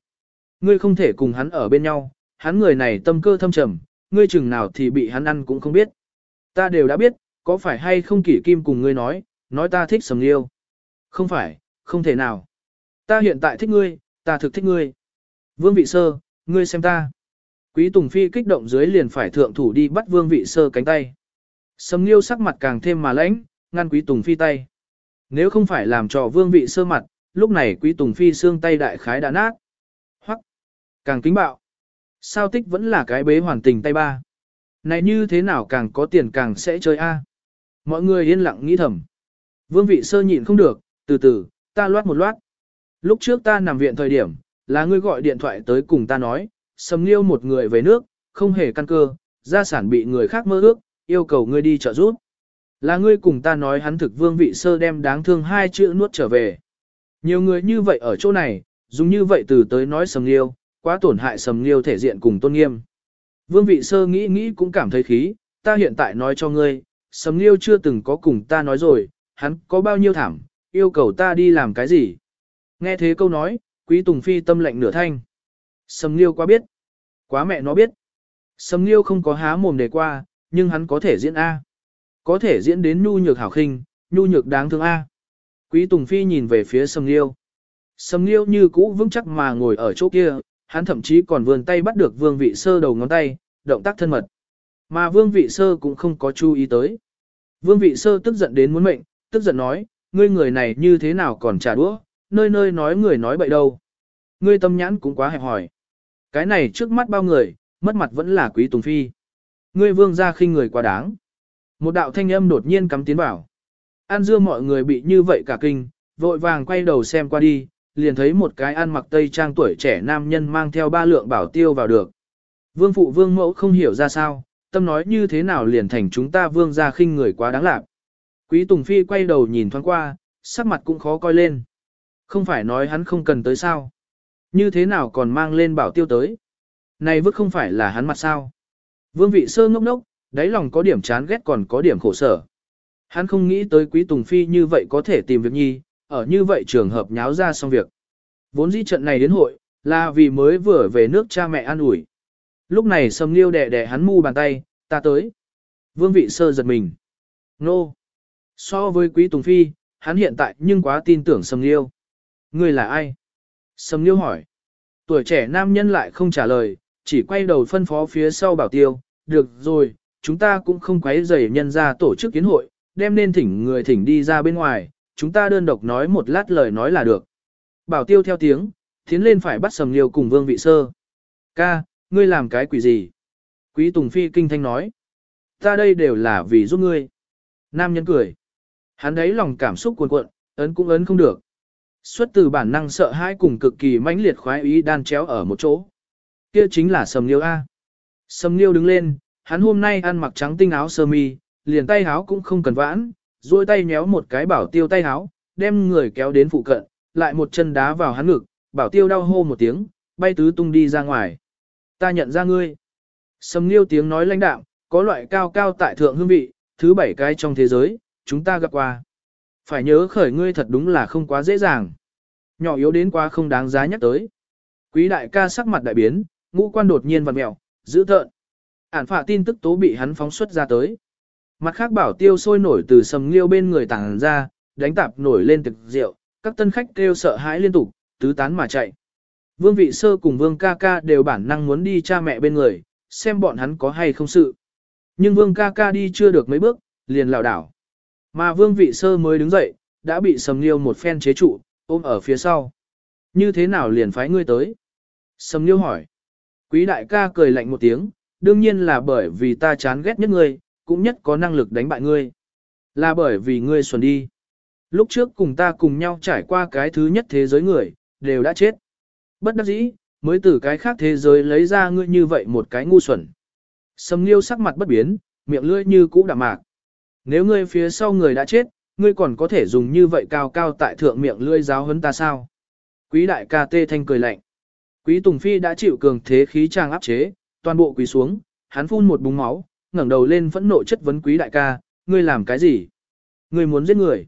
Ngươi không thể cùng hắn ở bên nhau, hắn người này tâm cơ thâm trầm, ngươi chừng nào thì bị hắn ăn cũng không biết. Ta đều đã biết, có phải hay không kỷ kim cùng ngươi nói, nói ta thích sầm liêu. Không phải, không thể nào. Ta hiện tại thích ngươi, ta thực thích ngươi. Vương vị sơ, ngươi xem ta. Quý Tùng Phi kích động dưới liền phải thượng thủ đi bắt Vương vị sơ cánh tay. Sầm Nghiêu sắc mặt càng thêm mà lãnh, ngăn Quý Tùng Phi tay. Nếu không phải làm cho Vương vị sơ mặt, lúc này Quý Tùng Phi xương tay đại khái đã nát. Hoặc, càng kính bạo. Sao tích vẫn là cái bế hoàn tình tay ba. Này như thế nào càng có tiền càng sẽ chơi a. Mọi người yên lặng nghĩ thầm. Vương vị sơ nhịn không được, từ từ, ta loát một loát. Lúc trước ta nằm viện thời điểm, là ngươi gọi điện thoại tới cùng ta nói, sầm liêu một người về nước, không hề căn cơ, gia sản bị người khác mơ ước, yêu cầu ngươi đi trợ giúp. Là ngươi cùng ta nói hắn thực vương vị sơ đem đáng thương hai chữ nuốt trở về. Nhiều người như vậy ở chỗ này, dùng như vậy từ tới nói sầm liêu, quá tổn hại sầm liêu thể diện cùng tôn nghiêm. Vương vị sơ nghĩ nghĩ cũng cảm thấy khí, ta hiện tại nói cho ngươi, sầm liêu chưa từng có cùng ta nói rồi, hắn có bao nhiêu thảm, yêu cầu ta đi làm cái gì. Nghe thế câu nói, quý tùng phi tâm lệnh nửa thanh. Sầm liêu quá biết. Quá mẹ nó biết. Sầm liêu không có há mồm để qua, nhưng hắn có thể diễn A. Có thể diễn đến nhu nhược hảo khinh, nhu nhược đáng thương A. Quý Tùng Phi nhìn về phía Sầm Liêu. Sầm Liêu như cũ vững chắc mà ngồi ở chỗ kia, hắn thậm chí còn vươn tay bắt được vương vị sơ đầu ngón tay, động tác thân mật. Mà vương vị sơ cũng không có chú ý tới. Vương vị sơ tức giận đến muốn mệnh, tức giận nói, ngươi người này như thế nào còn trả đũa, nơi nơi nói người nói bậy đâu. Ngươi tâm nhãn cũng quá hẹp hỏi. Cái này trước mắt bao người, mất mặt vẫn là quý tùng phi. Ngươi vương ra khinh người quá đáng. Một đạo thanh âm đột nhiên cắm tiến vào. An dưa mọi người bị như vậy cả kinh, vội vàng quay đầu xem qua đi, liền thấy một cái ăn mặc tây trang tuổi trẻ nam nhân mang theo ba lượng bảo tiêu vào được. Vương phụ vương mẫu không hiểu ra sao, tâm nói như thế nào liền thành chúng ta vương ra khinh người quá đáng lạc. Quý Tùng Phi quay đầu nhìn thoáng qua, sắc mặt cũng khó coi lên. Không phải nói hắn không cần tới sao. Như thế nào còn mang lên bảo tiêu tới. Này vứt không phải là hắn mặt sao. Vương vị sơ ngốc ngốc, đáy lòng có điểm chán ghét còn có điểm khổ sở. Hắn không nghĩ tới quý Tùng Phi như vậy có thể tìm việc nhi, ở như vậy trường hợp nháo ra xong việc. Vốn dĩ trận này đến hội, là vì mới vừa về nước cha mẹ an ủi. Lúc này sầm liêu đẻ đẻ hắn mu bàn tay, ta tới. Vương vị sơ giật mình. Nô. So với quý Tùng Phi, hắn hiện tại nhưng quá tin tưởng sầm liêu. Người là ai? Sầm liêu hỏi. Tuổi trẻ nam nhân lại không trả lời, chỉ quay đầu phân phó phía sau bảo tiêu. Được rồi, chúng ta cũng không quấy rầy nhân ra tổ chức kiến hội, đem nên thỉnh người thỉnh đi ra bên ngoài, chúng ta đơn độc nói một lát lời nói là được. Bảo tiêu theo tiếng, tiến lên phải bắt sầm liêu cùng vương vị sơ. Ca, ngươi làm cái quỷ gì? Quý Tùng Phi kinh thanh nói. Ta đây đều là vì giúp ngươi. Nam nhân cười. Hắn đấy lòng cảm xúc cuồn cuộn, ấn cũng ấn không được. Xuất từ bản năng sợ hãi cùng cực kỳ mãnh liệt khoái ý đan chéo ở một chỗ. Kia chính là Sầm Liêu A. Sầm Liêu đứng lên, hắn hôm nay ăn mặc trắng tinh áo sơ mi, liền tay áo cũng không cần vãn, duỗi tay nhéo một cái bảo tiêu tay áo, đem người kéo đến phụ cận, lại một chân đá vào hắn ngực, bảo tiêu đau hô một tiếng, bay tứ tung đi ra ngoài. Ta nhận ra ngươi. Sầm Liêu tiếng nói lãnh đạm, có loại cao cao tại thượng hương vị, thứ bảy cái trong thế giới, chúng ta gặp qua. Phải nhớ khởi ngươi thật đúng là không quá dễ dàng. Nhỏ yếu đến quá không đáng giá nhắc tới. Quý đại ca sắc mặt đại biến, ngũ quan đột nhiên vặn mẹo, giữ tợn. Ản phạ tin tức tố bị hắn phóng xuất ra tới. Mặt khác bảo tiêu sôi nổi từ sầm liêu bên người tàng ra, đánh tạp nổi lên thực rượu, các tân khách kêu sợ hãi liên tục, tứ tán mà chạy. Vương vị sơ cùng vương ca ca đều bản năng muốn đi cha mẹ bên người, xem bọn hắn có hay không sự. Nhưng vương ca ca đi chưa được mấy bước, liền lảo đảo. Mà vương vị sơ mới đứng dậy, đã bị sầm liêu một phen chế trụ, ôm ở phía sau. Như thế nào liền phái ngươi tới? Sầm liêu hỏi. Quý đại ca cười lạnh một tiếng, đương nhiên là bởi vì ta chán ghét nhất ngươi, cũng nhất có năng lực đánh bại ngươi. Là bởi vì ngươi xuẩn đi. Lúc trước cùng ta cùng nhau trải qua cái thứ nhất thế giới người, đều đã chết. Bất đắc dĩ, mới từ cái khác thế giới lấy ra ngươi như vậy một cái ngu xuẩn. Sầm Nghiêu sắc mặt bất biến, miệng lưỡi như cũ đạm mạc. Nếu ngươi phía sau người đã chết, ngươi còn có thể dùng như vậy cao cao tại thượng miệng lưỡi giáo hấn ta sao? Quý đại ca tê thanh cười lạnh. Quý Tùng Phi đã chịu cường thế khí trang áp chế, toàn bộ quý xuống, hắn phun một búng máu, ngẩng đầu lên phẫn nộ chất vấn quý đại ca, ngươi làm cái gì? Ngươi muốn giết người?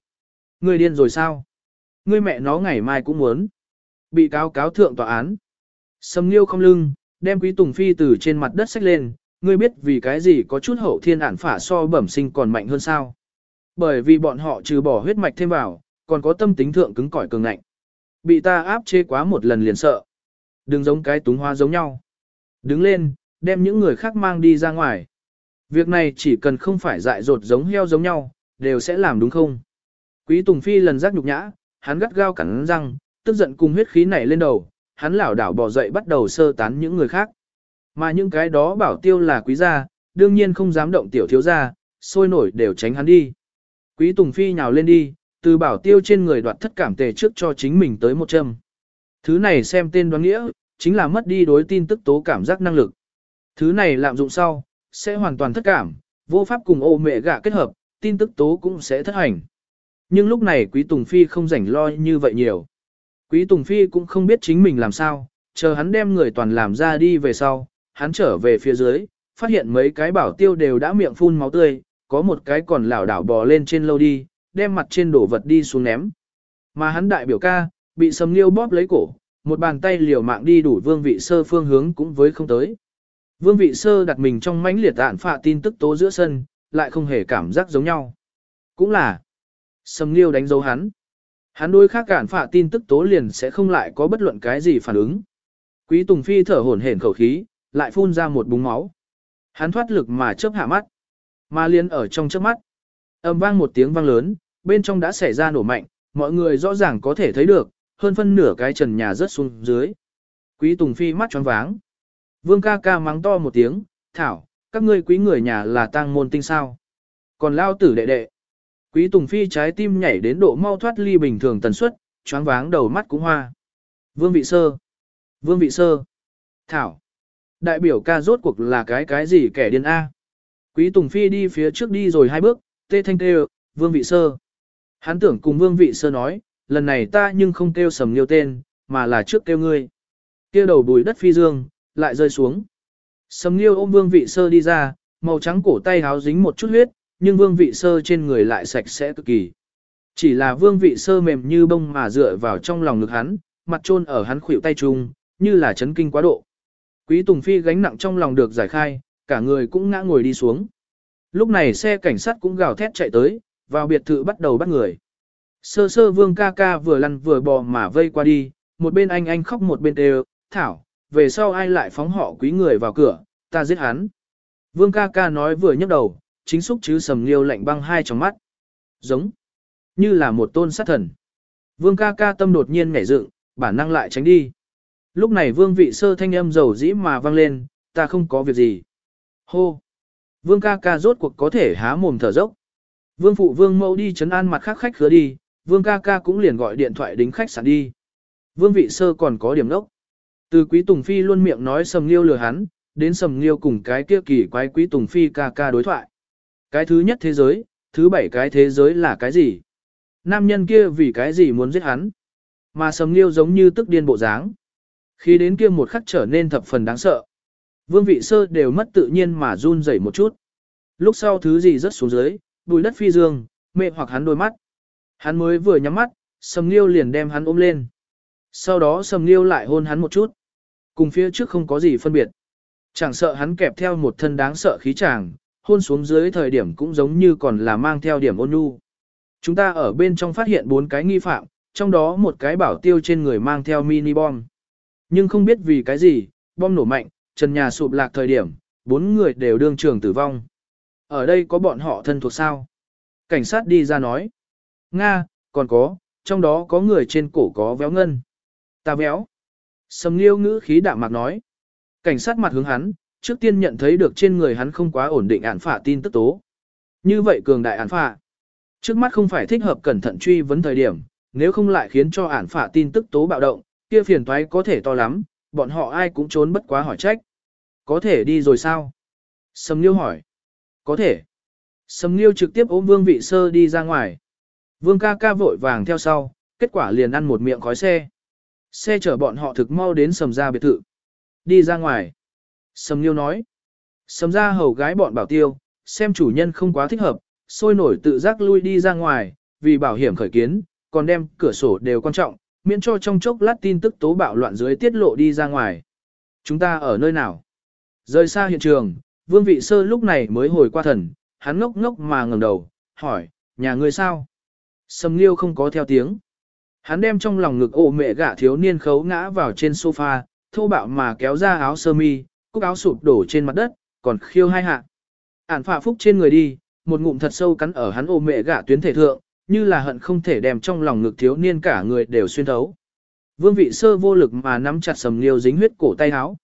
Ngươi điên rồi sao? Ngươi mẹ nó ngày mai cũng muốn. Bị cáo cáo thượng tòa án. Sầm Liêu không lưng, đem quý Tùng Phi từ trên mặt đất xách lên, ngươi biết vì cái gì có chút hậu thiên ản phả so bẩm sinh còn mạnh hơn sao? Bởi vì bọn họ trừ bỏ huyết mạch thêm vào, còn có tâm tính thượng cứng cỏi cường ngạnh. Bị ta áp chế quá một lần liền sợ. Đừng giống cái túng hoa giống nhau. Đứng lên, đem những người khác mang đi ra ngoài. Việc này chỉ cần không phải dại dột giống heo giống nhau, đều sẽ làm đúng không? Quý Tùng Phi lần giác nhục nhã, hắn gắt gao cắn răng, tức giận cùng huyết khí nảy lên đầu, hắn lảo đảo bỏ dậy bắt đầu sơ tán những người khác. Mà những cái đó bảo tiêu là quý gia, đương nhiên không dám động tiểu thiếu gia, sôi nổi đều tránh hắn đi. Quý Tùng Phi nhào lên đi, từ bảo tiêu trên người đoạt thất cảm tề trước cho chính mình tới một châm. Thứ này xem tên đoán nghĩa, chính là mất đi đối tin tức tố cảm giác năng lực. Thứ này lạm dụng sau, sẽ hoàn toàn thất cảm, vô pháp cùng ô mẹ gạ kết hợp, tin tức tố cũng sẽ thất hành. Nhưng lúc này Quý Tùng Phi không rảnh lo như vậy nhiều. Quý Tùng Phi cũng không biết chính mình làm sao, chờ hắn đem người toàn làm ra đi về sau, hắn trở về phía dưới, phát hiện mấy cái bảo tiêu đều đã miệng phun máu tươi, có một cái còn lảo đảo bò lên trên lâu đi, đem mặt trên đổ vật đi xuống ném. Mà hắn đại biểu ca, bị sầm liêu bóp lấy cổ, một bàn tay liều mạng đi đủ vương vị sơ phương hướng cũng với không tới. Vương vị sơ đặt mình trong mãnh liệt tạn phạ tin tức tố giữa sân, lại không hề cảm giác giống nhau. Cũng là, sầm liêu đánh dấu hắn. Hắn đối khác cản phạ tin tức tố liền sẽ không lại có bất luận cái gì phản ứng. Quý Tùng Phi thở hổn hển khẩu khí, lại phun ra một búng máu. Hắn thoát lực mà chớp hạ mắt. Mà liền ở trong chớp mắt. Âm vang một tiếng vang lớn, bên trong đã xảy ra nổ mạnh, mọi người rõ ràng có thể thấy được, hơn phân nửa cái trần nhà rớt xuống dưới. Quý Tùng Phi mắt choáng váng. Vương ca ca mắng to một tiếng, thảo, các ngươi quý người nhà là tang môn tinh sao. Còn lao tử đệ đệ. Quý Tùng Phi trái tim nhảy đến độ mau thoát ly bình thường tần suất, choáng váng đầu mắt cũng hoa. Vương vị sơ. Vương vị sơ. Thảo. Đại biểu ca rốt cuộc là cái cái gì kẻ điên A. Quý Tùng Phi đi phía trước đi rồi hai bước, tê thanh tê vương vị sơ. Hắn tưởng cùng vương vị sơ nói, lần này ta nhưng không kêu sầm liêu tên, mà là trước kêu ngươi. Kêu đầu bùi đất phi dương, lại rơi xuống. Sầm liêu ôm vương vị sơ đi ra, màu trắng cổ tay háo dính một chút huyết, nhưng vương vị sơ trên người lại sạch sẽ cực kỳ. Chỉ là vương vị sơ mềm như bông mà dựa vào trong lòng ngực hắn, mặt trôn ở hắn khuỷu tay chung, như là chấn kinh quá độ. Quý Tùng Phi gánh nặng trong lòng được giải khai, cả người cũng ngã ngồi đi xuống. Lúc này xe cảnh sát cũng gào thét chạy tới, vào biệt thự bắt đầu bắt người. Sơ sơ vương ca ca vừa lăn vừa bò mà vây qua đi, một bên anh anh khóc một bên đều, thảo, về sau ai lại phóng họ quý người vào cửa, ta giết hắn. Vương ca ca nói vừa nhấc đầu, chính xúc chứ sầm liêu lạnh băng hai trong mắt. Giống, như là một tôn sát thần. Vương ca ca tâm đột nhiên nhảy dựng, bản năng lại tránh đi. Lúc này vương vị sơ thanh âm dầu dĩ mà vang lên, ta không có việc gì. Hô! Vương ca ca rốt cuộc có thể há mồm thở dốc. Vương phụ vương mẫu đi chấn an mặt khác khách khứa đi, vương ca ca cũng liền gọi điện thoại đính khách sạn đi. Vương vị sơ còn có điểm đốc. Từ quý Tùng Phi luôn miệng nói sầm liêu lừa hắn, đến sầm liêu cùng cái kia kỳ quái quý Tùng Phi ca ca đối thoại. Cái thứ nhất thế giới, thứ bảy cái thế giới là cái gì? Nam nhân kia vì cái gì muốn giết hắn? Mà sầm liêu giống như tức điên bộ dáng. Khi đến kia một khắc trở nên thập phần đáng sợ. Vương vị sơ đều mất tự nhiên mà run rẩy một chút. Lúc sau thứ gì rớt xuống dưới, bùi đất phi dương, mẹ hoặc hắn đôi mắt. Hắn mới vừa nhắm mắt, sầm liêu liền đem hắn ôm lên. Sau đó sầm liêu lại hôn hắn một chút. Cùng phía trước không có gì phân biệt. Chẳng sợ hắn kẹp theo một thân đáng sợ khí chàng, hôn xuống dưới thời điểm cũng giống như còn là mang theo điểm ôn nhu. Chúng ta ở bên trong phát hiện bốn cái nghi phạm, trong đó một cái bảo tiêu trên người mang theo mini bom. Nhưng không biết vì cái gì, bom nổ mạnh, trần nhà sụp lạc thời điểm, bốn người đều đương trường tử vong. Ở đây có bọn họ thân thuộc sao? Cảnh sát đi ra nói. Nga, còn có, trong đó có người trên cổ có véo ngân. Ta véo. Sầm nghiêu ngữ khí đạm mạc nói. Cảnh sát mặt hướng hắn, trước tiên nhận thấy được trên người hắn không quá ổn định án phả tin tức tố. Như vậy cường đại án phả. Trước mắt không phải thích hợp cẩn thận truy vấn thời điểm, nếu không lại khiến cho án phả tin tức tố bạo động, kia phiền toái có thể to lắm, bọn họ ai cũng trốn bất quá hỏi trách. Có thể đi rồi sao? Sầm Nghiêu hỏi. Có thể. Sầm Nghiêu trực tiếp ôm Vương Vị Sơ đi ra ngoài. Vương ca ca vội vàng theo sau, kết quả liền ăn một miệng khói xe. Xe chở bọn họ thực mau đến sầm ra biệt thự. Đi ra ngoài. Sầm Nghiêu nói. Sầm ra hầu gái bọn bảo tiêu, xem chủ nhân không quá thích hợp, sôi nổi tự giác lui đi ra ngoài, vì bảo hiểm khởi kiến, còn đem cửa sổ đều quan trọng, miễn cho trong chốc lát tin tức tố bạo loạn dưới tiết lộ đi ra ngoài. Chúng ta ở nơi nào? Rời xa hiện trường, vương vị sơ lúc này mới hồi qua thần, hắn ngốc ngốc mà ngẩng đầu, hỏi, nhà ngươi sao? Sầm Nghiêu không có theo tiếng. Hắn đem trong lòng ngực ổ mẹ gả thiếu niên khấu ngã vào trên sofa, thô bạo mà kéo ra áo sơ mi, cúc áo sụp đổ trên mặt đất, còn khiêu hai hạ. Ản phạ phúc trên người đi, một ngụm thật sâu cắn ở hắn ôm mẹ gả tuyến thể thượng, như là hận không thể đem trong lòng ngực thiếu niên cả người đều xuyên thấu. Vương vị sơ vô lực mà nắm chặt sầm liêu dính huyết cổ tay áo.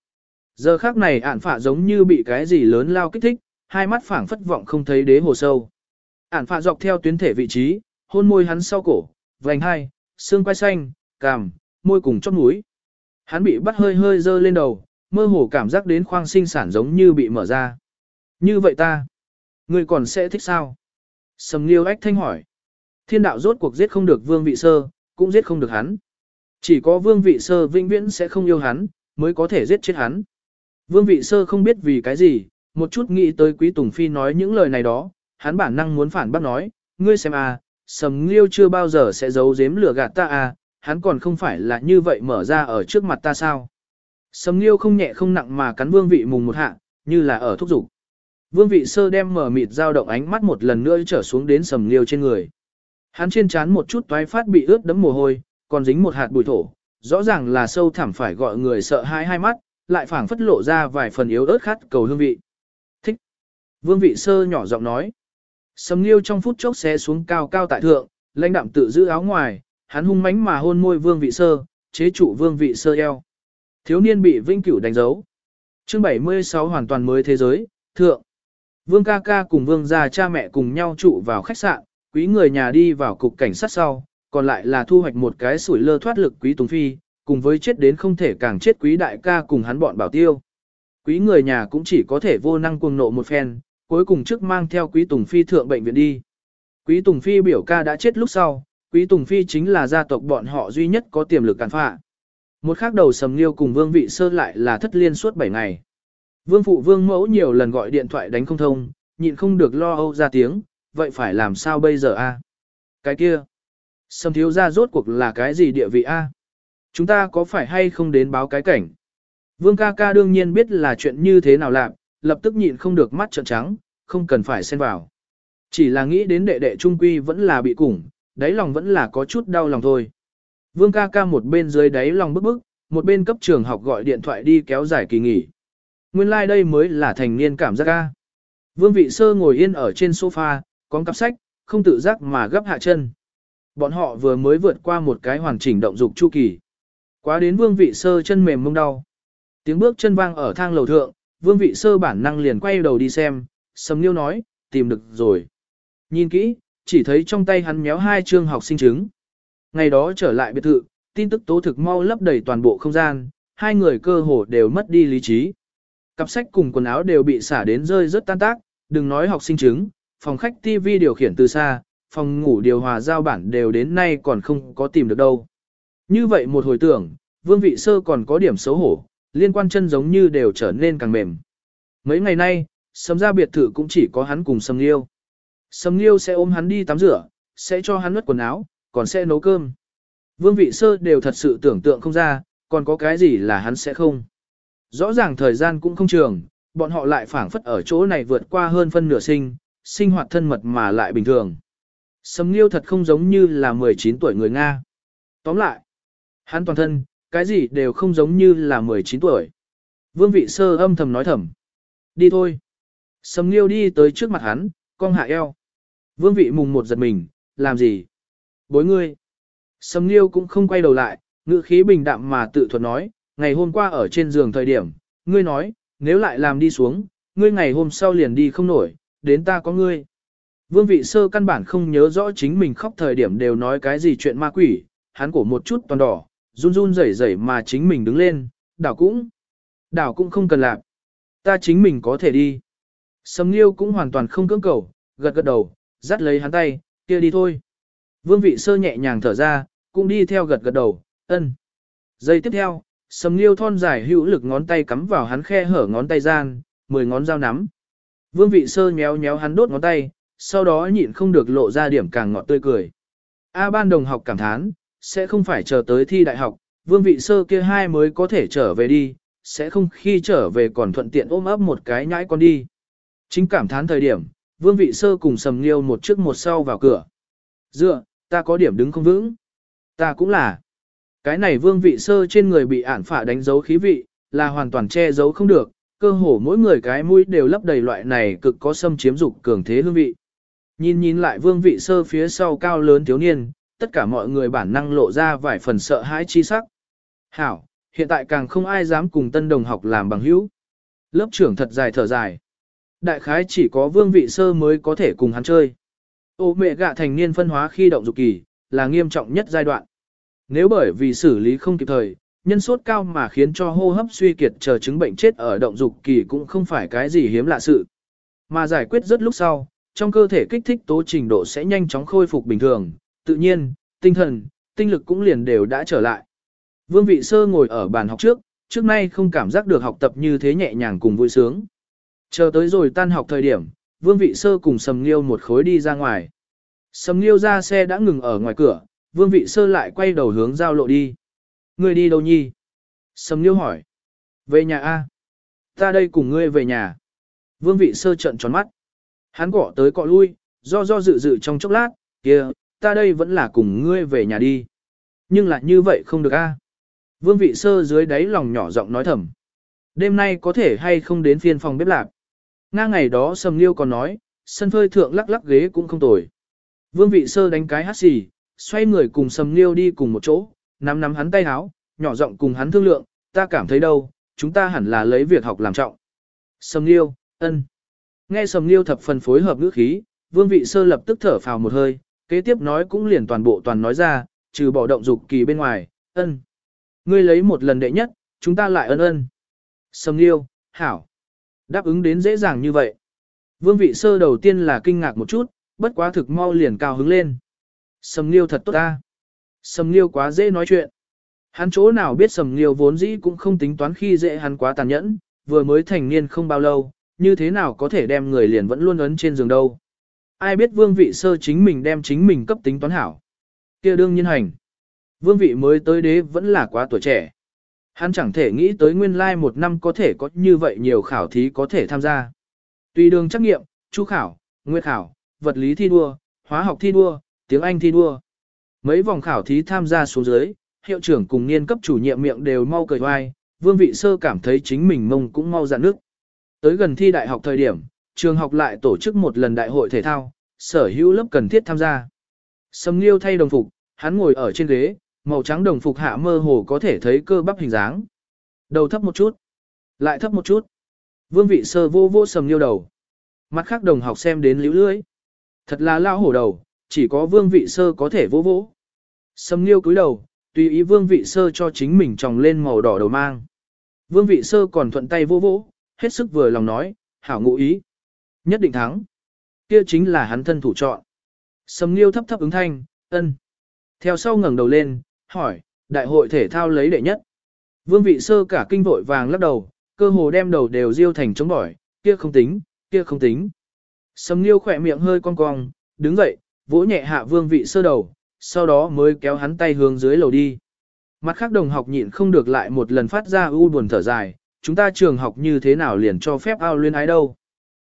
Giờ khác này ản phạ giống như bị cái gì lớn lao kích thích, hai mắt phảng phất vọng không thấy đế hồ sâu. Ản phạ dọc theo tuyến thể vị trí, hôn môi hắn sau cổ, vành hai, xương quai xanh, cằm, môi cùng chóp mũi. Hắn bị bắt hơi hơi dơ lên đầu, mơ hồ cảm giác đến khoang sinh sản giống như bị mở ra. Như vậy ta, ngươi còn sẽ thích sao? Sầm liêu ách thanh hỏi. Thiên đạo rốt cuộc giết không được vương vị sơ, cũng giết không được hắn. Chỉ có vương vị sơ vĩnh viễn sẽ không yêu hắn, mới có thể giết chết hắn. Vương vị sơ không biết vì cái gì, một chút nghĩ tới quý Tùng Phi nói những lời này đó, hắn bản năng muốn phản bác nói, ngươi xem à, sầm liêu chưa bao giờ sẽ giấu giếm lửa gạt ta à, hắn còn không phải là như vậy mở ra ở trước mặt ta sao. Sầm liêu không nhẹ không nặng mà cắn vương vị mùng một hạ, như là ở thúc dục. Vương vị sơ đem mở mịt dao động ánh mắt một lần nữa trở xuống đến sầm liêu trên người. Hắn trên trán một chút toái phát bị ướt đẫm mồ hôi, còn dính một hạt bụi thổ, rõ ràng là sâu thẳm phải gọi người sợ hãi hai mắt, lại phảng phất lộ ra vài phần yếu ớt khát cầu hương vị. Thích. Vương vị sơ nhỏ giọng nói. Sầm Nghiêu trong phút chốc xé xuống cao cao tại thượng, lãnh đạm tự giữ áo ngoài, hắn hung mãnh mà hôn môi Vương vị sơ, chế trụ Vương vị sơ eo. Thiếu niên bị vinh cửu đánh dấu. Chương 76 hoàn toàn mới thế giới, thượng. Vương ca ca cùng Vương gia cha mẹ cùng nhau trụ vào khách sạn, quý người nhà đi vào cục cảnh sát sau, còn lại là thu hoạch một cái sủi lơ thoát lực quý Tùng Phi, cùng với chết đến không thể càng chết quý đại ca cùng hắn bọn bảo tiêu. Quý người nhà cũng chỉ có thể vô năng cuồng nộ một phen, cuối cùng trước mang theo quý Tùng Phi thượng bệnh viện đi. Quý Tùng Phi biểu ca đã chết lúc sau, quý Tùng Phi chính là gia tộc bọn họ duy nhất có tiềm lực cản phạ. Một khác đầu sầm liêu cùng vương vị sơ lại là thất liên suốt 7 ngày. Vương phụ vương mẫu nhiều lần gọi điện thoại đánh không thông, nhịn không được lo âu ra tiếng, vậy phải làm sao bây giờ a? Cái kia, sầm thiếu gia rốt cuộc là cái gì địa vị a? Chúng ta có phải hay không đến báo cái cảnh? Vương ca ca đương nhiên biết là chuyện như thế nào làm, lập tức nhịn không được mắt trợn trắng, không cần phải xen vào. Chỉ là nghĩ đến đệ đệ trung quy vẫn là bị củng, đáy lòng vẫn là có chút đau lòng thôi. Vương ca ca một bên dưới đáy lòng bức bức, một bên cấp trường học gọi điện thoại đi kéo dài kỳ nghỉ. Nguyên lai like đây mới là thành niên cảm giác ca. Vương vị sơ ngồi yên ở trên sofa, con cặp sách, không tự giác mà gấp hạ chân. Bọn họ vừa mới vượt qua một cái hoàn chỉnh động dục chu kỳ. Quá đến vương vị sơ chân mềm mông đau. Tiếng bước chân vang ở thang lầu thượng, vương vị sơ bản năng liền quay đầu đi xem, sầm liêu nói, tìm được rồi. Nhìn kỹ, chỉ thấy trong tay hắn méo hai chương học sinh chứng. Ngày đó trở lại biệt thự, tin tức tố thực mau lấp đầy toàn bộ không gian, hai người cơ hồ đều mất đi lý trí. Cặp sách cùng quần áo đều bị xả đến rơi rất tan tác, đừng nói học sinh chứng, phòng khách TV điều khiển từ xa, phòng ngủ điều hòa giao bản đều đến nay còn không có tìm được đâu. Như vậy một hồi tưởng, vương vị sơ còn có điểm xấu hổ, liên quan chân giống như đều trở nên càng mềm. Mấy ngày nay, sầm ra biệt thự cũng chỉ có hắn cùng sầm liêu. Sầm liêu sẽ ôm hắn đi tắm rửa, sẽ cho hắn nuốt quần áo, còn sẽ nấu cơm. Vương vị sơ đều thật sự tưởng tượng không ra, còn có cái gì là hắn sẽ không. Rõ ràng thời gian cũng không trường, bọn họ lại phảng phất ở chỗ này vượt qua hơn phân nửa sinh, sinh hoạt thân mật mà lại bình thường. Sầm Nghiêu thật không giống như là 19 tuổi người Nga. Tóm lại, hắn toàn thân, cái gì đều không giống như là 19 tuổi. Vương vị sơ âm thầm nói thầm. Đi thôi. Sầm Nghiêu đi tới trước mặt hắn, cong hạ eo. Vương vị mùng một giật mình, làm gì? Bối ngươi. Sầm Nghiêu cũng không quay đầu lại, ngữ khí bình đạm mà tự thuật nói, ngày hôm qua ở trên giường thời điểm, ngươi nói, nếu lại làm đi xuống, ngươi ngày hôm sau liền đi không nổi, đến ta có ngươi. Vương vị sơ căn bản không nhớ rõ chính mình khóc thời điểm đều nói cái gì chuyện ma quỷ, hắn cổ một chút toàn đỏ, run run rẩy rẩy mà chính mình đứng lên, đảo cũng, đảo cũng không cần làm, ta chính mình có thể đi. Sầm Nghiêu cũng hoàn toàn không cưỡng cầu, gật gật đầu, dắt lấy hắn tay, kia đi thôi. Vương vị sơ nhẹ nhàng thở ra, cũng đi theo gật gật đầu, ân. Giây tiếp theo, Sầm Nghiêu thon dài hữu lực ngón tay cắm vào hắn khe hở ngón tay gian, mười ngón dao nắm. Vương vị sơ nhéo nhéo hắn đốt ngón tay, sau đó nhịn không được lộ ra điểm càng ngọt tươi cười. A ban đồng học cảm thán, sẽ không phải chờ tới thi đại học, vương vị sơ kia hai mới có thể trở về đi, sẽ không khi trở về còn thuận tiện ôm ấp một cái nhãi con đi. Chính cảm thán thời điểm, vương vị sơ cùng sầm nghiêu một trước một sau vào cửa. Dựa, ta có điểm đứng không vững. Ta cũng là. Cái này vương vị sơ trên người bị ản phả đánh dấu khí vị, là hoàn toàn che giấu không được, cơ hồ mỗi người cái mũi đều lấp đầy loại này cực có xâm chiếm dục cường thế hương vị. Nhìn nhìn lại vương vị sơ phía sau cao lớn thiếu niên, tất cả mọi người bản năng lộ ra vài phần sợ hãi chi sắc. Hảo, hiện tại càng không ai dám cùng tân đồng học làm bằng hữu. Lớp trưởng thật dài thở dài. Đại khái chỉ có vương vị sơ mới có thể cùng hắn chơi. Ô mẹ gạ thành niên phân hóa khi động dục kỳ, là nghiêm trọng nhất giai đoạn. Nếu bởi vì xử lý không kịp thời, nhân sốt cao mà khiến cho hô hấp suy kiệt chờ chứng bệnh chết ở động dục kỳ cũng không phải cái gì hiếm lạ sự. Mà giải quyết rất lúc sau, trong cơ thể kích thích tố trình độ sẽ nhanh chóng khôi phục bình thường, tự nhiên, tinh thần, tinh lực cũng liền đều đã trở lại. Vương vị sơ ngồi ở bàn học trước, trước nay không cảm giác được học tập như thế nhẹ nhàng cùng vui sướng. Chờ tới rồi tan học thời điểm, vương vị sơ cùng sầm nghiêu một khối đi ra ngoài. Sầm nghiêu ra xe đã ngừng ở ngoài cửa, vương vị sơ lại quay đầu hướng giao lộ đi. Ngươi đi đâu nhi? Sầm liêu hỏi. Về nhà A. Ta đây cùng ngươi về nhà. Vương vị sơ trận tròn mắt. Hắn cỏ tới cọ lui, do do dự dự trong chốc lát, kia, ta đây vẫn là cùng ngươi về nhà đi. Nhưng lại như vậy không được a. Vương vị sơ dưới đáy lòng nhỏ giọng nói thầm. Đêm nay có thể hay không đến phiên phòng bếp lạc. Nga ngày đó Sầm Liêu còn nói, sân phơi thượng lắc lắc ghế cũng không tồi. Vương vị sơ đánh cái hát xì, xoay người cùng Sầm Liêu đi cùng một chỗ, nắm nắm hắn tay háo, nhỏ giọng cùng hắn thương lượng, ta cảm thấy đâu, chúng ta hẳn là lấy việc học làm trọng. Sầm Liêu, ân. Nghe Sầm Liêu thập phần phối hợp ngữ khí, Vương vị sơ lập tức thở phào một hơi, kế tiếp nói cũng liền toàn bộ toàn nói ra, trừ bỏ động dục kỳ bên ngoài, ân. Ngươi lấy một lần đệ nhất, chúng ta lại ân ân. Sầm Liêu, hảo. Đáp ứng đến dễ dàng như vậy. Vương vị sơ đầu tiên là kinh ngạc một chút, bất quá thực mau liền cao hứng lên. Sầm Liêu thật tốt ta. Sầm Liêu quá dễ nói chuyện. Hắn chỗ nào biết Sầm Liêu vốn dĩ cũng không tính toán khi dễ hắn quá tàn nhẫn, vừa mới thành niên không bao lâu, như thế nào có thể đem người liền vẫn luôn ấn trên giường đâu. Ai biết vương vị sơ chính mình đem chính mình cấp tính toán hảo. kia đương nhiên hành. Vương vị mới tới đế vẫn là quá tuổi trẻ. Hắn chẳng thể nghĩ tới nguyên lai một năm có thể có như vậy nhiều khảo thí có thể tham gia. Tùy đường trắc nghiệm, chu khảo, nguyệt khảo, vật lý thi đua, hóa học thi đua, tiếng Anh thi đua. Mấy vòng khảo thí tham gia xuống dưới, hiệu trưởng cùng niên cấp chủ nhiệm miệng đều mau cười oai, vương vị sơ cảm thấy chính mình mông cũng mau dạn nước. Tới gần thi đại học thời điểm, trường học lại tổ chức một lần đại hội thể thao, sở hữu lớp cần thiết tham gia. sầm Nghiêu thay đồng phục, hắn ngồi ở trên ghế, màu trắng đồng phục hạ mơ hồ có thể thấy cơ bắp hình dáng. Đầu thấp một chút, lại thấp một chút. Vương vị sơ vô vô Sầm Nghiêu đầu. Mắt khác đồng học xem đến liễu lưới. Thật là lao hổ đầu, chỉ có vương vị sơ có thể vô vô. Sầm Nghiêu cúi đầu, tùy ý vương vị sơ cho chính mình tròng lên màu đỏ đầu mang. Vương vị sơ còn thuận tay vô vỗ, hết sức vừa lòng nói, hảo ngụ ý. Nhất định thắng. Kia chính là hắn thân thủ chọn. Sầm Nghiêu thấp thấp ứng thanh, ân. Theo sau ngẩng đầu lên, hỏi, đại hội thể thao lấy đệ nhất. Vương vị sơ cả kinh vội vàng lắc đầu, cơ hồ đem đầu đều riêu thành chống bỏi, kia không tính, kia không tính. Sầm Nghiêu khỏe miệng hơi cong cong, đứng dậy, vỗ nhẹ hạ vương vị sơ đầu, sau đó mới kéo hắn tay hướng dưới lầu đi. Mặt khác đồng học nhịn không được lại một lần phát ra u buồn thở dài, chúng ta trường học như thế nào liền cho phép ao luyên ái đâu.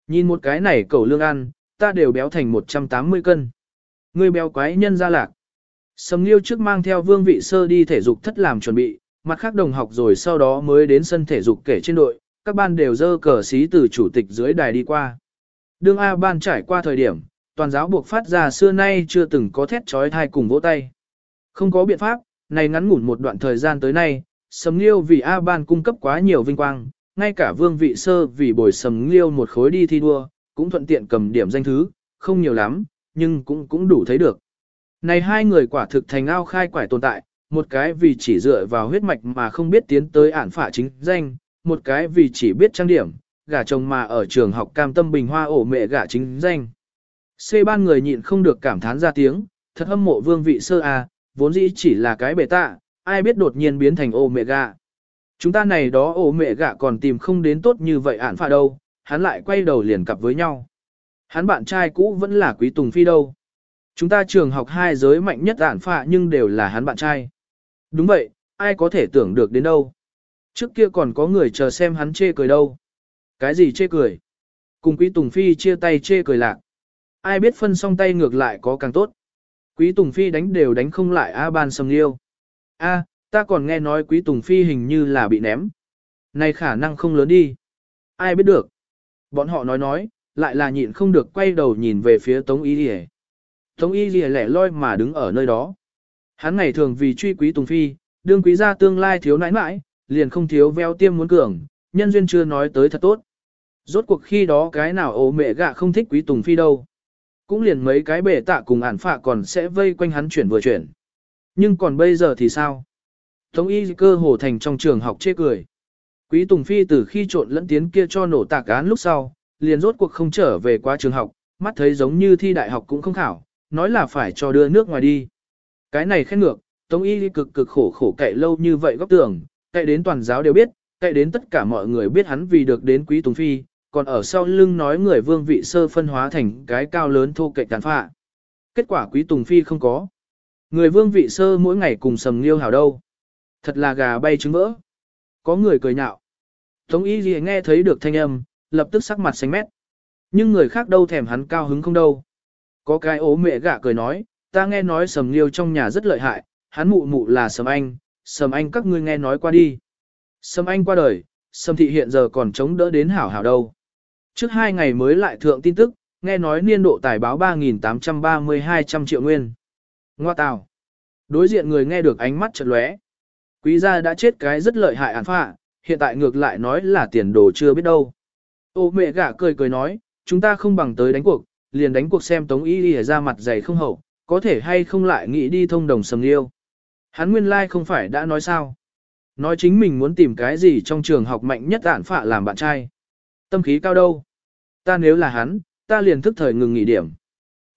Nhìn một cái này cầu lương ăn, ta đều béo thành 180 cân. người béo quái nhân ra lạc. Sầm Nghiêu trước mang theo vương vị sơ đi thể dục thất làm chuẩn bị, mặt khác đồng học rồi sau đó mới đến sân thể dục kể trên đội, các ban đều dơ cờ xí từ chủ tịch dưới đài đi qua. Đương A ban trải qua thời điểm, toàn giáo buộc phát ra xưa nay chưa từng có thét trói thai cùng vỗ tay. Không có biện pháp, này ngắn ngủn một đoạn thời gian tới nay, Sầm Nghiêu vì A ban cung cấp quá nhiều vinh quang, ngay cả vương vị sơ vì bồi Sầm Nghiêu một khối đi thi đua, cũng thuận tiện cầm điểm danh thứ, không nhiều lắm, nhưng cũng cũng đủ thấy được. Này hai người quả thực thành ao khai quải tồn tại, một cái vì chỉ dựa vào huyết mạch mà không biết tiến tới ản phả chính danh, một cái vì chỉ biết trang điểm, gả chồng mà ở trường học cam tâm bình hoa ổ mẹ gả chính danh. C ban người nhịn không được cảm thán ra tiếng, thật hâm mộ vương vị sơ a, vốn dĩ chỉ là cái bề tạ, ai biết đột nhiên biến thành ô mẹ gạ. Chúng ta này đó ô mẹ gạ còn tìm không đến tốt như vậy ản phạ đâu, hắn lại quay đầu liền cặp với nhau. Hắn bạn trai cũ vẫn là quý tùng phi đâu. Chúng ta trường học hai giới mạnh nhất ản phạ nhưng đều là hắn bạn trai. Đúng vậy, ai có thể tưởng được đến đâu. Trước kia còn có người chờ xem hắn chê cười đâu. Cái gì chê cười? Cùng Quý Tùng Phi chia tay chê cười lạc. Ai biết phân song tay ngược lại có càng tốt. Quý Tùng Phi đánh đều đánh không lại A Ban Sầm Liêu. A, Ta còn nghe nói quý Tùng Phi hình như là bị ném. Này khả năng không lớn đi. Ai biết được. Bọn họ nói nói, lại là nhịn không được quay đầu nhìn về phía Tống Y Lìa. Tống Y Lìa lẻ loi mà đứng ở nơi đó. Hắn ngày thường vì truy quý Tùng Phi, đương quý gia tương lai thiếu nãi nãi, liền không thiếu veo tiêm muốn cường, nhân duyên chưa nói tới thật tốt. Rốt cuộc khi đó cái nào ố mẹ gạ không thích quý Tùng Phi đâu. Cũng liền mấy cái bể tạ cùng ản phạ còn sẽ vây quanh hắn chuyển vừa chuyển. Nhưng còn bây giờ thì sao? Tống y cơ hồ thành trong trường học chê cười. Quý Tùng Phi từ khi trộn lẫn tiến kia cho nổ tạc án lúc sau, liền rốt cuộc không trở về qua trường học, mắt thấy giống như thi đại học cũng không khảo, nói là phải cho đưa nước ngoài đi. Cái này khét ngược, Tống y cực cực khổ khổ cậy lâu như vậy góc tường, cậy đến toàn giáo đều biết, cậy đến tất cả mọi người biết hắn vì được đến Quý Tùng Phi, còn ở sau lưng nói người vương vị sơ phân hóa thành cái cao lớn thô kệ tàn phạ. Kết quả Quý Tùng Phi không có. Người vương vị sơ mỗi ngày cùng sầm liêu hảo đâu. Thật là gà bay trứng vỡ. Có người cười nhạo. Tống y gì nghe thấy được thanh âm, lập tức sắc mặt xanh mét. Nhưng người khác đâu thèm hắn cao hứng không đâu. Có cái ố mẹ gạ cười nói, ta nghe nói sầm liêu trong nhà rất lợi hại, hắn mụ mụ là sầm anh, sầm anh các ngươi nghe nói qua đi. Sầm anh qua đời, sầm thị hiện giờ còn chống đỡ đến hảo hảo đâu. Trước hai ngày mới lại thượng tin tức, nghe nói niên độ tài báo 3.830-200 triệu nguyên. Ngoa tào. Đối diện người nghe được ánh mắt chợt lóe. Quý gia đã chết cái rất lợi hại án phạ, hiện tại ngược lại nói là tiền đồ chưa biết đâu. Ô mẹ gả cười cười nói, chúng ta không bằng tới đánh cuộc, liền đánh cuộc xem tống y đi ra mặt dày không hậu, có thể hay không lại nghĩ đi thông đồng sầm liêu. Hắn nguyên lai like không phải đã nói sao. Nói chính mình muốn tìm cái gì trong trường học mạnh nhất ản phạ làm bạn trai. Tâm khí cao đâu. Ta nếu là hắn, ta liền thức thời ngừng nghỉ điểm.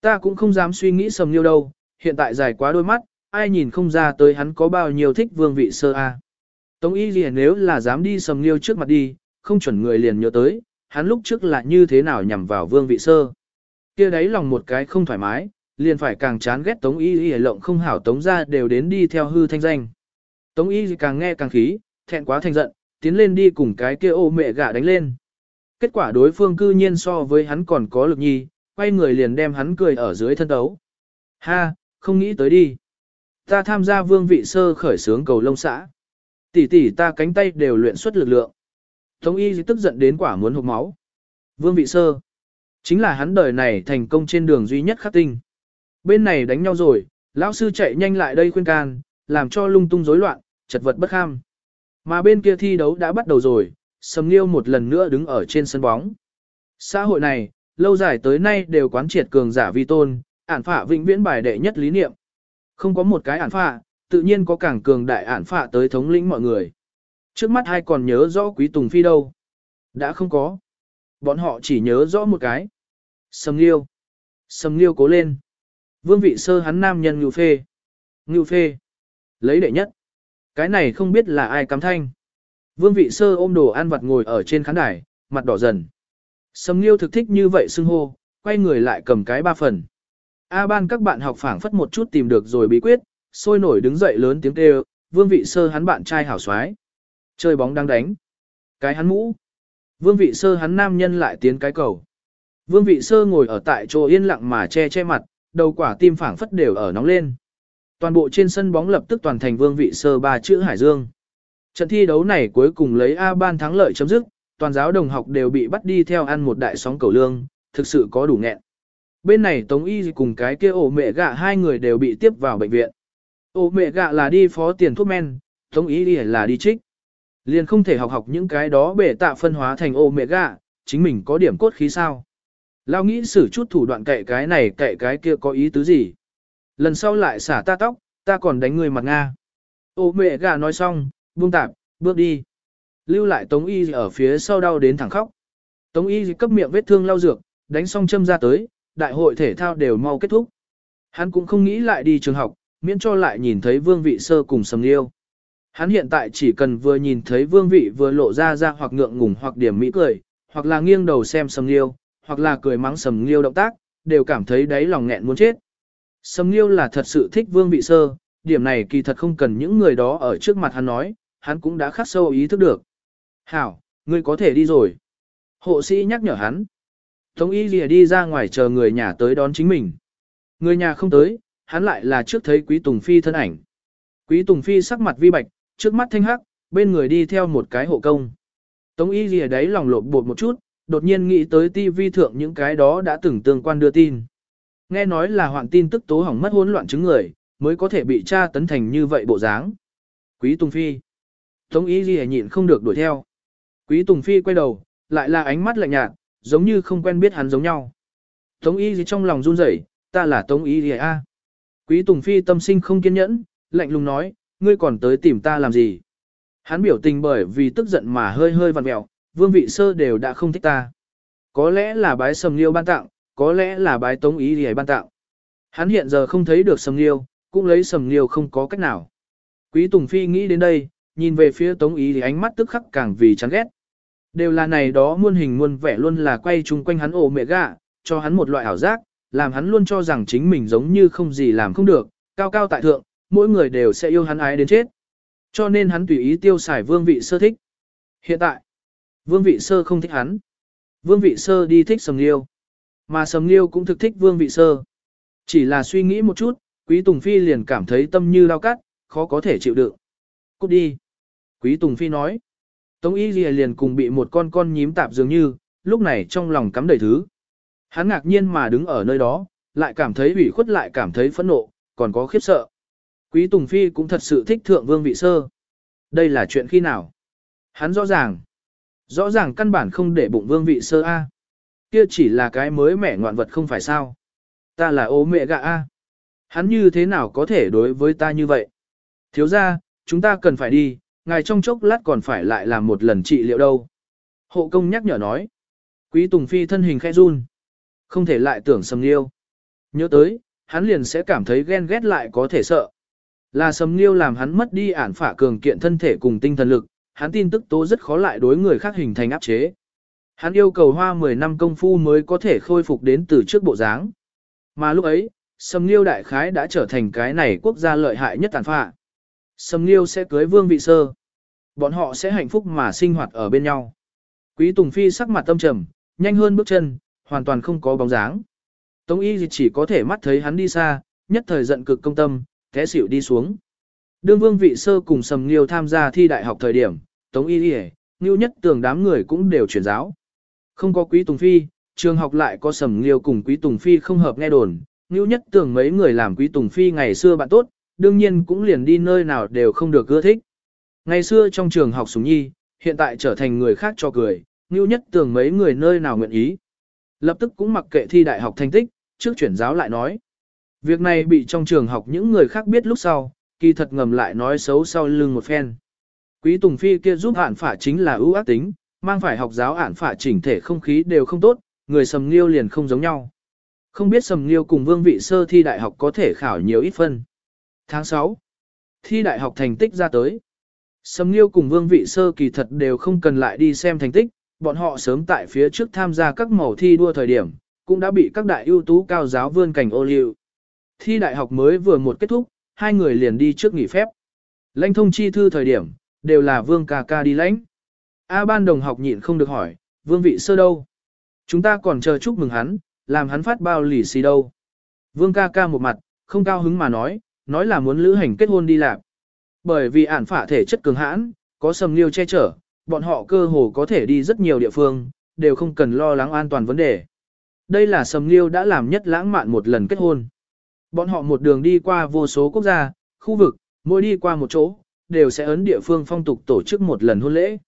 Ta cũng không dám suy nghĩ sầm liêu đâu, hiện tại dài quá đôi mắt, ai nhìn không ra tới hắn có bao nhiêu thích vương vị sơ a. Tống y liền nếu là dám đi sầm liêu trước mặt đi, không chuẩn người liền nhớ tới, hắn lúc trước là như thế nào nhằm vào vương vị sơ. kia đấy lòng một cái không thoải mái, liền phải càng chán ghét tống y y lộng không hảo tống ra đều đến đi theo hư thanh danh. Tống y càng nghe càng khí, thẹn quá thành giận, tiến lên đi cùng cái kia ô mẹ gạ đánh lên. Kết quả đối phương cư nhiên so với hắn còn có lực nhi, quay người liền đem hắn cười ở dưới thân tấu. Ha, không nghĩ tới đi. Ta tham gia vương vị sơ khởi sướng cầu lông xã. Tỷ tỷ ta cánh tay đều luyện xuất lực lượng. Tống y tức giận đến quả muốn hụt máu. Vương vị sơ. Chính là hắn đời này thành công trên đường duy nhất khắc tinh. Bên này đánh nhau rồi, lão sư chạy nhanh lại đây khuyên can, làm cho lung tung rối loạn, chật vật bất kham. Mà bên kia thi đấu đã bắt đầu rồi, Sầm Liêu một lần nữa đứng ở trên sân bóng. Xã hội này, lâu dài tới nay đều quán triệt cường giả vi tôn, ản phạ vĩnh viễn bài đệ nhất lý niệm. Không có một cái ản phạ, tự nhiên có càng cường đại ản phạ tới thống lĩnh mọi người. Trước mắt hai còn nhớ rõ quý Tùng Phi đâu? Đã không có. Bọn họ chỉ nhớ rõ một cái. Sầm Liêu. Sầm Liêu cố lên. Vương vị sơ hắn nam nhân ngưu phê. Ngưu phê. Lấy đệ nhất. Cái này không biết là ai cắm thanh. Vương vị sơ ôm đồ ăn vặt ngồi ở trên khán đài, mặt đỏ dần. Sầm Liêu thực thích như vậy xưng hô, quay người lại cầm cái ba phần. A ban các bạn học phảng phất một chút tìm được rồi bí quyết, sôi nổi đứng dậy lớn tiếng kêu, vương vị sơ hắn bạn trai hảo xoái. Chơi bóng đang đánh. Cái hắn mũ. Vương vị sơ hắn nam nhân lại tiến cái cầu. Vương vị sơ ngồi ở tại chỗ yên lặng mà che che mặt, đầu quả tim phảng phất đều ở nóng lên. Toàn bộ trên sân bóng lập tức toàn thành vương vị sơ ba chữ Hải Dương. Trận thi đấu này cuối cùng lấy A ban thắng lợi chấm dứt, toàn giáo đồng học đều bị bắt đi theo ăn một đại sóng cầu lương, thực sự có đủ nghẹn. Bên này Tống Y cùng cái kia ổ mẹ gạ hai người đều bị tiếp vào bệnh viện. Ổ mẹ gạ là đi phó tiền thuốc men, Tống Y là đi trích. Liền không thể học học những cái đó bể tạ phân hóa thành ổ mẹ gạ, chính mình có điểm cốt khí sao. Lao nghĩ xử chút thủ đoạn cậy cái này cậy cái kia có ý tứ gì. Lần sau lại xả ta tóc, ta còn đánh người mặt Nga. Ô mẹ gà nói xong, buông tạp, bước đi. Lưu lại Tống Y ở phía sau đau đến thẳng khóc. Tống Y cấp miệng vết thương lau dược, đánh xong châm ra tới, đại hội thể thao đều mau kết thúc. Hắn cũng không nghĩ lại đi trường học, miễn cho lại nhìn thấy vương vị sơ cùng sầm liêu. Hắn hiện tại chỉ cần vừa nhìn thấy vương vị vừa lộ ra ra hoặc ngượng ngùng hoặc điểm mỹ cười, hoặc là nghiêng đầu xem sầm liêu, hoặc là cười mắng sầm liêu động tác, đều cảm thấy đáy lòng nghẹn muốn chết. Sầm liêu là thật sự thích vương vị sơ, điểm này kỳ thật không cần những người đó ở trước mặt hắn nói, hắn cũng đã khắc sâu ý thức được. Hảo, ngươi có thể đi rồi. Hộ sĩ nhắc nhở hắn. Tống y lìa đi ra ngoài chờ người nhà tới đón chính mình. Người nhà không tới, hắn lại là trước thấy quý Tùng Phi thân ảnh. Quý Tùng Phi sắc mặt vi bạch, trước mắt thanh hắc, bên người đi theo một cái hộ công. Tống y lìa đấy lòng lộn bột một chút, đột nhiên nghĩ tới TV thượng những cái đó đã từng tương quan đưa tin. Nghe nói là hoạn tin tức tố hỏng mất hỗn loạn chứng người, mới có thể bị tra tấn thành như vậy bộ dáng. Quý Tùng Phi. Tống y gì nhịn không được đuổi theo. Quý Tùng Phi quay đầu, lại là ánh mắt lạnh nhạt, giống như không quen biết hắn giống nhau. Tống y gì trong lòng run rẩy, ta là Tống y gì a? Quý Tùng Phi tâm sinh không kiên nhẫn, lạnh lùng nói, ngươi còn tới tìm ta làm gì? Hắn biểu tình bởi vì tức giận mà hơi hơi vặn mẹo, vương vị sơ đều đã không thích ta. Có lẽ là bái sầm liêu ban tặng, có lẽ là bái tống ý gì ban tặng. Hắn hiện giờ không thấy được sầm liêu, cũng lấy sầm liêu không có cách nào. Quý Tùng Phi nghĩ đến đây, nhìn về phía tống ý thì ánh mắt tức khắc càng vì chán ghét. Đều là này đó muôn hình muôn vẻ luôn là quay chung quanh hắn ổ mẹ gạ, cho hắn một loại ảo giác, làm hắn luôn cho rằng chính mình giống như không gì làm không được, cao cao tại thượng, mỗi người đều sẽ yêu hắn ái đến chết. Cho nên hắn tùy ý tiêu xài vương vị sơ thích. Hiện tại, vương vị sơ không thích hắn. Vương vị sơ đi thích sầm liêu. Mà sầm liêu cũng thực thích vương vị sơ. Chỉ là suy nghĩ một chút, quý Tùng Phi liền cảm thấy tâm như lao cắt, khó có thể chịu đựng. Cút đi. Quý Tùng Phi nói. Tống Y Ghi liền cùng bị một con con nhím tạp dường như, lúc này trong lòng cắm đầy thứ. Hắn ngạc nhiên mà đứng ở nơi đó, lại cảm thấy ủy khuất lại cảm thấy phẫn nộ, còn có khiếp sợ. Quý Tùng Phi cũng thật sự thích thượng vương vị sơ. Đây là chuyện khi nào? Hắn rõ ràng. Rõ ràng căn bản không để bụng vương vị sơ A. Kia chỉ là cái mới mẻ ngoạn vật không phải sao. Ta là ố mẹ gạ A. Hắn như thế nào có thể đối với ta như vậy? Thiếu ra, chúng ta cần phải đi, ngài trong chốc lát còn phải lại làm một lần trị liệu đâu. Hộ công nhắc nhở nói. Quý Tùng Phi thân hình khẽ run. Không thể lại tưởng sầm liêu. Nhớ tới, hắn liền sẽ cảm thấy ghen ghét lại có thể sợ. Là sầm liêu làm hắn mất đi ản phả cường kiện thân thể cùng tinh thần lực, hắn tin tức tố rất khó lại đối người khác hình thành áp chế. Hắn yêu cầu hoa 10 năm công phu mới có thể khôi phục đến từ trước bộ dáng. Mà lúc ấy, Sầm Liêu đại khái đã trở thành cái này quốc gia lợi hại nhất tàn phạ. Sầm Liêu sẽ cưới vương vị sơ. Bọn họ sẽ hạnh phúc mà sinh hoạt ở bên nhau. Quý Tùng Phi sắc mặt tâm trầm, nhanh hơn bước chân, hoàn toàn không có bóng dáng. Tống y chỉ có thể mắt thấy hắn đi xa, nhất thời giận cực công tâm, té xỉu đi xuống. Đương vương vị sơ cùng Sầm Nghiêu tham gia thi đại học thời điểm, Tống y y, Nghiêu nhất tưởng đám người cũng đều chuyển giáo. Không có quý Tùng Phi, trường học lại có Sầm Nghiêu cùng quý Tùng Phi không hợp nghe đồn, Nghiêu nhất tưởng mấy người làm quý Tùng Phi ngày xưa bạn tốt, đương nhiên cũng liền đi nơi nào đều không được ưa thích. Ngày xưa trong trường học súng nhi, hiện tại trở thành người khác cho cười, như nhất tưởng mấy người nơi nào nguyện ý. Lập tức cũng mặc kệ thi đại học thành tích, trước chuyển giáo lại nói. Việc này bị trong trường học những người khác biết lúc sau, kỳ thật ngầm lại nói xấu sau lưng một phen. Quý Tùng Phi kia giúp ản phả chính là ưu ác tính, mang phải học giáo ản phả chỉnh thể không khí đều không tốt, người sầm liêu liền không giống nhau. Không biết sầm liêu cùng vương vị sơ thi đại học có thể khảo nhiều ít phân. Tháng 6. Thi đại học thành tích ra tới. Sầm liêu cùng vương vị sơ kỳ thật đều không cần lại đi xem thành tích, bọn họ sớm tại phía trước tham gia các màu thi đua thời điểm, cũng đã bị các đại ưu tú cao giáo vươn cảnh ô liu. Thi đại học mới vừa một kết thúc, hai người liền đi trước nghỉ phép. Lãnh thông chi thư thời điểm, đều là vương ca ca đi lãnh. A ban đồng học nhịn không được hỏi, vương vị sơ đâu? Chúng ta còn chờ chúc mừng hắn, làm hắn phát bao lì xì đâu. Vương ca ca một mặt, không cao hứng mà nói, nói là muốn lữ hành kết hôn đi làm. Bởi vì ản phả thể chất cường hãn, có sầm liêu che chở, bọn họ cơ hồ có thể đi rất nhiều địa phương, đều không cần lo lắng an toàn vấn đề. Đây là sầm liêu đã làm nhất lãng mạn một lần kết hôn. Bọn họ một đường đi qua vô số quốc gia, khu vực, mỗi đi qua một chỗ, đều sẽ ấn địa phương phong tục tổ chức một lần hôn lễ.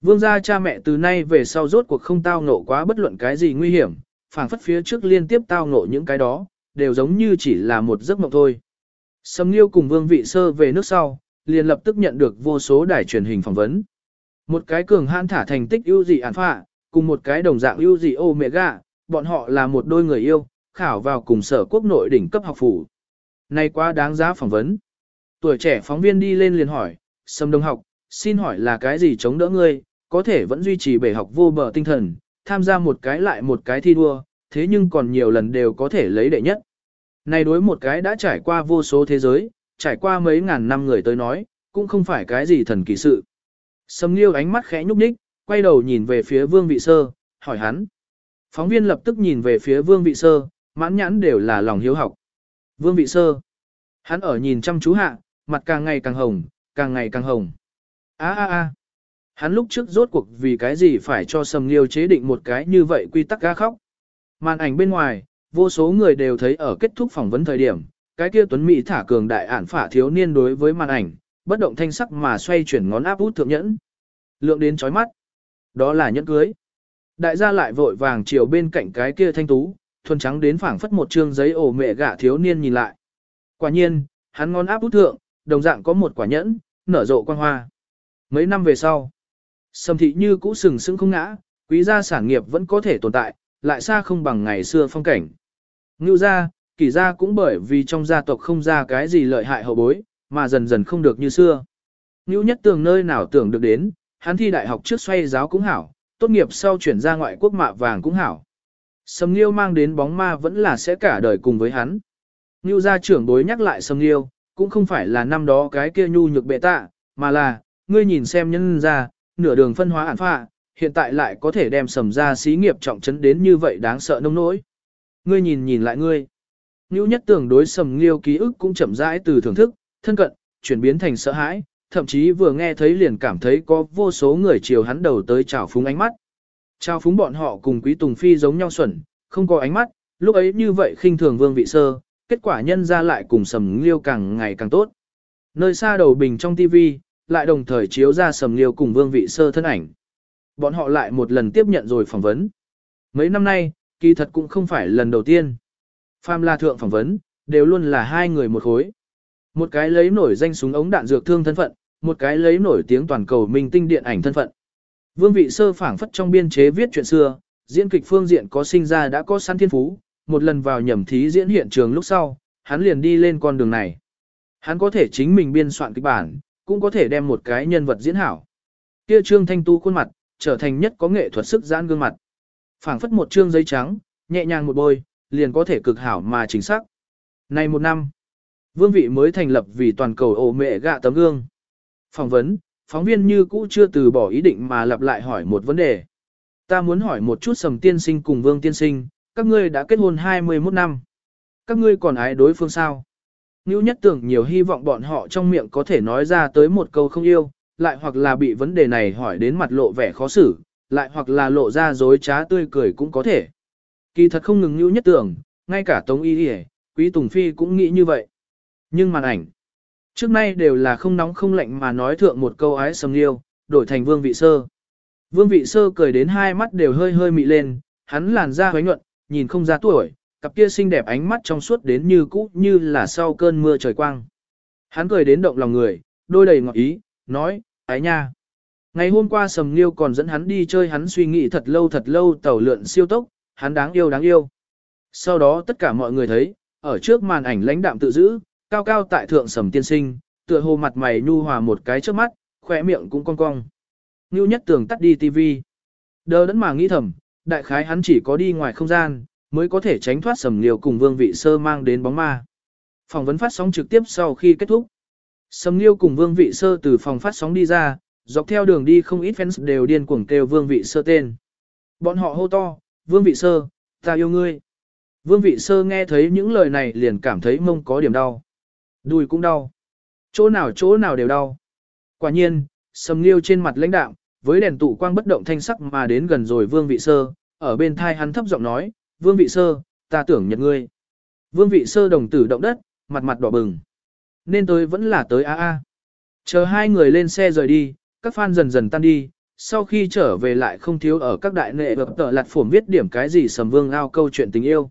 Vương gia cha mẹ từ nay về sau rốt cuộc không tao ngộ quá bất luận cái gì nguy hiểm, phảng phất phía trước liên tiếp tao ngộ những cái đó, đều giống như chỉ là một giấc mộng thôi. Sầm Nghiêu cùng Vương Vị Sơ về nước sau, liền lập tức nhận được vô số đài truyền hình phỏng vấn. Một cái cường hãn thả thành tích ưu dị án phạ, cùng một cái đồng dạng ưu dị omega, bọn họ là một đôi người yêu, khảo vào cùng sở quốc nội đỉnh cấp học phủ. Này quá đáng giá phỏng vấn. Tuổi trẻ phóng viên đi lên liền hỏi, Sâm Đông học, xin hỏi là cái gì chống đỡ ngươi, có thể vẫn duy trì bể học vô bờ tinh thần, tham gia một cái lại một cái thi đua, thế nhưng còn nhiều lần đều có thể lấy đệ nhất. Này đối một cái đã trải qua vô số thế giới, trải qua mấy ngàn năm người tới nói, cũng không phải cái gì thần kỳ sự. Sầm Liêu ánh mắt khẽ nhúc nhích, quay đầu nhìn về phía Vương Vị Sơ, hỏi hắn. Phóng viên lập tức nhìn về phía Vương Vị Sơ, mãn nhãn đều là lòng hiếu học. Vương Vị Sơ. Hắn ở nhìn chăm chú hạ, mặt càng ngày càng hồng, càng ngày càng hồng. A a a. Hắn lúc trước rốt cuộc vì cái gì phải cho Sầm Nghiêu chế định một cái như vậy quy tắc ga khóc. Màn ảnh bên ngoài, vô số người đều thấy ở kết thúc phỏng vấn thời điểm, cái kia Tuấn Mỹ thả cường đại ản phả thiếu niên đối với màn ảnh, bất động thanh sắc mà xoay chuyển ngón áp út thượng nhẫn. Lượng đến chói mắt. Đó là nhẫn cưới. Đại gia lại vội vàng chiều bên cạnh cái kia thanh tú, thuần trắng đến phảng phất một trương giấy ổ mẹ gả thiếu niên nhìn lại. Quả nhiên, hắn ngón áp út thượng, đồng dạng có một quả nhẫn, nở rộ quang hoa. Mấy năm về sau, sầm thị như cũ sừng sững không ngã, quý gia sản nghiệp vẫn có thể tồn tại, lại xa không bằng ngày xưa phong cảnh. Ngưu gia, kỳ gia cũng bởi vì trong gia tộc không ra cái gì lợi hại hậu bối, mà dần dần không được như xưa. Ngưu nhất tường nơi nào tưởng được đến, hắn thi đại học trước xoay giáo cũng hảo, tốt nghiệp sau chuyển ra ngoại quốc mạ vàng cũng hảo. Sầm Nghiêu mang đến bóng ma vẫn là sẽ cả đời cùng với hắn. Ngưu gia trưởng đối nhắc lại Sầm Nghiêu, cũng không phải là năm đó cái kia nhu nhược bệ tạ, mà là, ngươi nhìn xem nhân ra, nửa đường phân hóa ản phạ, hiện tại lại có thể đem sầm ra xí nghiệp trọng trấn đến như vậy đáng sợ nông nỗi. Ngươi nhìn nhìn lại ngươi. Ngưu nhất tưởng đối sầm nghiêu ký ức cũng chậm rãi từ thưởng thức, thân cận, chuyển biến thành sợ hãi, thậm chí vừa nghe thấy liền cảm thấy có vô số người chiều hắn đầu tới chào phúng ánh mắt. Chào phúng bọn họ cùng quý tùng phi giống nhau xuẩn, không có ánh mắt, lúc ấy như vậy khinh thường vương vị sơ, kết quả nhân ra lại cùng sầm liêu càng ngày càng tốt. Nơi xa đầu bình trong TV, lại đồng thời chiếu ra sầm liêu cùng vương vị sơ thân ảnh. Bọn họ lại một lần tiếp nhận rồi phỏng vấn. Mấy năm nay, kỳ thật cũng không phải lần đầu tiên. Pham La Thượng phỏng vấn, đều luôn là hai người một khối. Một cái lấy nổi danh súng ống đạn dược thương thân phận, một cái lấy nổi tiếng toàn cầu minh tinh điện ảnh thân phận. Vương vị sơ phảng phất trong biên chế viết chuyện xưa, diễn kịch phương diện có sinh ra đã có sẵn thiên phú, một lần vào nhầm thí diễn hiện trường lúc sau, hắn liền đi lên con đường này. Hắn có thể chính mình biên soạn kịch bản, cũng có thể đem một cái nhân vật diễn hảo. Kia trương thanh tu khuôn mặt, trở thành nhất có nghệ thuật sức giãn gương mặt. phảng phất một trương giấy trắng, nhẹ nhàng một bôi, liền có thể cực hảo mà chính xác. Nay một năm, vương vị mới thành lập vì toàn cầu ổ mẹ gạ tấm gương. Phỏng vấn, phóng viên như cũ chưa từ bỏ ý định mà lặp lại hỏi một vấn đề. Ta muốn hỏi một chút sầm tiên sinh cùng vương tiên sinh, các ngươi đã kết hôn 21 năm. Các ngươi còn ái đối phương sao? Ngưu nhất tưởng nhiều hy vọng bọn họ trong miệng có thể nói ra tới một câu không yêu, lại hoặc là bị vấn đề này hỏi đến mặt lộ vẻ khó xử, lại hoặc là lộ ra dối trá tươi cười cũng có thể. Kỳ thật không ngừng Ngưu nhất tưởng, ngay cả Tống Y Y, Quý Tùng Phi cũng nghĩ như vậy. Nhưng màn ảnh, trước nay đều là không nóng không lạnh mà nói thượng một câu ái sầm liêu, đổi thành vương vị sơ. Vương vị sơ cười đến hai mắt đều hơi hơi mị lên, hắn làn da hoánh nhuận, nhìn không ra tuổi, cặp kia xinh đẹp ánh mắt trong suốt đến như cũ như là sau cơn mưa trời quang. Hắn cười đến động lòng người, đôi đầy ngọt ý, nói, ái nha. Ngày hôm qua Sầm Liêu còn dẫn hắn đi chơi hắn suy nghĩ thật lâu thật lâu tàu lượn siêu tốc, hắn đáng yêu đáng yêu. Sau đó tất cả mọi người thấy, ở trước màn ảnh lãnh đạm tự giữ, cao cao tại thượng Sầm tiên sinh, tựa hồ mặt mày nhu hòa một cái trước mắt, khỏe miệng cũng cong cong. Ngưu nhất tưởng tắt đi tivi. Đờ đẫn mà nghĩ thầm, đại khái hắn chỉ có đi ngoài không gian, mới có thể tránh thoát sầm liều cùng vương vị sơ mang đến bóng ma. Phỏng vấn phát sóng trực tiếp sau khi kết thúc. Sầm liêu cùng vương vị sơ từ phòng phát sóng đi ra, dọc theo đường đi không ít fans đều điên cuồng kêu vương vị sơ tên. Bọn họ hô to, vương vị sơ, ta yêu ngươi. Vương vị sơ nghe thấy những lời này liền cảm thấy mông có điểm đau. Đùi cũng đau. Chỗ nào chỗ nào đều đau. Quả nhiên, sầm liêu trên mặt lãnh đạm, với đèn tụ quang bất động thanh sắc mà đến gần rồi vương vị sơ, ở bên thai hắn thấp giọng nói, vương vị sơ, ta tưởng nhận ngươi. Vương vị sơ đồng tử động đất, mặt mặt đỏ bừng. Nên tới vẫn là tới a a. Chờ hai người lên xe rời đi, các fan dần dần tan đi, sau khi trở về lại không thiếu ở các đại nệ vật tờ lạt phổm viết điểm cái gì sầm vương ao câu chuyện tình yêu.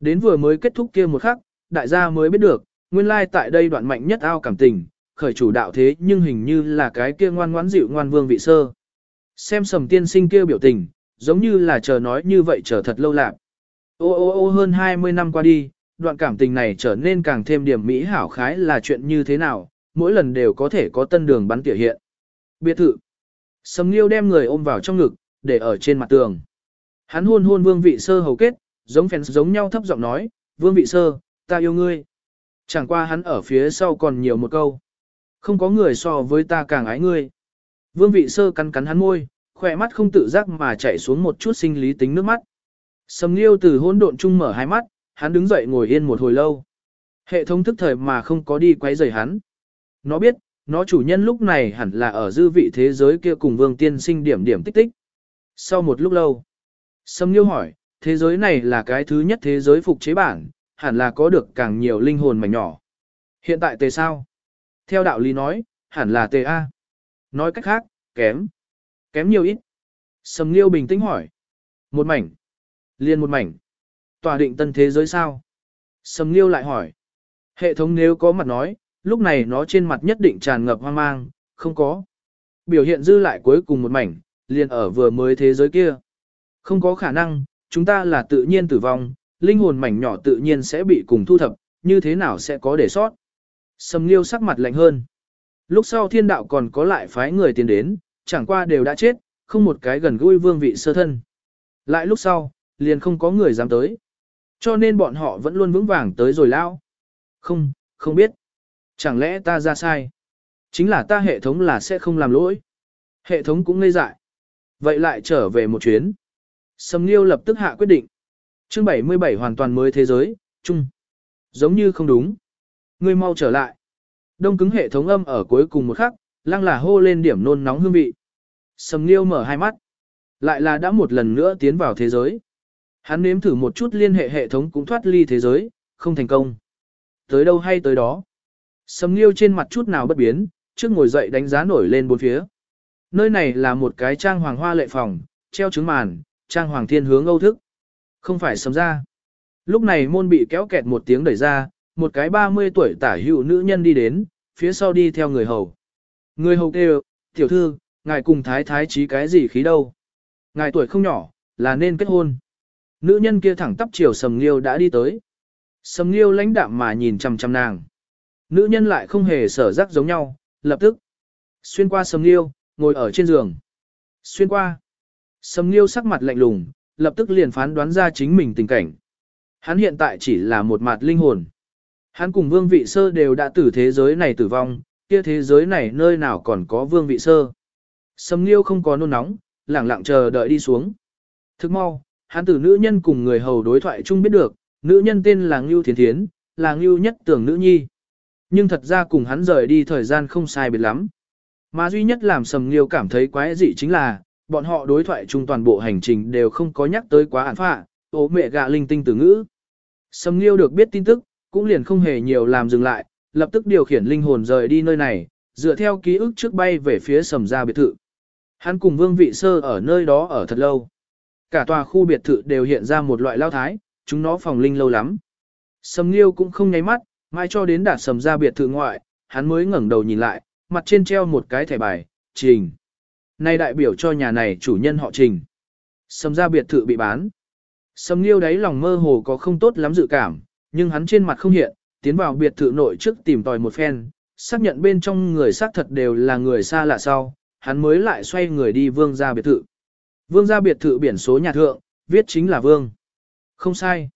Đến vừa mới kết thúc kia một khắc, đại gia mới biết được, nguyên lai like tại đây đoạn mạnh nhất ao cảm tình, khởi chủ đạo thế nhưng hình như là cái kia ngoan ngoãn dịu ngoan vương vị sơ. Xem sầm tiên sinh kia biểu tình, giống như là chờ nói như vậy chờ thật lâu lạc. Ô ô ô hơn 20 năm qua đi, đoạn cảm tình này trở nên càng thêm điểm mỹ hảo khái là chuyện như thế nào, mỗi lần đều có thể có tân đường bắn tỉa hiện. Biệt thự. Sầm Nghiêu đem người ôm vào trong ngực, để ở trên mặt tường. Hắn hôn hôn vương vị sơ hầu kết, giống phèn giống nhau thấp giọng nói, vương vị sơ, ta yêu ngươi. Chẳng qua hắn ở phía sau còn nhiều một câu. Không có người so với ta càng ái ngươi. Vương vị sơ cắn cắn hắn môi, khỏe mắt không tự giác mà chảy xuống một chút sinh lý tính nước mắt. Sầm Nghiêu từ hỗn độn chung mở hai mắt, hắn đứng dậy ngồi yên một hồi lâu. Hệ thống thức thời mà không có đi quấy rầy hắn. nó biết, nó chủ nhân lúc này hẳn là ở dư vị thế giới kia cùng vương tiên sinh điểm điểm tích tích. Sau một lúc lâu, Sâm Nghiêu hỏi, thế giới này là cái thứ nhất thế giới phục chế bản, hẳn là có được càng nhiều linh hồn mảnh nhỏ. Hiện tại tề sao? Theo đạo lý nói, hẳn là tề A. Nói cách khác, kém. Kém nhiều ít. Sầm Nghiêu bình tĩnh hỏi. Một mảnh. Liên một mảnh. Tòa định tân thế giới sao? Sầm Nghiêu lại hỏi. Hệ thống nếu có mặt nói, lúc này nó trên mặt nhất định tràn ngập hoang mang, không có. Biểu hiện dư lại cuối cùng một mảnh, liền ở vừa mới thế giới kia. Không có khả năng, chúng ta là tự nhiên tử vong, linh hồn mảnh nhỏ tự nhiên sẽ bị cùng thu thập, như thế nào sẽ có để sót. Sầm Nghiêu sắc mặt lạnh hơn. Lúc sau thiên đạo còn có lại phái người tiến đến, chẳng qua đều đã chết, không một cái gần gũi vương vị sơ thân. Lại lúc sau, liền không có người dám tới. Cho nên bọn họ vẫn luôn vững vàng tới rồi lao. Không, không biết. Chẳng lẽ ta ra sai? Chính là ta hệ thống là sẽ không làm lỗi. Hệ thống cũng ngây dại. Vậy lại trở về một chuyến. Sầm Nghiêu lập tức hạ quyết định. Chương 77 hoàn toàn mới thế giới, chung. Giống như không đúng. Ngươi mau trở lại. Đông cứng hệ thống âm ở cuối cùng một khắc, lăng là hô lên điểm nôn nóng hương vị. Sầm Nghiêu mở hai mắt. Lại là đã một lần nữa tiến vào thế giới. Hắn nếm thử một chút liên hệ hệ thống cũng thoát ly thế giới, không thành công. Tới đâu hay tới đó. Sầm Nghiêu trên mặt chút nào bất biến, trước ngồi dậy đánh giá nổi lên bốn phía. Nơi này là một cái trang hoàng hoa lệ phòng, treo trứng màn, trang hoàng thiên hướng âu thức. Không phải sầm ra. Lúc này môn bị kéo kẹt một tiếng đẩy ra, một cái 30 tuổi tả hữu nữ nhân đi đến, phía sau đi theo người hầu. Người hầu kêu, tiểu thư, ngài cùng thái thái trí cái gì khí đâu. Ngài tuổi không nhỏ, là nên kết hôn. Nữ nhân kia thẳng tắp chiều sầm nghiêu đã đi tới. Sầm nghiêu lãnh đạm mà nhìn chằm chằm nàng. Nữ nhân lại không hề sở rắc giống nhau, lập tức. Xuyên qua sầm nghiêu, ngồi ở trên giường. Xuyên qua. Sầm nghiêu sắc mặt lạnh lùng, lập tức liền phán đoán ra chính mình tình cảnh. Hắn hiện tại chỉ là một mặt linh hồn. Hắn cùng vương vị sơ đều đã từ thế giới này tử vong, kia thế giới này nơi nào còn có vương vị sơ. Sầm nghiêu không có nôn nóng, lẳng lặng chờ đợi đi xuống. Thức mau, hắn tử nữ nhân cùng người hầu đối thoại chung biết được, nữ nhân tên là Ngưu Thiến Thiến, là Ngưu nhất tưởng nữ nhi. Nhưng thật ra cùng hắn rời đi thời gian không sai biệt lắm. Mà duy nhất làm sầm nghiêu cảm thấy quái dị chính là, bọn họ đối thoại chung toàn bộ hành trình đều không có nhắc tới quá ản phạ, ố mẹ gạ linh tinh từ ngữ. Sầm nghiêu được biết tin tức, cũng liền không hề nhiều làm dừng lại, lập tức điều khiển linh hồn rời đi nơi này, dựa theo ký ức trước bay về phía sầm gia biệt thự. Hắn cùng vương vị sơ ở nơi đó ở thật lâu. Cả tòa khu biệt thự đều hiện ra một loại lao thái, chúng nó phòng linh lâu lắm. Sầm nghiêu cũng không nháy mắt, mai cho đến đạt sầm gia biệt thự ngoại, hắn mới ngẩng đầu nhìn lại, mặt trên treo một cái thẻ bài, trình. Này đại biểu cho nhà này chủ nhân họ trình. Sầm gia biệt thự bị bán. Sầm nghiêu đáy lòng mơ hồ có không tốt lắm dự cảm, nhưng hắn trên mặt không hiện, tiến vào biệt thự nội trước tìm tòi một phen, xác nhận bên trong người xác thật đều là người xa lạ sau, hắn mới lại xoay người đi vương gia biệt thự. Vương gia biệt thự biển số nhà thượng, viết chính là vương. Không sai.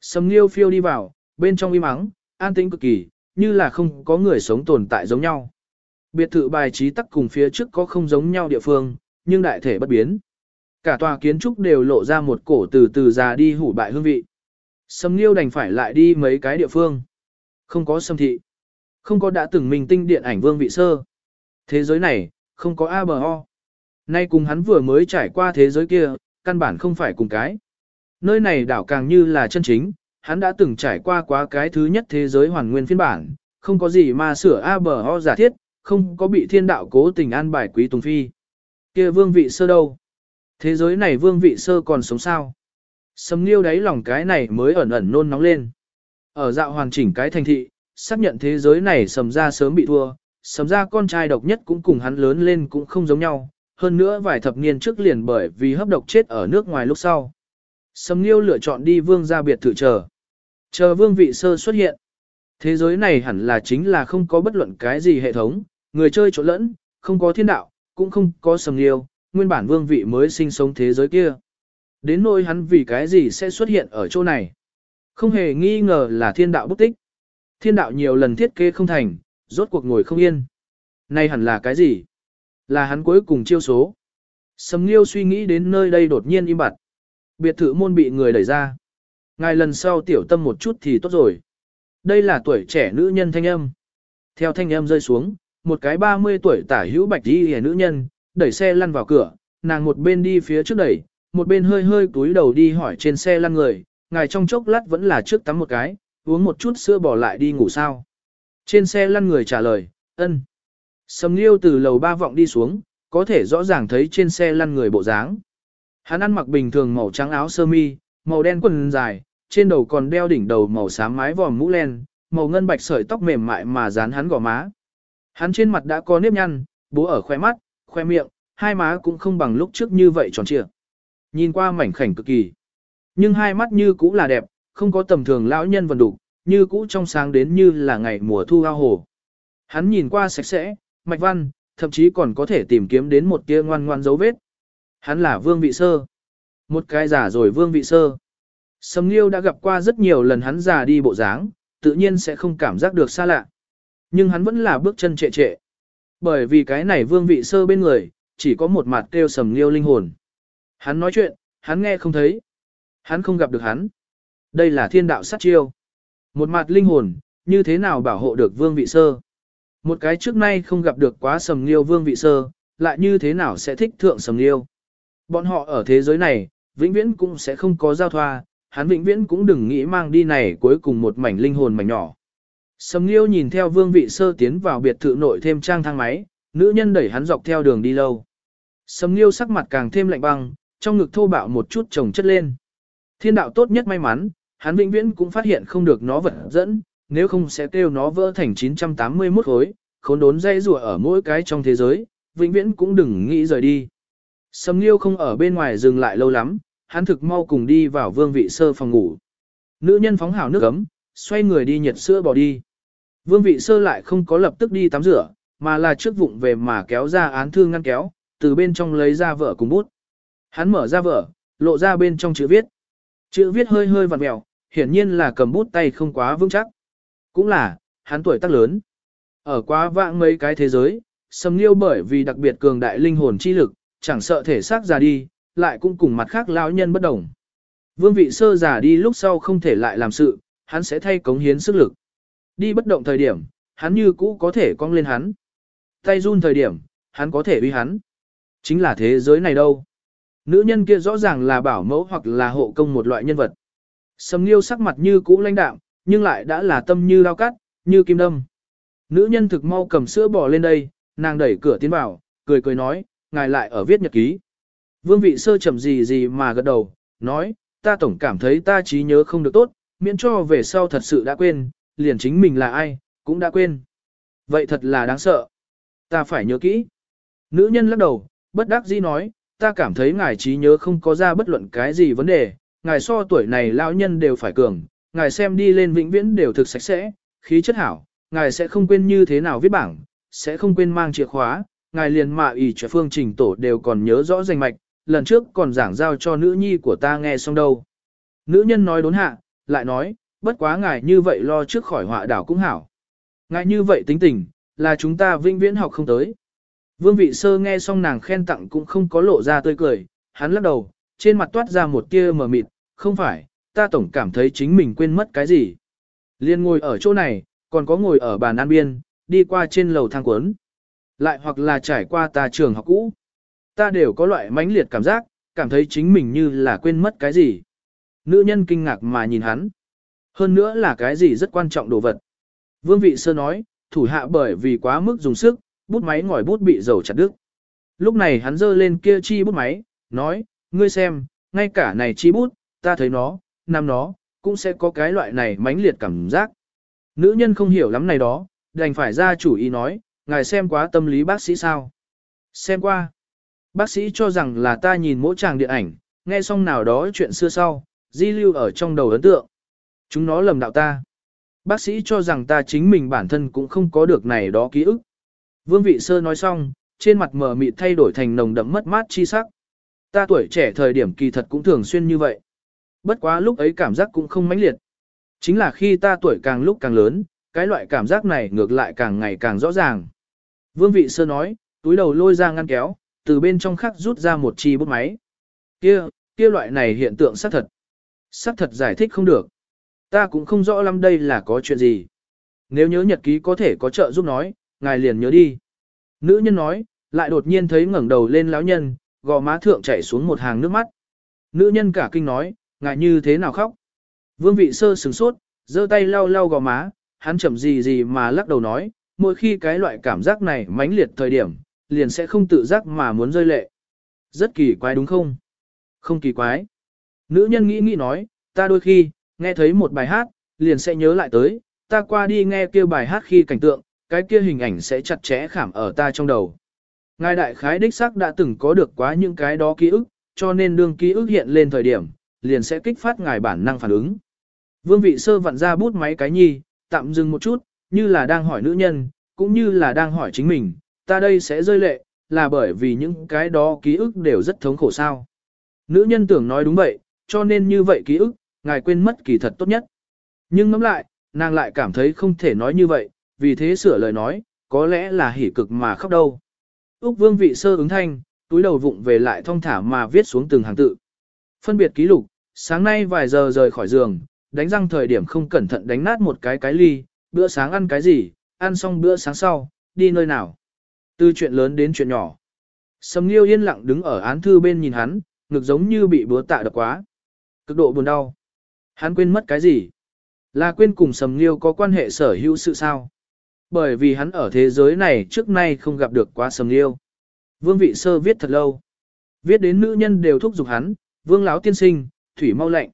Sầm nghiêu phiêu đi vào, bên trong im mắng, an tĩnh cực kỳ, như là không có người sống tồn tại giống nhau. Biệt thự bài trí tắc cùng phía trước có không giống nhau địa phương, nhưng đại thể bất biến. Cả tòa kiến trúc đều lộ ra một cổ từ từ già đi hủ bại hương vị. Sâm Nghiêu đành phải lại đi mấy cái địa phương. Không có sâm thị. Không có đã từng mình tinh điện ảnh vương vị sơ. Thế giới này, không có A bờ ho. Nay cùng hắn vừa mới trải qua thế giới kia, căn bản không phải cùng cái. Nơi này đảo càng như là chân chính, hắn đã từng trải qua quá cái thứ nhất thế giới hoàn nguyên phiên bản, không có gì mà sửa A bờ ho giả thiết, không có bị thiên đạo cố tình an bài quý tùng phi. kia vương vị sơ đâu? Thế giới này vương vị sơ còn sống sao? Sầm nghiêu đáy lòng cái này mới ẩn ẩn nôn nóng lên. Ở dạo hoàn chỉnh cái thành thị, xác nhận thế giới này sầm ra sớm bị thua, sầm ra con trai độc nhất cũng cùng hắn lớn lên cũng không giống nhau, hơn nữa vài thập niên trước liền bởi vì hấp độc chết ở nước ngoài lúc sau. Sầm nghiêu lựa chọn đi vương gia biệt thự chờ. Chờ vương vị sơ xuất hiện. Thế giới này hẳn là chính là không có bất luận cái gì hệ thống, người chơi trộn lẫn, không có thiên đạo, cũng không có sầm nghiêu, nguyên bản vương vị mới sinh sống thế giới kia. Đến nỗi hắn vì cái gì sẽ xuất hiện ở chỗ này. Không hề nghi ngờ là thiên đạo bức tích. Thiên đạo nhiều lần thiết kế không thành, rốt cuộc ngồi không yên. Này hẳn là cái gì? Là hắn cuối cùng chiêu số. Sầm Nghiêu suy nghĩ đến nơi đây đột nhiên im bặt. Biệt thự môn bị người đẩy ra. Ngài lần sau tiểu tâm một chút thì tốt rồi. Đây là tuổi trẻ nữ nhân thanh âm. Theo thanh âm rơi xuống, một cái 30 tuổi tả hữu bạch đi hề nữ nhân, đẩy xe lăn vào cửa, nàng một bên đi phía trước đẩy, một bên hơi hơi túi đầu đi hỏi trên xe lăn người, ngài trong chốc lát vẫn là trước tắm một cái, uống một chút sữa bỏ lại đi ngủ sao. Trên xe lăn người trả lời, ân. Sầm Liêu từ lầu ba vọng đi xuống, có thể rõ ràng thấy trên xe lăn người bộ dáng. Hắn ăn mặc bình thường màu trắng áo sơ mi, màu đen quần dài, trên đầu còn đeo đỉnh đầu màu xám mái vòm mũ len, màu ngân bạch sợi tóc mềm mại mà dán hắn gò má. Hắn trên mặt đã có nếp nhăn, bố ở khoe mắt, khoe miệng, hai má cũng không bằng lúc trước như vậy tròn trịa. Nhìn qua mảnh khảnh cực kỳ. Nhưng hai mắt như cũ là đẹp, không có tầm thường lão nhân vần đục, như cũ trong sáng đến như là ngày mùa thu ao hồ. Hắn nhìn qua sạch sẽ, mạch văn, thậm chí còn có thể tìm kiếm đến một tia ngoan ngoan dấu vết. Hắn là vương vị sơ. Một cái giả rồi vương vị sơ. Sầm Nghiêu đã gặp qua rất nhiều lần hắn già đi bộ dáng, tự nhiên sẽ không cảm giác được xa lạ. Nhưng hắn vẫn là bước chân trệ trệ. Bởi vì cái này vương vị sơ bên người, chỉ có một mặt kêu sầm Nghiêu linh hồn. Hắn nói chuyện, hắn nghe không thấy. Hắn không gặp được hắn. Đây là thiên đạo sát chiêu. Một mặt linh hồn, như thế nào bảo hộ được vương vị sơ. Một cái trước nay không gặp được quá sầm Nghiêu vương vị sơ, lại như thế nào sẽ thích thượng sầm Nghiêu. Bọn họ ở thế giới này, vĩnh viễn cũng sẽ không có giao thoa, hắn vĩnh viễn cũng đừng nghĩ mang đi này cuối cùng một mảnh linh hồn mảnh nhỏ. Sầm Nghiêu nhìn theo vương vị sơ tiến vào biệt thự nội thêm trang thang máy, nữ nhân đẩy hắn dọc theo đường đi lâu. Sầm Nghiêu sắc mặt càng thêm lạnh băng, trong ngực thô bạo một chút chồng chất lên. Thiên đạo tốt nhất may mắn, hắn vĩnh viễn cũng phát hiện không được nó vật dẫn, nếu không sẽ kêu nó vỡ thành 981 khối, khốn đốn dây rùa ở mỗi cái trong thế giới, vĩnh viễn cũng đừng nghĩ rời đi. Sầm Nghiêu không ở bên ngoài dừng lại lâu lắm, hắn thực mau cùng đi vào vương vị sơ phòng ngủ. Nữ nhân phóng hào nước ấm, xoay người đi nhiệt sữa bỏ đi. Vương vị sơ lại không có lập tức đi tắm rửa, mà là trước vụng về mà kéo ra án thư ngăn kéo, từ bên trong lấy ra vợ cùng bút. Hắn mở ra vợ, lộ ra bên trong chữ viết. Chữ viết hơi hơi vặn mèo, hiển nhiên là cầm bút tay không quá vững chắc. Cũng là, hắn tuổi tác lớn. Ở quá vãng mấy cái thế giới, sầm liêu bởi vì đặc biệt cường đại linh hồn chi lực, chẳng sợ thể xác già đi, lại cũng cùng mặt khác lão nhân bất đồng. Vương vị sơ già đi lúc sau không thể lại làm sự, hắn sẽ thay cống hiến sức lực. Đi bất động thời điểm, hắn như cũ có thể cong lên hắn. Tay run thời điểm, hắn có thể uy hắn. Chính là thế giới này đâu. Nữ nhân kia rõ ràng là bảo mẫu hoặc là hộ công một loại nhân vật. Sầm Nghiêu sắc mặt như cũ lãnh đạm, nhưng lại đã là tâm như lao cắt, như kim đâm. Nữ nhân thực mau cầm sữa bò lên đây, nàng đẩy cửa tiến vào, cười cười nói, ngài lại ở viết nhật ký. Vương vị sơ chậm gì gì mà gật đầu, nói, ta tổng cảm thấy ta trí nhớ không được tốt, miễn cho về sau thật sự đã quên, liền chính mình là ai, cũng đã quên. Vậy thật là đáng sợ. Ta phải nhớ kỹ. Nữ nhân lắc đầu, bất đắc dĩ nói, ta cảm thấy ngài trí nhớ không có ra bất luận cái gì vấn đề, ngài so tuổi này lão nhân đều phải cường, ngài xem đi lên vĩnh viễn đều thực sạch sẽ, khí chất hảo, ngài sẽ không quên như thế nào viết bảng, sẽ không quên mang chìa khóa, ngài liền mạ ỷ cho phương trình tổ đều còn nhớ rõ danh mạch, lần trước còn giảng giao cho nữ nhi của ta nghe xong đâu. Nữ nhân nói đốn hạ, lại nói, bất quá ngài như vậy lo trước khỏi họa đảo cũng hảo. Ngài như vậy tính tình, là chúng ta vinh viễn học không tới. Vương vị sơ nghe xong nàng khen tặng cũng không có lộ ra tươi cười, hắn lắc đầu, trên mặt toát ra một tia mờ mịt, không phải, ta tổng cảm thấy chính mình quên mất cái gì. Liên ngồi ở chỗ này, còn có ngồi ở bàn an biên, đi qua trên lầu thang cuốn. Lại hoặc là trải qua ta trường học cũ. Ta đều có loại mãnh liệt cảm giác, cảm thấy chính mình như là quên mất cái gì. Nữ nhân kinh ngạc mà nhìn hắn. Hơn nữa là cái gì rất quan trọng đồ vật. Vương vị sơ nói, thủ hạ bởi vì quá mức dùng sức, bút máy ngòi bút bị dầu chặt đứt. Lúc này hắn giơ lên kia chi bút máy, nói, ngươi xem, ngay cả này chi bút, ta thấy nó, nằm nó, cũng sẽ có cái loại này mãnh liệt cảm giác. Nữ nhân không hiểu lắm này đó, đành phải ra chủ ý nói, ngài xem quá tâm lý bác sĩ sao. Xem qua. Bác sĩ cho rằng là ta nhìn mỗi chàng điện ảnh, nghe xong nào đó chuyện xưa sau, di lưu ở trong đầu ấn tượng. Chúng nó lầm đạo ta. Bác sĩ cho rằng ta chính mình bản thân cũng không có được này đó ký ức. Vương vị sơ nói xong, trên mặt mờ mịt thay đổi thành nồng đậm mất mát chi sắc. Ta tuổi trẻ thời điểm kỳ thật cũng thường xuyên như vậy. Bất quá lúc ấy cảm giác cũng không mãnh liệt. Chính là khi ta tuổi càng lúc càng lớn, cái loại cảm giác này ngược lại càng ngày càng rõ ràng. Vương vị sơ nói, túi đầu lôi ra ngăn kéo, từ bên trong khắc rút ra một chi bút máy. Kia, kia loại này hiện tượng xác thật. Xác thật giải thích không được. Ta cũng không rõ lắm đây là có chuyện gì. nếu nhớ nhật ký có thể có trợ giúp nói, ngài liền nhớ đi. Nữ nhân nói, lại đột nhiên thấy ngẩng đầu lên lão nhân, gò má thượng chảy xuống một hàng nước mắt. Nữ nhân cả kinh nói, ngài như thế nào khóc? Vương vị sơ sừng sốt, giơ tay lau lau gò má, hắn chậm gì gì mà lắc đầu nói, mỗi khi cái loại cảm giác này mãnh liệt thời điểm, liền sẽ không tự giác mà muốn rơi lệ. Rất kỳ quái đúng không? Không kỳ quái. Nữ nhân nghĩ nghĩ nói, ta đôi khi, nghe thấy một bài hát, liền sẽ nhớ lại tới, ta qua đi nghe kia bài hát khi cảnh tượng, cái kia hình ảnh sẽ chặt chẽ khảm ở ta trong đầu. Ngài đại khái đích xác đã từng có được quá những cái đó ký ức, cho nên đương ký ức hiện lên thời điểm, liền sẽ kích phát ngài bản năng phản ứng. Vương vị sơ vặn ra bút máy cái nhi, tạm dừng một chút, như là đang hỏi nữ nhân, cũng như là đang hỏi chính mình, ta đây sẽ rơi lệ, là bởi vì những cái đó ký ức đều rất thống khổ sao. Nữ nhân tưởng nói đúng vậy, cho nên như vậy ký ức, ngài quên mất kỳ thật tốt nhất. Nhưng ngẫm lại, nàng lại cảm thấy không thể nói như vậy, vì thế sửa lời nói, có lẽ là hỉ cực mà khóc đâu. Úc vương vị sơ ứng thanh, túi đầu vụng về lại thong thả mà viết xuống từng hàng tự. Phân biệt ký lục, sáng nay vài giờ rời khỏi giường, đánh răng thời điểm không cẩn thận đánh nát một cái cái ly, bữa sáng ăn cái gì, ăn xong bữa sáng sau, đi nơi nào. Từ chuyện lớn đến chuyện nhỏ. Sầm Nghiêu yên lặng đứng ở án thư bên nhìn hắn, ngực giống như bị búa tạ đập quá. Cực độ buồn đau. Hắn quên mất cái gì? Là quên cùng Sầm Nghiêu có quan hệ sở hữu sự sao? Bởi vì hắn ở thế giới này trước nay không gặp được quá Sầm Nghiêu. Vương vị sơ viết thật lâu. Viết đến nữ nhân đều thúc giục hắn, vương láo tiên sinh, thủy mau lạnh.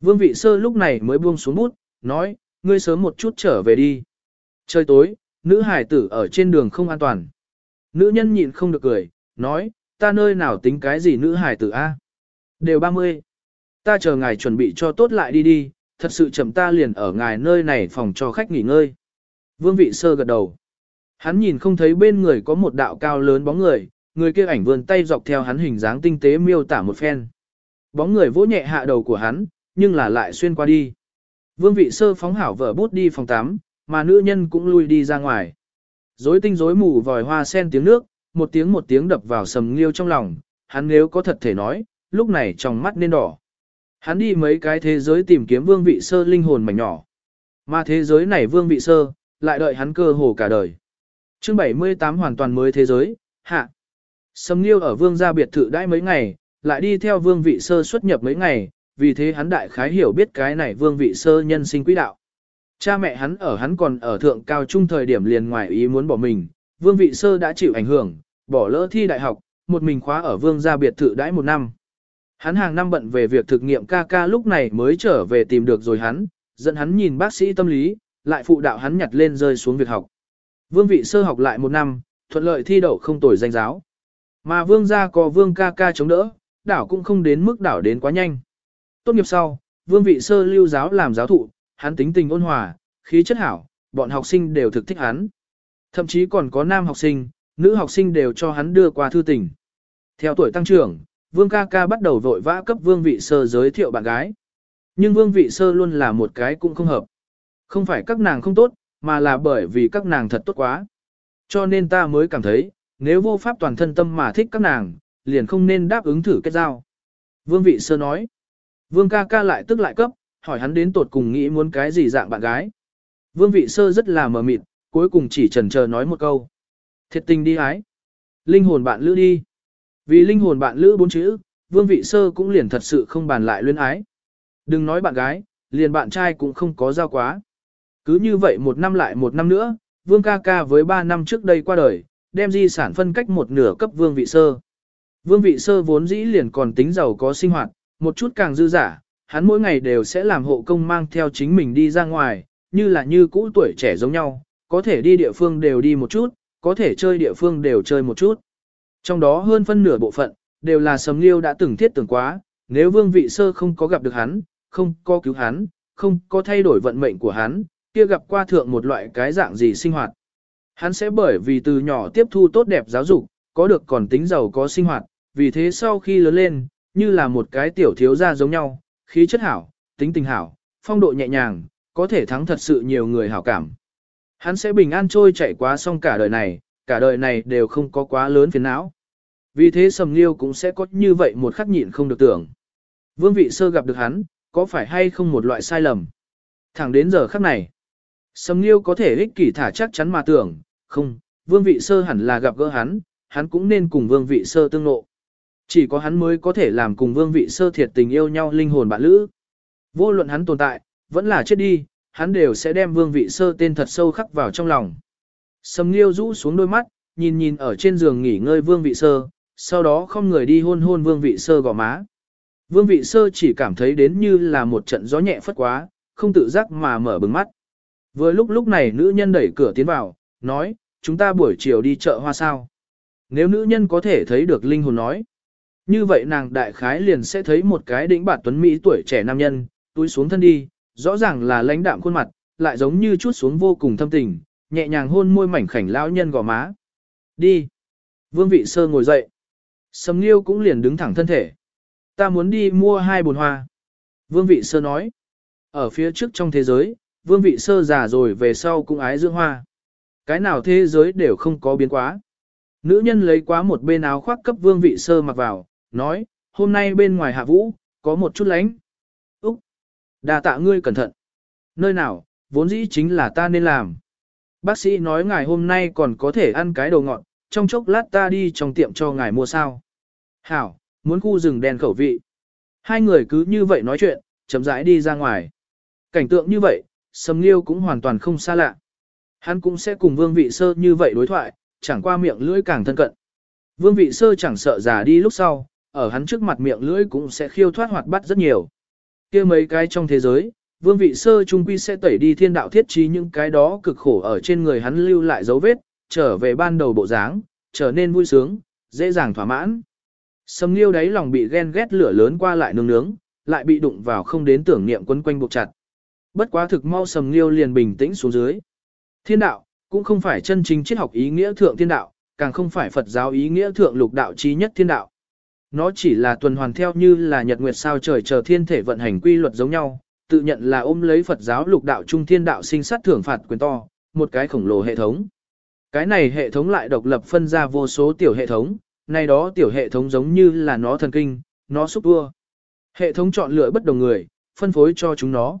Vương vị sơ lúc này mới buông xuống bút, nói, ngươi sớm một chút trở về đi. Trời tối, nữ hải tử ở trên đường không an toàn. Nữ nhân nhịn không được cười, nói, ta nơi nào tính cái gì nữ hải tử a? Đều 30. Ta chờ ngài chuẩn bị cho tốt lại đi đi, thật sự chậm ta liền ở ngài nơi này phòng cho khách nghỉ ngơi. Vương vị sơ gật đầu. Hắn nhìn không thấy bên người có một đạo cao lớn bóng người, người kia ảnh vươn tay dọc theo hắn hình dáng tinh tế miêu tả một phen. Bóng người vỗ nhẹ hạ đầu của hắn, nhưng là lại xuyên qua đi. Vương vị sơ phóng hảo vợ bút đi phòng tắm, mà nữ nhân cũng lui đi ra ngoài. Rối tinh rối mù vòi hoa sen tiếng nước, một tiếng một tiếng đập vào sầm liêu trong lòng, hắn nếu có thật thể nói, lúc này trong mắt nên đỏ. Hắn đi mấy cái thế giới tìm kiếm vương vị sơ linh hồn mảnh nhỏ. Mà thế giới này vương vị sơ, lại đợi hắn cơ hồ cả đời. chương 78 hoàn toàn mới thế giới, hạ. Sầm liêu ở vương gia biệt thự đãi mấy ngày, lại đi theo vương vị sơ xuất nhập mấy ngày, vì thế hắn đại khái hiểu biết cái này vương vị sơ nhân sinh quỹ đạo. Cha mẹ hắn ở hắn còn ở thượng cao trung thời điểm liền ngoài ý muốn bỏ mình, vương vị sơ đã chịu ảnh hưởng, bỏ lỡ thi đại học, một mình khóa ở vương gia biệt thự đãi một năm. Hắn hàng năm bận về việc thực nghiệm ca ca lúc này mới trở về tìm được rồi hắn, dẫn hắn nhìn bác sĩ tâm lý, lại phụ đạo hắn nhặt lên rơi xuống việc học. Vương vị sơ học lại một năm, thuận lợi thi đậu không tồi danh giáo. Mà vương gia có vương ca ca chống đỡ, đảo cũng không đến mức đảo đến quá nhanh. Tốt nghiệp sau, vương vị sơ lưu giáo làm giáo thụ, hắn tính tình ôn hòa, khí chất hảo, bọn học sinh đều thực thích hắn. Thậm chí còn có nam học sinh, nữ học sinh đều cho hắn đưa qua thư tình. Theo tuổi tăng trưởng, vương ca ca bắt đầu vội vã cấp vương vị sơ giới thiệu bạn gái. Nhưng vương vị sơ luôn là một cái cũng không hợp. Không phải các nàng không tốt, mà là bởi vì các nàng thật tốt quá. Cho nên ta mới cảm thấy, nếu vô pháp toàn thân tâm mà thích các nàng, liền không nên đáp ứng thử kết giao. Vương vị sơ nói. Vương ca ca lại tức lại cấp, hỏi hắn đến tột cùng nghĩ muốn cái gì dạng bạn gái. Vương vị sơ rất là mờ mịt, cuối cùng chỉ trần chờ nói một câu. Thiệt tình đi ái. Linh hồn bạn lữ đi. Vì linh hồn bạn lữ bốn chữ, vương vị sơ cũng liền thật sự không bàn lại luyến ái. Đừng nói bạn gái, liền bạn trai cũng không có giao quá. Cứ như vậy một năm lại một năm nữa, vương ca ca với ba năm trước đây qua đời, đem di sản phân cách một nửa cấp vương vị sơ. Vương vị sơ vốn dĩ liền còn tính giàu có sinh hoạt, một chút càng dư giả, hắn mỗi ngày đều sẽ làm hộ công mang theo chính mình đi ra ngoài, như là như cũ tuổi trẻ giống nhau, có thể đi địa phương đều đi một chút, có thể chơi địa phương đều chơi một chút. Trong đó hơn phân nửa bộ phận, đều là sấm liêu đã từng thiết tưởng quá, nếu vương vị sơ không có gặp được hắn, không có cứu hắn, không có thay đổi vận mệnh của hắn, kia gặp qua thượng một loại cái dạng gì sinh hoạt. Hắn sẽ bởi vì từ nhỏ tiếp thu tốt đẹp giáo dục, có được còn tính giàu có sinh hoạt, vì thế sau khi lớn lên, như là một cái tiểu thiếu gia giống nhau, khí chất hảo, tính tình hảo, phong độ nhẹ nhàng, có thể thắng thật sự nhiều người hảo cảm. Hắn sẽ bình an trôi chạy quá xong cả đời này, cả đời này đều không có quá lớn phiền não. Vì thế Sầm Liêu cũng sẽ có như vậy một khắc nhịn không được tưởng. Vương vị sơ gặp được hắn, có phải hay không một loại sai lầm? Thẳng đến giờ khắc này, Sầm Nghiêu có thể ích kỷ thả chắc chắn mà tưởng, không, vương vị sơ hẳn là gặp gỡ hắn, hắn cũng nên cùng vương vị sơ tương nộ. Chỉ có hắn mới có thể làm cùng vương vị sơ thiệt tình yêu nhau linh hồn bạn lữ. Vô luận hắn tồn tại, vẫn là chết đi, hắn đều sẽ đem vương vị sơ tên thật sâu khắc vào trong lòng. Sầm Nghiêu rũ xuống đôi mắt, nhìn nhìn ở trên giường nghỉ ngơi vương vị sơ, sau đó không người đi hôn hôn vương vị sơ gò má. Vương vị sơ chỉ cảm thấy đến như là một trận gió nhẹ phất quá, không tự giác mà mở bừng mắt. Vừa lúc lúc này nữ nhân đẩy cửa tiến vào, nói, chúng ta buổi chiều đi chợ hoa sao. Nếu nữ nhân có thể thấy được linh hồn nói, như vậy nàng đại khái liền sẽ thấy một cái đỉnh bạt tuấn Mỹ tuổi trẻ nam nhân, túi xuống thân đi, rõ ràng là lãnh đạm khuôn mặt, lại giống như chút xuống vô cùng thâm tình, nhẹ nhàng hôn môi mảnh khảnh lão nhân gò má. Đi. Vương vị sơ ngồi dậy. Sầm Nghiêu cũng liền đứng thẳng thân thể. Ta muốn đi mua hai bồn hoa. Vương vị sơ nói. Ở phía trước trong thế giới, vương vị sơ già rồi về sau cũng ái dưỡng hoa. Cái nào thế giới đều không có biến quá. Nữ nhân lấy quá một bên áo khoác cấp vương vị sơ mặc vào, nói, hôm nay bên ngoài hạ vũ, có một chút lánh. Úc! đà tạ ngươi cẩn thận. Nơi nào, vốn dĩ chính là ta nên làm. Bác sĩ nói ngài hôm nay còn có thể ăn cái đồ ngọt, trong chốc lát ta đi trong tiệm cho ngài mua sao. Hảo, muốn khu rừng đèn khẩu vị. Hai người cứ như vậy nói chuyện, chậm rãi đi ra ngoài. Cảnh tượng như vậy, Sầm Nghiêu cũng hoàn toàn không xa lạ. Hắn cũng sẽ cùng Vương Vị Sơ như vậy đối thoại, chẳng qua miệng lưỡi càng thân cận. Vương Vị Sơ chẳng sợ già đi lúc sau, ở hắn trước mặt miệng lưỡi cũng sẽ khiêu thoát hoạt bắt rất nhiều. kia mấy cái trong thế giới, Vương Vị Sơ trung quy sẽ tẩy đi thiên đạo thiết trí những cái đó cực khổ ở trên người hắn lưu lại dấu vết, trở về ban đầu bộ dáng, trở nên vui sướng, dễ dàng thỏa mãn. Sầm Nghiêu đáy lòng bị ghen ghét lửa lớn qua lại nướng nướng, lại bị đụng vào không đến tưởng niệm quấn quanh buộc chặt. Bất quá thực mau Sầm Nghiêu liền bình tĩnh xuống dưới. Thiên đạo, cũng không phải chân chính triết học ý nghĩa thượng thiên đạo, càng không phải Phật giáo ý nghĩa thượng lục đạo trí nhất thiên đạo. Nó chỉ là tuần hoàn theo như là nhật nguyệt sao trời chờ thiên thể vận hành quy luật giống nhau, tự nhận là ôm lấy Phật giáo lục đạo trung thiên đạo sinh sát thưởng phạt quyền to, một cái khổng lồ hệ thống. Cái này hệ thống lại độc lập phân ra vô số tiểu hệ thống, này đó tiểu hệ thống giống như là nó thần kinh, nó xúc vua. Hệ thống chọn lựa bất đồng người, phân phối cho chúng nó.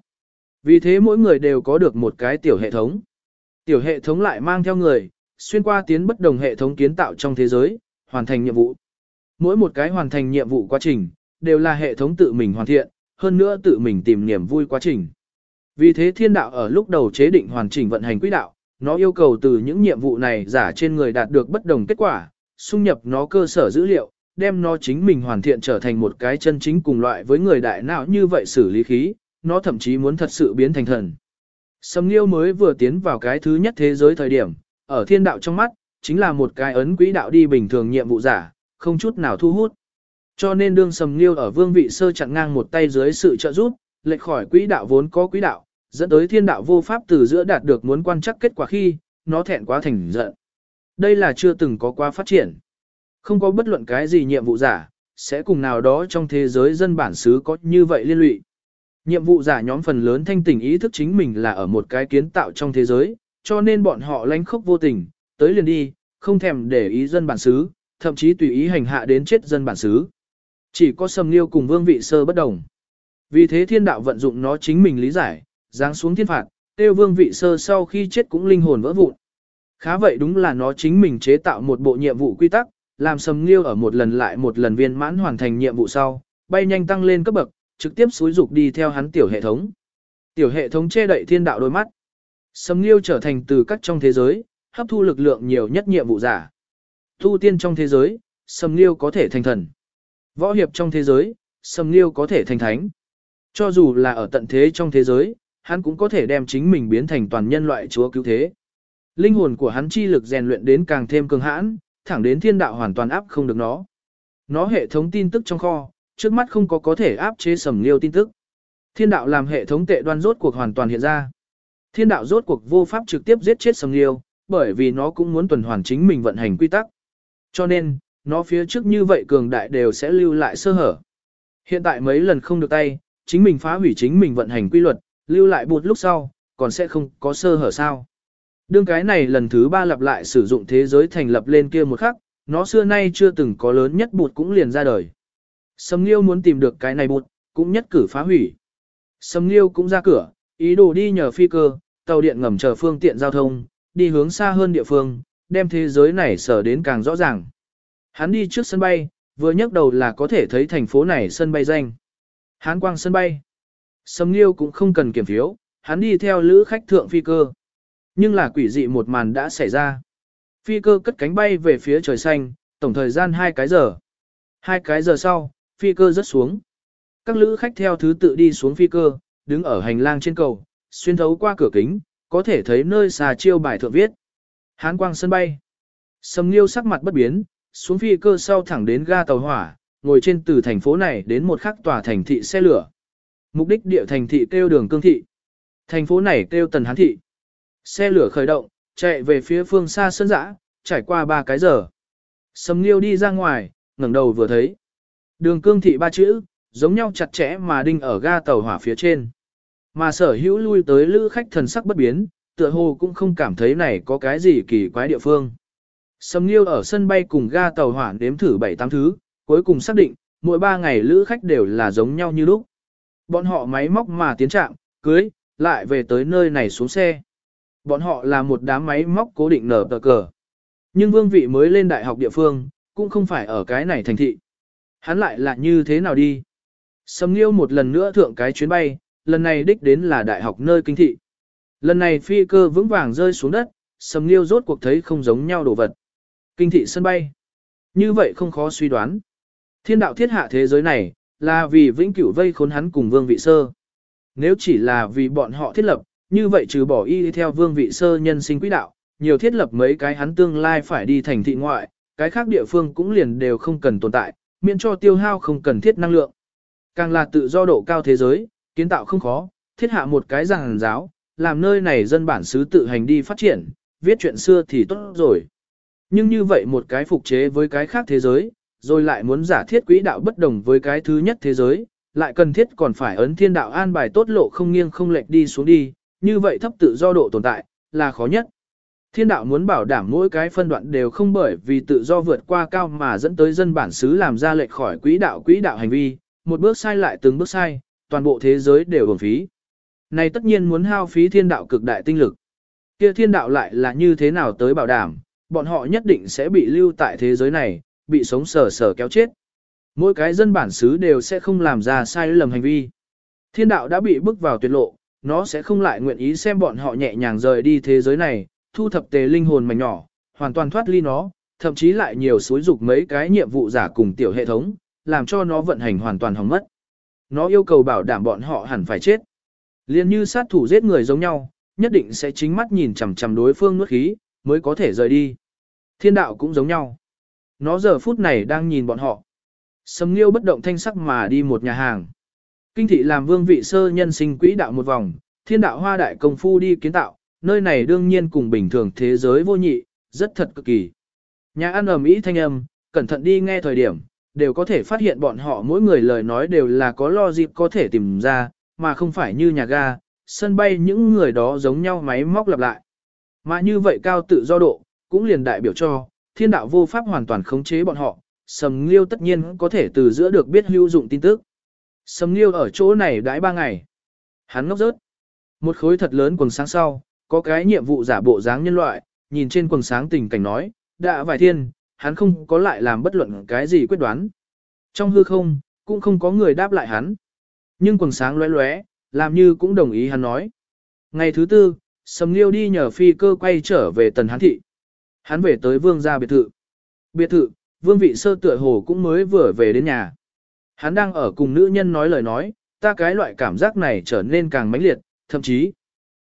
Vì thế mỗi người đều có được một cái tiểu hệ thống. Tiểu hệ thống lại mang theo người, xuyên qua tiến bất đồng hệ thống kiến tạo trong thế giới, hoàn thành nhiệm vụ. Mỗi một cái hoàn thành nhiệm vụ quá trình, đều là hệ thống tự mình hoàn thiện, hơn nữa tự mình tìm niềm vui quá trình. Vì thế thiên đạo ở lúc đầu chế định hoàn chỉnh vận hành quỹ đạo, nó yêu cầu từ những nhiệm vụ này giả trên người đạt được bất đồng kết quả, xung nhập nó cơ sở dữ liệu, đem nó chính mình hoàn thiện trở thành một cái chân chính cùng loại với người đại não như vậy xử lý khí, nó thậm chí muốn thật sự biến thành thần. Sầm Nghiêu mới vừa tiến vào cái thứ nhất thế giới thời điểm, ở thiên đạo trong mắt, chính là một cái ấn quỹ đạo đi bình thường nhiệm vụ giả, không chút nào thu hút. Cho nên đương Sầm Nghiêu ở vương vị sơ chặn ngang một tay dưới sự trợ giúp, lệch khỏi quỹ đạo vốn có quỹ đạo, dẫn tới thiên đạo vô pháp từ giữa đạt được muốn quan chắc kết quả khi, nó thẹn quá thành giận. Đây là chưa từng có qua phát triển. Không có bất luận cái gì nhiệm vụ giả, sẽ cùng nào đó trong thế giới dân bản xứ có như vậy liên lụy. Nhiệm vụ giả nhóm phần lớn thanh tỉnh ý thức chính mình là ở một cái kiến tạo trong thế giới, cho nên bọn họ lánh khốc vô tình, tới liền đi, không thèm để ý dân bản xứ, thậm chí tùy ý hành hạ đến chết dân bản xứ. Chỉ có sầm liêu cùng vương vị sơ bất đồng. Vì thế thiên đạo vận dụng nó chính mình lý giải, giáng xuống thiên phạt, tiêu vương vị sơ sau khi chết cũng linh hồn vỡ vụn. Khá vậy đúng là nó chính mình chế tạo một bộ nhiệm vụ quy tắc, làm sầm liêu ở một lần lại một lần viên mãn hoàn thành nhiệm vụ sau, bay nhanh tăng lên cấp bậc, trực tiếp xúi dục đi theo hắn tiểu hệ thống. Tiểu hệ thống che đậy thiên đạo đôi mắt. Sầm liêu trở thành từ các trong thế giới, hấp thu lực lượng nhiều nhất nhiệm vụ giả. Tu tiên trong thế giới, sầm liêu có thể thành thần. Võ hiệp trong thế giới, sầm liêu có thể thành thánh. Cho dù là ở tận thế trong thế giới, hắn cũng có thể đem chính mình biến thành toàn nhân loại chúa cứu thế. Linh hồn của hắn chi lực rèn luyện đến càng thêm cường hãn, thẳng đến thiên đạo hoàn toàn áp không được nó. Nó hệ thống tin tức trong kho, trước mắt không có có thể áp chế sầm liêu tin tức. Thiên đạo làm hệ thống tệ đoan rốt cuộc hoàn toàn hiện ra. Thiên đạo rốt cuộc vô pháp trực tiếp giết chết sầm liêu, bởi vì nó cũng muốn tuần hoàn chính mình vận hành quy tắc. Cho nên, nó phía trước như vậy cường đại đều sẽ lưu lại sơ hở. Hiện tại mấy lần không được tay, chính mình phá hủy chính mình vận hành quy luật, lưu lại bụt lúc sau, còn sẽ không có sơ hở sao. Đương cái này lần thứ ba lặp lại sử dụng thế giới thành lập lên kia một khắc, nó xưa nay chưa từng có lớn nhất bụt cũng liền ra đời. Sầm Nghiêu muốn tìm được cái này bụt, cũng nhất cử phá hủy. Sầm Nghiêu cũng ra cửa, ý đồ đi nhờ phi cơ, tàu điện ngầm chờ phương tiện giao thông, đi hướng xa hơn địa phương, đem thế giới này sở đến càng rõ ràng. Hắn đi trước sân bay, vừa nhấc đầu là có thể thấy thành phố này sân bay danh. Hán quang sân bay. Sầm Nghiêu cũng không cần kiểm phiếu, hắn đi theo lữ khách thượng phi cơ. Nhưng là quỷ dị một màn đã xảy ra. Phi cơ cất cánh bay về phía trời xanh, tổng thời gian 2 cái giờ. Hai cái giờ sau, phi cơ rớt xuống. Các lữ khách theo thứ tự đi xuống phi cơ, đứng ở hành lang trên cầu, xuyên thấu qua cửa kính, có thể thấy nơi xà chiêu bài thượng viết. Hán quang sân bay. Sầm Nghiêu sắc mặt bất biến, xuống phi cơ sau thẳng đến ga tàu hỏa, ngồi trên từ thành phố này đến một khắc tòa thành thị xe lửa. Mục đích địa thành thị kêu đường cương thị. Thành phố này kêu tần hán thị. Xe lửa khởi động, chạy về phía phương xa sân dã, trải qua ba cái giờ. Sầm Nghiêu đi ra ngoài, ngẩng đầu vừa thấy. Đường cương thị ba chữ, giống nhau chặt chẽ mà đinh ở ga tàu hỏa phía trên. Mà sở hữu lui tới lữ khách thần sắc bất biến, tựa hồ cũng không cảm thấy này có cái gì kỳ quái địa phương. Sầm Nghiêu ở sân bay cùng ga tàu hỏa đếm thử 7-8 thứ, cuối cùng xác định, mỗi 3 ngày lữ khách đều là giống nhau như lúc. Bọn họ máy móc mà tiến trạng, cưới, lại về tới nơi này xuống xe. Bọn họ là một đám máy móc cố định nở tờ cờ. Nhưng vương vị mới lên đại học địa phương, cũng không phải ở cái này thành thị. Hắn lại là như thế nào đi? Sầm Nghiêu một lần nữa thượng cái chuyến bay, lần này đích đến là đại học nơi kinh thị. Lần này phi cơ vững vàng rơi xuống đất, Sầm Nghiêu rốt cuộc thấy không giống nhau đồ vật. Kinh thị sân bay. Như vậy không khó suy đoán. Thiên đạo thiết hạ thế giới này, là vì vĩnh cửu vây khốn hắn cùng vương vị sơ. Nếu chỉ là vì bọn họ thiết lập, như vậy trừ bỏ y theo vương vị sơ nhân sinh quỹ đạo, nhiều thiết lập mấy cái hắn tương lai phải đi thành thị ngoại, cái khác địa phương cũng liền đều không cần tồn tại, miễn cho tiêu hao không cần thiết năng lượng. Càng là tự do độ cao thế giới, kiến tạo không khó, thiết hạ một cái giảng giáo, làm nơi này dân bản xứ tự hành đi phát triển, viết chuyện xưa thì tốt rồi. Nhưng như vậy một cái phục chế với cái khác thế giới, rồi lại muốn giả thiết quỹ đạo bất đồng với cái thứ nhất thế giới, lại cần thiết còn phải ấn thiên đạo an bài tốt lộ không nghiêng không lệch đi xuống đi, như vậy thấp tự do độ tồn tại, là khó nhất. Thiên đạo muốn bảo đảm mỗi cái phân đoạn đều không bởi vì tự do vượt qua cao mà dẫn tới dân bản xứ làm ra lệch khỏi quỹ đạo quỹ đạo hành vi, một bước sai lại từng bước sai, toàn bộ thế giới đều uổng phí. Này tất nhiên muốn hao phí thiên đạo cực đại tinh lực. Kia thiên đạo lại là như thế nào tới bảo đảm, bọn họ nhất định sẽ bị lưu tại thế giới này, bị sống sờ sờ kéo chết. Mỗi cái dân bản xứ đều sẽ không làm ra sai lầm hành vi. Thiên đạo đã bị bước vào tuyệt lộ, nó sẽ không lại nguyện ý xem bọn họ nhẹ nhàng rời đi thế giới này, thu thập tề linh hồn mảnh nhỏ, hoàn toàn thoát ly nó, thậm chí lại nhiều suối dục mấy cái nhiệm vụ giả cùng tiểu hệ thống, làm cho nó vận hành hoàn toàn hỏng mất. Nó yêu cầu bảo đảm bọn họ hẳn phải chết. Liên như sát thủ giết người giống nhau, nhất định sẽ chính mắt nhìn chằm chằm đối phương nuốt khí, mới có thể rời đi. Thiên đạo cũng giống nhau. Nó giờ phút này đang nhìn bọn họ. Sầm Nghiêu bất động thanh sắc mà đi một nhà hàng. Kinh thị làm vương vị sơ nhân sinh quỹ đạo một vòng, thiên đạo hoa đại công phu đi kiến tạo, nơi này đương nhiên cùng bình thường thế giới vô nhị, rất thật cực kỳ. Nhà ăn ầm ý thanh âm, cẩn thận đi nghe thời điểm, đều có thể phát hiện bọn họ mỗi người lời nói đều là có lo dịp có thể tìm ra, mà không phải như nhà ga, sân bay những người đó giống nhau máy móc lặp lại. Mà như vậy cao tự do độ, cũng liền đại biểu cho, thiên đạo vô pháp hoàn toàn khống chế bọn họ, Sầm Liêu tất nhiên có thể từ giữa được biết hữu dụng tin tức. Sầm Liêu ở chỗ này đãi ba ngày. Hắn ngốc rớt. Một khối thật lớn quần sáng sau, có cái nhiệm vụ giả bộ dáng nhân loại, nhìn trên quần sáng tình cảnh nói, đã vài thiên, hắn không có lại làm bất luận cái gì quyết đoán. Trong hư không, cũng không có người đáp lại hắn. Nhưng quần sáng lóe lóe, làm như cũng đồng ý hắn nói. Ngày thứ tư, Sầm Liêu đi nhờ phi cơ quay trở về Tần Hán Thị. Hắn về tới vương gia biệt thự. Biệt thự, vương vị sơ tựa hồ cũng mới vừa về đến nhà. Hắn đang ở cùng nữ nhân nói lời nói, ta cái loại cảm giác này trở nên càng mãnh liệt, thậm chí,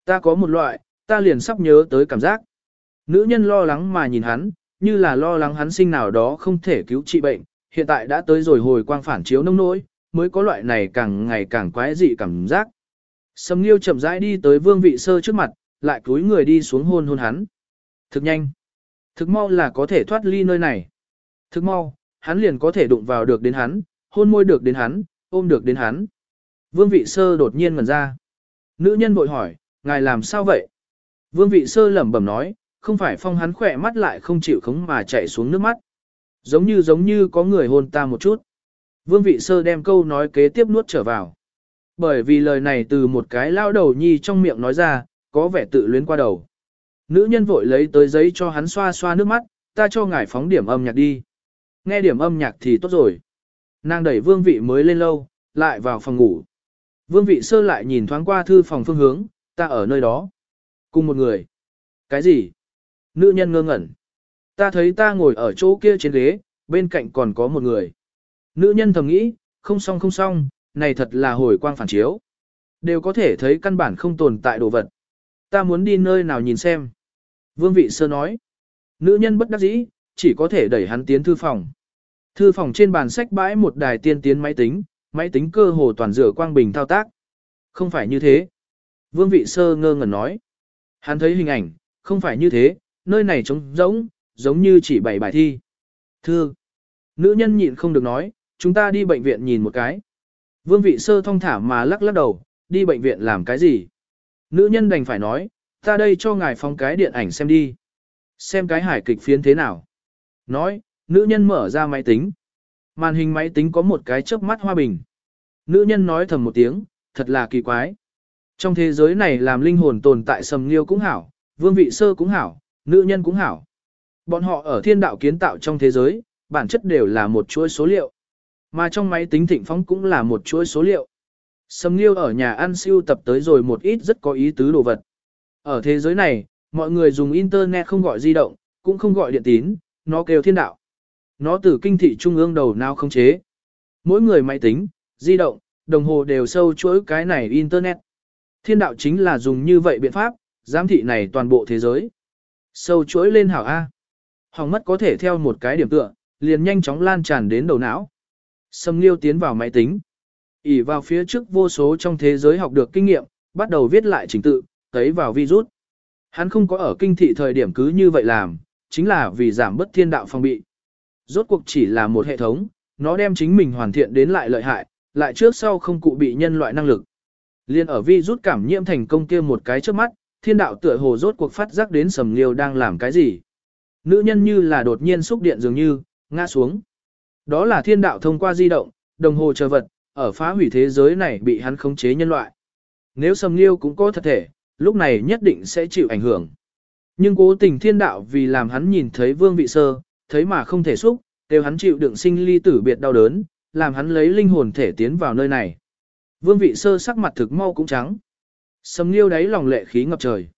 ta có một loại, ta liền sắp nhớ tới cảm giác. Nữ nhân lo lắng mà nhìn hắn, như là lo lắng hắn sinh nào đó không thể cứu trị bệnh, hiện tại đã tới rồi hồi quang phản chiếu nông nỗi, mới có loại này càng ngày càng quái dị cảm giác. Sầm Nghiêu chậm rãi đi tới Vương Vị Sơ trước mặt, lại cúi người đi xuống hôn hôn hắn. Thực nhanh. Thực mau là có thể thoát ly nơi này. Thực mau, hắn liền có thể đụng vào được đến hắn, hôn môi được đến hắn, ôm được đến hắn. Vương Vị Sơ đột nhiên ngẩn ra. Nữ nhân bội hỏi, ngài làm sao vậy? Vương Vị Sơ lẩm bẩm nói, không phải phong hắn khỏe mắt lại không chịu khống mà chạy xuống nước mắt. Giống như giống như có người hôn ta một chút. Vương vị sơ đem câu nói kế tiếp nuốt trở vào. Bởi vì lời này từ một cái lao đầu nhi trong miệng nói ra, có vẻ tự luyến qua đầu. Nữ nhân vội lấy tới giấy cho hắn xoa xoa nước mắt, ta cho ngài phóng điểm âm nhạc đi. Nghe điểm âm nhạc thì tốt rồi. Nàng đẩy vương vị mới lên lâu, lại vào phòng ngủ. Vương vị sơ lại nhìn thoáng qua thư phòng phương hướng, ta ở nơi đó. Cùng một người. Cái gì? Nữ nhân ngơ ngẩn. Ta thấy ta ngồi ở chỗ kia trên ghế, bên cạnh còn có một người. Nữ nhân thầm nghĩ, không xong không xong, này thật là hồi quang phản chiếu. Đều có thể thấy căn bản không tồn tại đồ vật. Ta muốn đi nơi nào nhìn xem. Vương vị sơ nói. Nữ nhân bất đắc dĩ, chỉ có thể đẩy hắn tiến thư phòng. Thư phòng trên bàn sách bãi một đài tiên tiến máy tính, máy tính cơ hồ toàn rửa quang bình thao tác. Không phải như thế. Vương vị sơ ngơ ngẩn nói. Hắn thấy hình ảnh, không phải như thế, nơi này trống rỗng, giống như chỉ bảy bài thi. Thư. Nữ nhân nhịn không được nói, chúng ta đi bệnh viện nhìn một cái. Vương vị sơ thong thả mà lắc lắc đầu, đi bệnh viện làm cái gì? Nữ nhân đành phải nói, ta đây cho ngài phong cái điện ảnh xem đi. Xem cái hải kịch phiến thế nào. Nói, nữ nhân mở ra máy tính. Màn hình máy tính có một cái chớp mắt hoa bình. Nữ nhân nói thầm một tiếng, thật là kỳ quái. Trong thế giới này làm linh hồn tồn tại sầm liêu cũng hảo, vương vị sơ cũng hảo, nữ nhân cũng hảo. Bọn họ ở thiên đạo kiến tạo trong thế giới, bản chất đều là một chuỗi số liệu. Mà trong máy tính thịnh phóng cũng là một chuỗi số liệu. Sầm liêu ở nhà ăn siêu tập tới rồi một ít rất có ý tứ đồ vật. Ở thế giới này, mọi người dùng internet không gọi di động, cũng không gọi điện tín, nó kêu thiên đạo. Nó từ kinh thị trung ương đầu nào không chế. Mỗi người máy tính, di động, đồng hồ đều sâu chuỗi cái này internet. Thiên đạo chính là dùng như vậy biện pháp, giám thị này toàn bộ thế giới. Sâu chuỗi lên hảo A. Hỏng mất có thể theo một cái điểm tựa, liền nhanh chóng lan tràn đến đầu não. Sầm Liêu tiến vào máy tính. ỉ vào phía trước vô số trong thế giới học được kinh nghiệm, bắt đầu viết lại trình tự, tấy vào virus. Hắn không có ở kinh thị thời điểm cứ như vậy làm, chính là vì giảm bất thiên đạo phòng bị. Rốt cuộc chỉ là một hệ thống, nó đem chính mình hoàn thiện đến lại lợi hại, lại trước sau không cụ bị nhân loại năng lực. Liên ở vi rút cảm nhiễm thành công kia một cái trước mắt, thiên đạo tựa hồ rốt cuộc phát giác đến sầm liêu đang làm cái gì. Nữ nhân như là đột nhiên xúc điện dường như, ngã xuống. Đó là thiên đạo thông qua di động, đồng hồ chờ vật, ở phá hủy thế giới này bị hắn khống chế nhân loại. Nếu sầm liêu cũng có thật thể, lúc này nhất định sẽ chịu ảnh hưởng. Nhưng cố tình thiên đạo vì làm hắn nhìn thấy vương vị sơ, thấy mà không thể xúc, đều hắn chịu đựng sinh ly tử biệt đau đớn, làm hắn lấy linh hồn thể tiến vào nơi này. Vương vị sơ sắc mặt thực mau cũng trắng. Sầm liêu đáy lòng lệ khí ngập trời.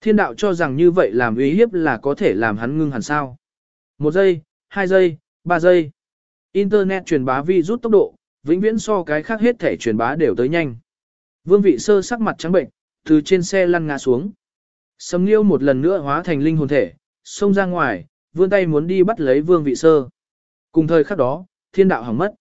Thiên đạo cho rằng như vậy làm uy hiếp là có thể làm hắn ngưng hẳn sao. Một giây, hai giây, ba giây. Internet truyền bá vi rút tốc độ, vĩnh viễn so cái khác hết thể truyền bá đều tới nhanh. Vương vị sơ sắc mặt trắng bệnh, từ trên xe lăn ngã xuống. Sầm liêu một lần nữa hóa thành linh hồn thể, xông ra ngoài, vươn tay muốn đi bắt lấy vương vị sơ. Cùng thời khắc đó, thiên đạo hỏng mất.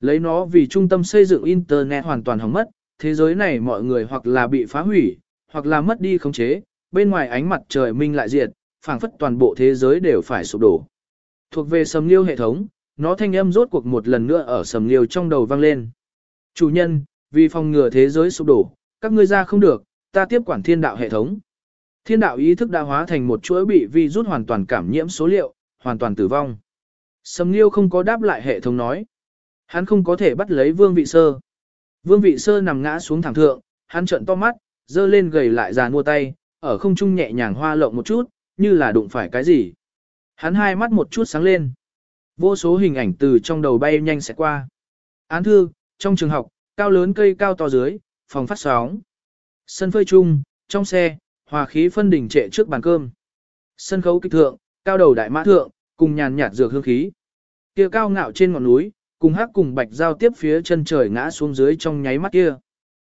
Lấy nó vì trung tâm xây dựng Internet hoàn toàn hỏng mất, thế giới này mọi người hoặc là bị phá hủy, hoặc là mất đi khống chế, bên ngoài ánh mặt trời minh lại diệt, phảng phất toàn bộ thế giới đều phải sụp đổ. Thuộc về sầm liêu hệ thống, nó thanh âm rốt cuộc một lần nữa ở sầm liêu trong đầu vang lên. Chủ nhân, vì phòng ngừa thế giới sụp đổ, các ngươi ra không được, ta tiếp quản thiên đạo hệ thống. Thiên đạo ý thức đã hóa thành một chuỗi bị vi rút hoàn toàn cảm nhiễm số liệu, hoàn toàn tử vong. Sầm Liêu không có đáp lại hệ thống nói. Hắn không có thể bắt lấy Vương Vị Sơ. Vương Vị Sơ nằm ngã xuống thẳng thượng, hắn trợn to mắt, dơ lên gầy lại già mua tay, ở không trung nhẹ nhàng hoa lộng một chút, như là đụng phải cái gì. Hắn hai mắt một chút sáng lên. Vô số hình ảnh từ trong đầu bay nhanh sẽ qua. Án thư, trong trường học, cao lớn cây cao to dưới, phòng phát sóng. Sân phơi chung, trong xe, hòa khí phân đỉnh trệ trước bàn cơm. Sân khấu kịch thượng, cao đầu đại mã thượng, cùng nhàn nhạt dược hương khí. Kia cao ngạo trên ngọn núi, cùng hắc cùng bạch giao tiếp phía chân trời ngã xuống dưới trong nháy mắt kia.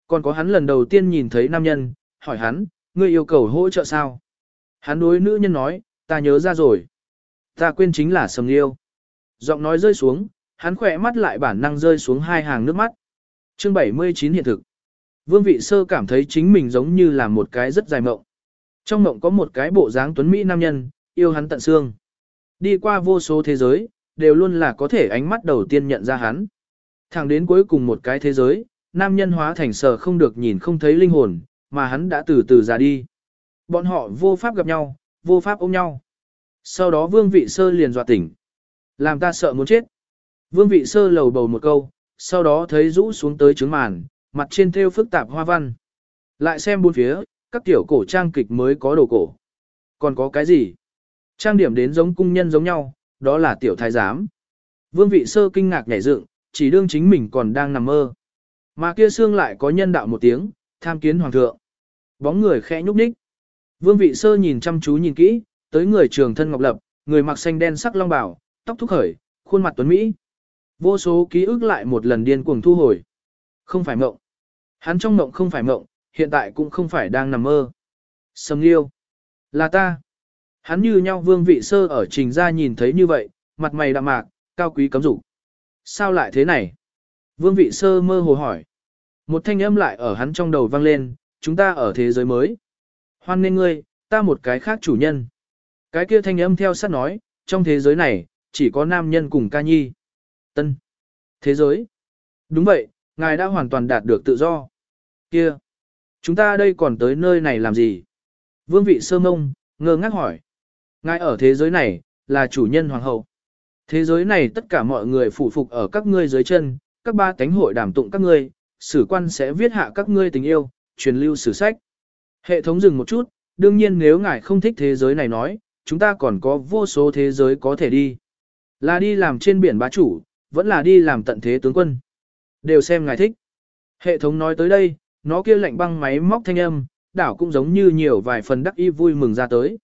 Còn có hắn lần đầu tiên nhìn thấy nam nhân, hỏi hắn, ngươi yêu cầu hỗ trợ sao? Hắn đối nữ nhân nói, ta nhớ ra rồi. Ta quên chính là sầm yêu. Giọng nói rơi xuống, hắn khỏe mắt lại bản năng rơi xuống hai hàng nước mắt. Chương 79 hiện thực. Vương vị sơ cảm thấy chính mình giống như là một cái rất dài mộng. Trong mộng có một cái bộ dáng tuấn Mỹ nam nhân, yêu hắn tận xương. Đi qua vô số thế giới, đều luôn là có thể ánh mắt đầu tiên nhận ra hắn. Thẳng đến cuối cùng một cái thế giới, nam nhân hóa thành sở không được nhìn không thấy linh hồn, mà hắn đã từ từ ra đi. Bọn họ vô pháp gặp nhau, vô pháp ôm nhau. Sau đó vương vị sơ liền dọa tỉnh. Làm ta sợ muốn chết. Vương vị sơ lầu bầu một câu, sau đó thấy rũ xuống tới trứng màn, mặt trên thêu phức tạp hoa văn. Lại xem bốn phía, các tiểu cổ trang kịch mới có đồ cổ. Còn có cái gì? Trang điểm đến giống cung nhân giống nhau, đó là tiểu thái giám. Vương vị sơ kinh ngạc nhảy dựng, chỉ đương chính mình còn đang nằm mơ. Mà kia xương lại có nhân đạo một tiếng, tham kiến hoàng thượng. Bóng người khẽ nhúc nhích. Vương vị sơ nhìn chăm chú nhìn kỹ, tới người trường thân ngọc lập, người mặc xanh đen sắc long bảo, tóc thúc khởi, khuôn mặt tuấn Mỹ. Vô số ký ức lại một lần điên cuồng thu hồi. Không phải mộng. Hắn trong mộng không phải mộng, hiện tại cũng không phải đang nằm mơ. Sầm liêu. Là ta. Hắn như nhau vương vị sơ ở trình ra nhìn thấy như vậy, mặt mày đạm mạc, cao quý cấm dục Sao lại thế này? Vương vị sơ mơ hồ hỏi. Một thanh âm lại ở hắn trong đầu vang lên, chúng ta ở thế giới mới. Hoan nên ngươi, ta một cái khác chủ nhân. Cái kia thanh âm theo sát nói, trong thế giới này, chỉ có nam nhân cùng ca nhi. Tân. Thế giới. Đúng vậy, ngài đã hoàn toàn đạt được tự do. Kia. Chúng ta đây còn tới nơi này làm gì? Vương vị sơ mông, ngơ ngác hỏi. Ngài ở thế giới này, là chủ nhân hoàng hậu. Thế giới này tất cả mọi người phụ phục ở các ngươi dưới chân, các ba cánh hội đảm tụng các ngươi, sử quan sẽ viết hạ các ngươi tình yêu, truyền lưu sử sách. Hệ thống dừng một chút, đương nhiên nếu ngài không thích thế giới này nói, chúng ta còn có vô số thế giới có thể đi. Là đi làm trên biển bá chủ, vẫn là đi làm tận thế tướng quân. Đều xem ngài thích. Hệ thống nói tới đây, nó kia lạnh băng máy móc thanh âm, đảo cũng giống như nhiều vài phần đắc y vui mừng ra tới.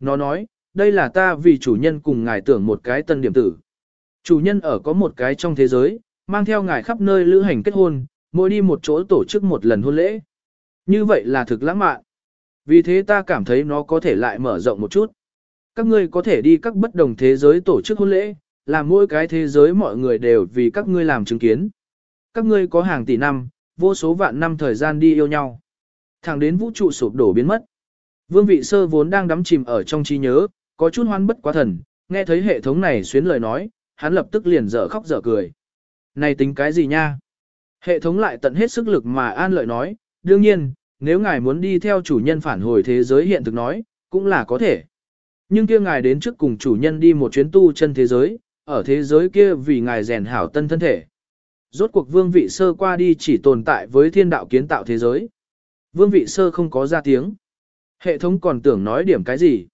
Nó nói, đây là ta vì chủ nhân cùng ngài tưởng một cái tân điểm tử. Chủ nhân ở có một cái trong thế giới, mang theo ngài khắp nơi lữ hành kết hôn, mỗi đi một chỗ tổ chức một lần hôn lễ. Như vậy là thực lãng mạn. Vì thế ta cảm thấy nó có thể lại mở rộng một chút. Các ngươi có thể đi các bất đồng thế giới tổ chức hôn lễ, làm mỗi cái thế giới mọi người đều vì các ngươi làm chứng kiến. Các ngươi có hàng tỷ năm, vô số vạn năm thời gian đi yêu nhau. Thẳng đến vũ trụ sụp đổ biến mất. Vương vị sơ vốn đang đắm chìm ở trong trí nhớ, có chút hoan bất quá thần, nghe thấy hệ thống này xuyến lời nói, hắn lập tức liền dở khóc dở cười. Này tính cái gì nha? Hệ thống lại tận hết sức lực mà an lợi nói, đương nhiên, nếu ngài muốn đi theo chủ nhân phản hồi thế giới hiện thực nói, cũng là có thể. Nhưng kia ngài đến trước cùng chủ nhân đi một chuyến tu chân thế giới, ở thế giới kia vì ngài rèn hảo tân thân thể. Rốt cuộc vương vị sơ qua đi chỉ tồn tại với thiên đạo kiến tạo thế giới. Vương vị sơ không có ra tiếng. Hệ thống còn tưởng nói điểm cái gì.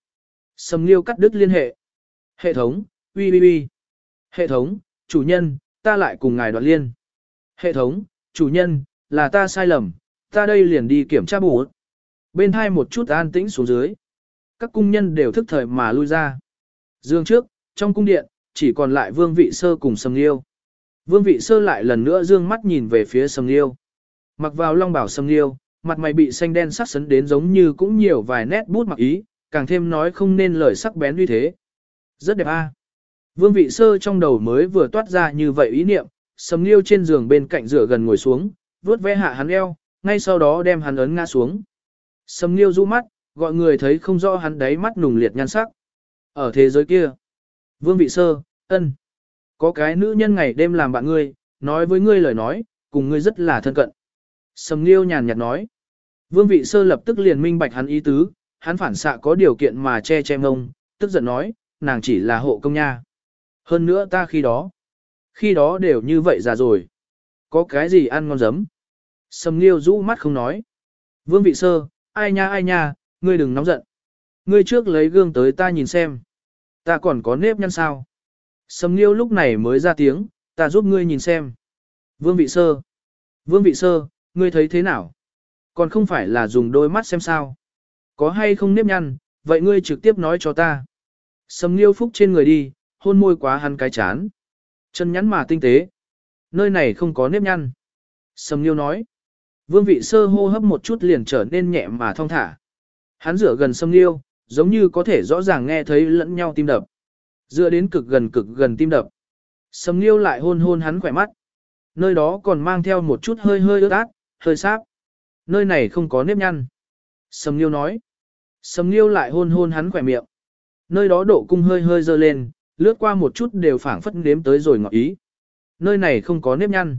Sầm liêu cắt đứt liên hệ. Hệ thống, uy uy uy. Hệ thống, chủ nhân, ta lại cùng ngài đoạn liên. Hệ thống, chủ nhân, là ta sai lầm, ta đây liền đi kiểm tra bù. Bên hai một chút an tĩnh xuống dưới. Các cung nhân đều thức thời mà lui ra. Dương trước, trong cung điện, chỉ còn lại vương vị sơ cùng sầm liêu. Vương vị sơ lại lần nữa dương mắt nhìn về phía sầm liêu. Mặc vào long bảo sầm liêu, mặt mày bị xanh đen sắc sấn đến giống như cũng nhiều vài nét bút mặc ý, càng thêm nói không nên lời sắc bén như thế. Rất đẹp a. Vương vị sơ trong đầu mới vừa toát ra như vậy ý niệm, sầm liêu trên giường bên cạnh rửa gần ngồi xuống, vuốt ve hạ hắn eo, ngay sau đó đem hắn ấn ngã xuống. Sầm liêu du mắt, gọi người thấy không rõ hắn đáy mắt nùng liệt nhan sắc. Ở thế giới kia, vương vị sơ, ân, có cái nữ nhân ngày đêm làm bạn ngươi, nói với ngươi lời nói, cùng ngươi rất là thân cận. Sầm liêu nhàn nhạt nói. Vương vị sơ lập tức liền minh bạch hắn ý tứ, hắn phản xạ có điều kiện mà che che mông, tức giận nói, nàng chỉ là hộ công nha. Hơn nữa ta khi đó, khi đó đều như vậy già rồi. Có cái gì ăn ngon giấm? Sầm Nghiêu rũ mắt không nói. Vương vị sơ, ai nha ai nha, ngươi đừng nóng giận. Ngươi trước lấy gương tới ta nhìn xem. Ta còn có nếp nhăn sao? Sầm Nghiêu lúc này mới ra tiếng, ta giúp ngươi nhìn xem. Vương vị sơ. Vương vị sơ, ngươi thấy thế nào? Còn không phải là dùng đôi mắt xem sao? Có hay không nếp nhăn, vậy ngươi trực tiếp nói cho ta. Sầm Nghiêu phúc trên người đi, hôn môi quá hắn cái chán. Chân nhắn mà tinh tế. Nơi này không có nếp nhăn. Sầm Nghiêu nói. Vương vị sơ hô hấp một chút liền trở nên nhẹ mà thong thả. Hắn rửa gần Sầm liêu, giống như có thể rõ ràng nghe thấy lẫn nhau tim đập. Dựa đến cực gần cực gần tim đập. Sầm liêu lại hôn hôn hắn khỏe mắt. Nơi đó còn mang theo một chút hơi hơi ướt át, hơi sáp. Nơi này không có nếp nhăn. Sầm liêu nói. Sầm liêu lại hôn hôn hắn khỏe miệng. Nơi đó độ cung hơi hơi dơ lên, lướt qua một chút đều phảng phất nếm tới rồi ngọt ý. Nơi này không có nếp nhăn.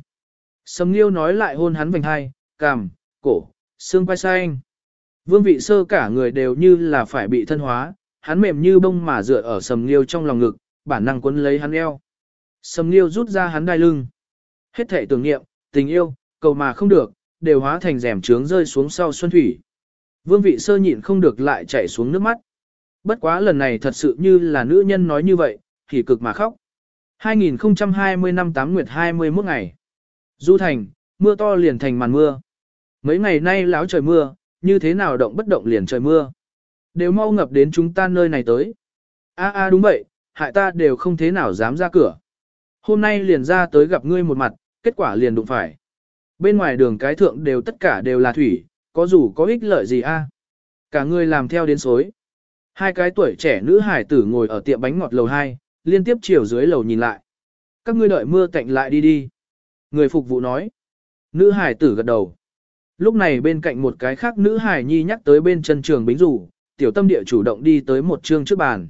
Sầm Nghiêu nói lại hôn hắn vành hai, cằm, cổ, xương quai xanh. Vương vị sơ cả người đều như là phải bị thân hóa, hắn mềm như bông mà dựa ở Sầm Nghiêu trong lòng ngực, bản năng cuốn lấy hắn eo. Sầm Nghiêu rút ra hắn đai lưng. Hết thể tưởng niệm, tình yêu, cầu mà không được, đều hóa thành rèm trướng rơi xuống sau xuân thủy. Vương vị sơ nhịn không được lại chảy xuống nước mắt. Bất quá lần này thật sự như là nữ nhân nói như vậy, thì cực mà khóc. 2020 năm 8 nguyệt 21 ngày. Du thành, mưa to liền thành màn mưa. Mấy ngày nay láo trời mưa, như thế nào động bất động liền trời mưa. Đều mau ngập đến chúng ta nơi này tới. a a đúng vậy, hại ta đều không thế nào dám ra cửa. Hôm nay liền ra tới gặp ngươi một mặt, kết quả liền đụng phải. Bên ngoài đường cái thượng đều tất cả đều là thủy, có dù có ích lợi gì a? Cả ngươi làm theo đến xối. Hai cái tuổi trẻ nữ hải tử ngồi ở tiệm bánh ngọt lầu 2, liên tiếp chiều dưới lầu nhìn lại. Các ngươi đợi mưa tạnh lại đi đi. Người phục vụ nói. Nữ hải tử gật đầu. Lúc này bên cạnh một cái khác nữ hải nhi nhắc tới bên chân trường bính rủ, tiểu tâm địa chủ động đi tới một chương trước bàn.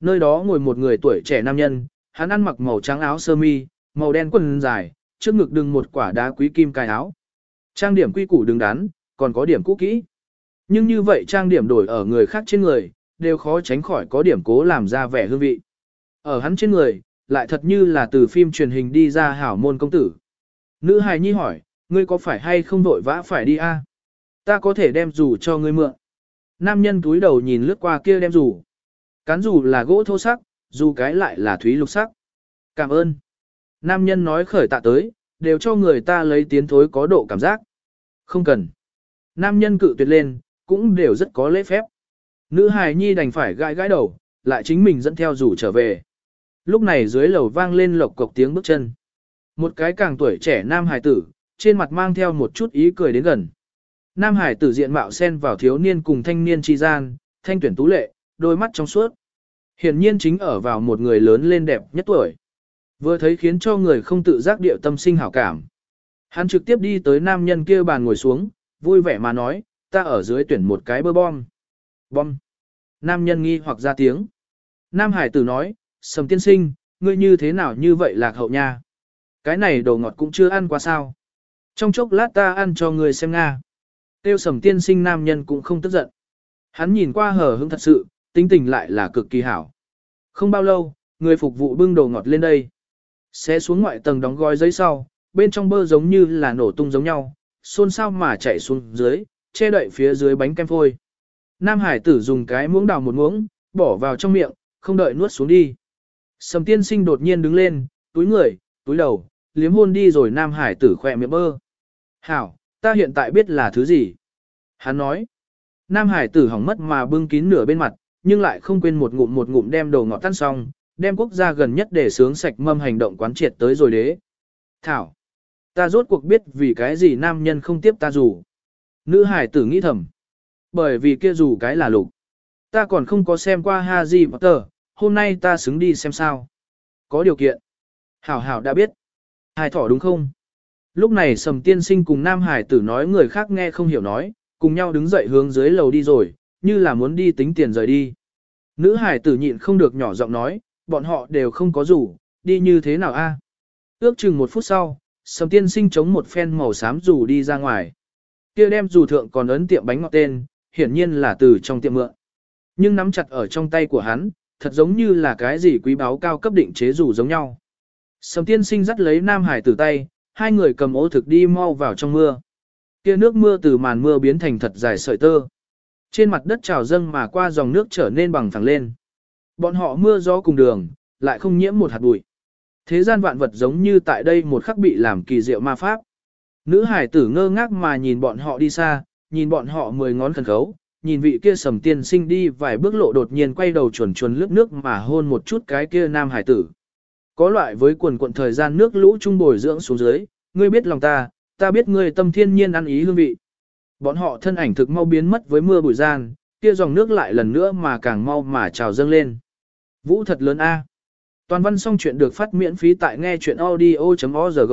Nơi đó ngồi một người tuổi trẻ nam nhân, hắn ăn mặc màu trắng áo sơ mi, màu đen quần dài, trước ngực đừng một quả đá quý kim cài áo. Trang điểm quy củ đứng đắn, còn có điểm cũ kỹ. Nhưng như vậy trang điểm đổi ở người khác trên người, đều khó tránh khỏi có điểm cố làm ra vẻ hương vị. Ở hắn trên người, lại thật như là từ phim truyền hình đi ra hảo môn công tử. Nữ hài nhi hỏi, ngươi có phải hay không vội vã phải đi a? Ta có thể đem dù cho ngươi mượn. Nam nhân túi đầu nhìn lướt qua kia đem dù. Cán dù là gỗ thô sắc, dù cái lại là thúy lục sắc. Cảm ơn. Nam nhân nói khởi tạ tới, đều cho người ta lấy tiến thối có độ cảm giác. Không cần. Nam nhân cự tuyệt lên, cũng đều rất có lễ phép. Nữ hài nhi đành phải gãi gãi đầu, lại chính mình dẫn theo rủ trở về. Lúc này dưới lầu vang lên lộc cộc tiếng bước chân. Một cái càng tuổi trẻ nam hài tử, trên mặt mang theo một chút ý cười đến gần. Nam hải tử diện mạo xen vào thiếu niên cùng thanh niên chi gian, thanh tuyển tú lệ, đôi mắt trong suốt. Hiển nhiên chính ở vào một người lớn lên đẹp nhất tuổi. Vừa thấy khiến cho người không tự giác điệu tâm sinh hảo cảm. Hắn trực tiếp đi tới nam nhân kia bàn ngồi xuống, vui vẻ mà nói, ta ở dưới tuyển một cái bơ bom. Bom. Nam nhân nghi hoặc ra tiếng. Nam hải tử nói, sầm tiên sinh, ngươi như thế nào như vậy lạc hậu nha. Cái này đồ ngọt cũng chưa ăn qua sao. Trong chốc lát ta ăn cho ngươi xem nga. Tiêu sầm tiên sinh nam nhân cũng không tức giận. Hắn nhìn qua hờ hững thật sự, tính tình lại là cực kỳ hảo. Không bao lâu, người phục vụ bưng đồ ngọt lên đây. Xé xuống ngoại tầng đóng gói giấy sau, bên trong bơ giống như là nổ tung giống nhau, xôn xao mà chạy xuống dưới, che đậy phía dưới bánh kem phôi. Nam Hải tử dùng cái muỗng đào một muỗng, bỏ vào trong miệng, không đợi nuốt xuống đi. Sầm tiên sinh đột nhiên đứng lên, túi người, túi đầu, liếm hôn đi rồi Nam Hải tử khỏe miệng bơ. Hảo, ta hiện tại biết là thứ gì. Hắn nói, Nam Hải tử hỏng mất mà bưng kín nửa bên mặt, nhưng lại không quên một ngụm một ngụm đem đồ ngọt tan xong, đem quốc gia gần nhất để sướng sạch mâm hành động quán triệt tới rồi đế. Thảo, ta rốt cuộc biết vì cái gì nam nhân không tiếp ta dù. Nữ hải tử nghĩ thầm, bởi vì kia dù cái là lục. Ta còn không có xem qua Harry Potter, hôm nay ta xứng đi xem sao. Có điều kiện. Hảo hảo đã biết. Hai thỏ đúng không? Lúc này sầm tiên sinh cùng nam hải tử nói người khác nghe không hiểu nói, cùng nhau đứng dậy hướng dưới lầu đi rồi, như là muốn đi tính tiền rời đi. Nữ hải tử nhịn không được nhỏ giọng nói, bọn họ đều không có rủ, đi như thế nào a? Ước chừng một phút sau, sầm tiên sinh chống một phen màu xám rủ đi ra ngoài. kia đem rủ thượng còn ấn tiệm bánh ngọt tên, hiển nhiên là từ trong tiệm mượn. Nhưng nắm chặt ở trong tay của hắn, thật giống như là cái gì quý báu cao cấp định chế rủ giống nhau. Sầm tiên sinh dắt lấy nam hải tử tay, hai người cầm ô thực đi mau vào trong mưa. Kia nước mưa từ màn mưa biến thành thật dài sợi tơ. Trên mặt đất trào dâng mà qua dòng nước trở nên bằng phẳng lên. Bọn họ mưa gió cùng đường, lại không nhiễm một hạt bụi. Thế gian vạn vật giống như tại đây một khắc bị làm kỳ diệu ma pháp. Nữ hải tử ngơ ngác mà nhìn bọn họ đi xa, nhìn bọn họ mười ngón khẩn khấu, nhìn vị kia sầm tiên sinh đi vài bước lộ đột nhiên quay đầu chuẩn chuẩn lướt nước mà hôn một chút cái kia nam hải tử. Có loại với quần quận thời gian nước lũ trung bồi dưỡng xuống dưới, ngươi biết lòng ta, ta biết ngươi tâm thiên nhiên ăn ý hương vị. Bọn họ thân ảnh thực mau biến mất với mưa bụi gian, kia dòng nước lại lần nữa mà càng mau mà trào dâng lên. Vũ thật lớn a. Toàn văn xong chuyện được phát miễn phí tại nghe chuyện audio.org.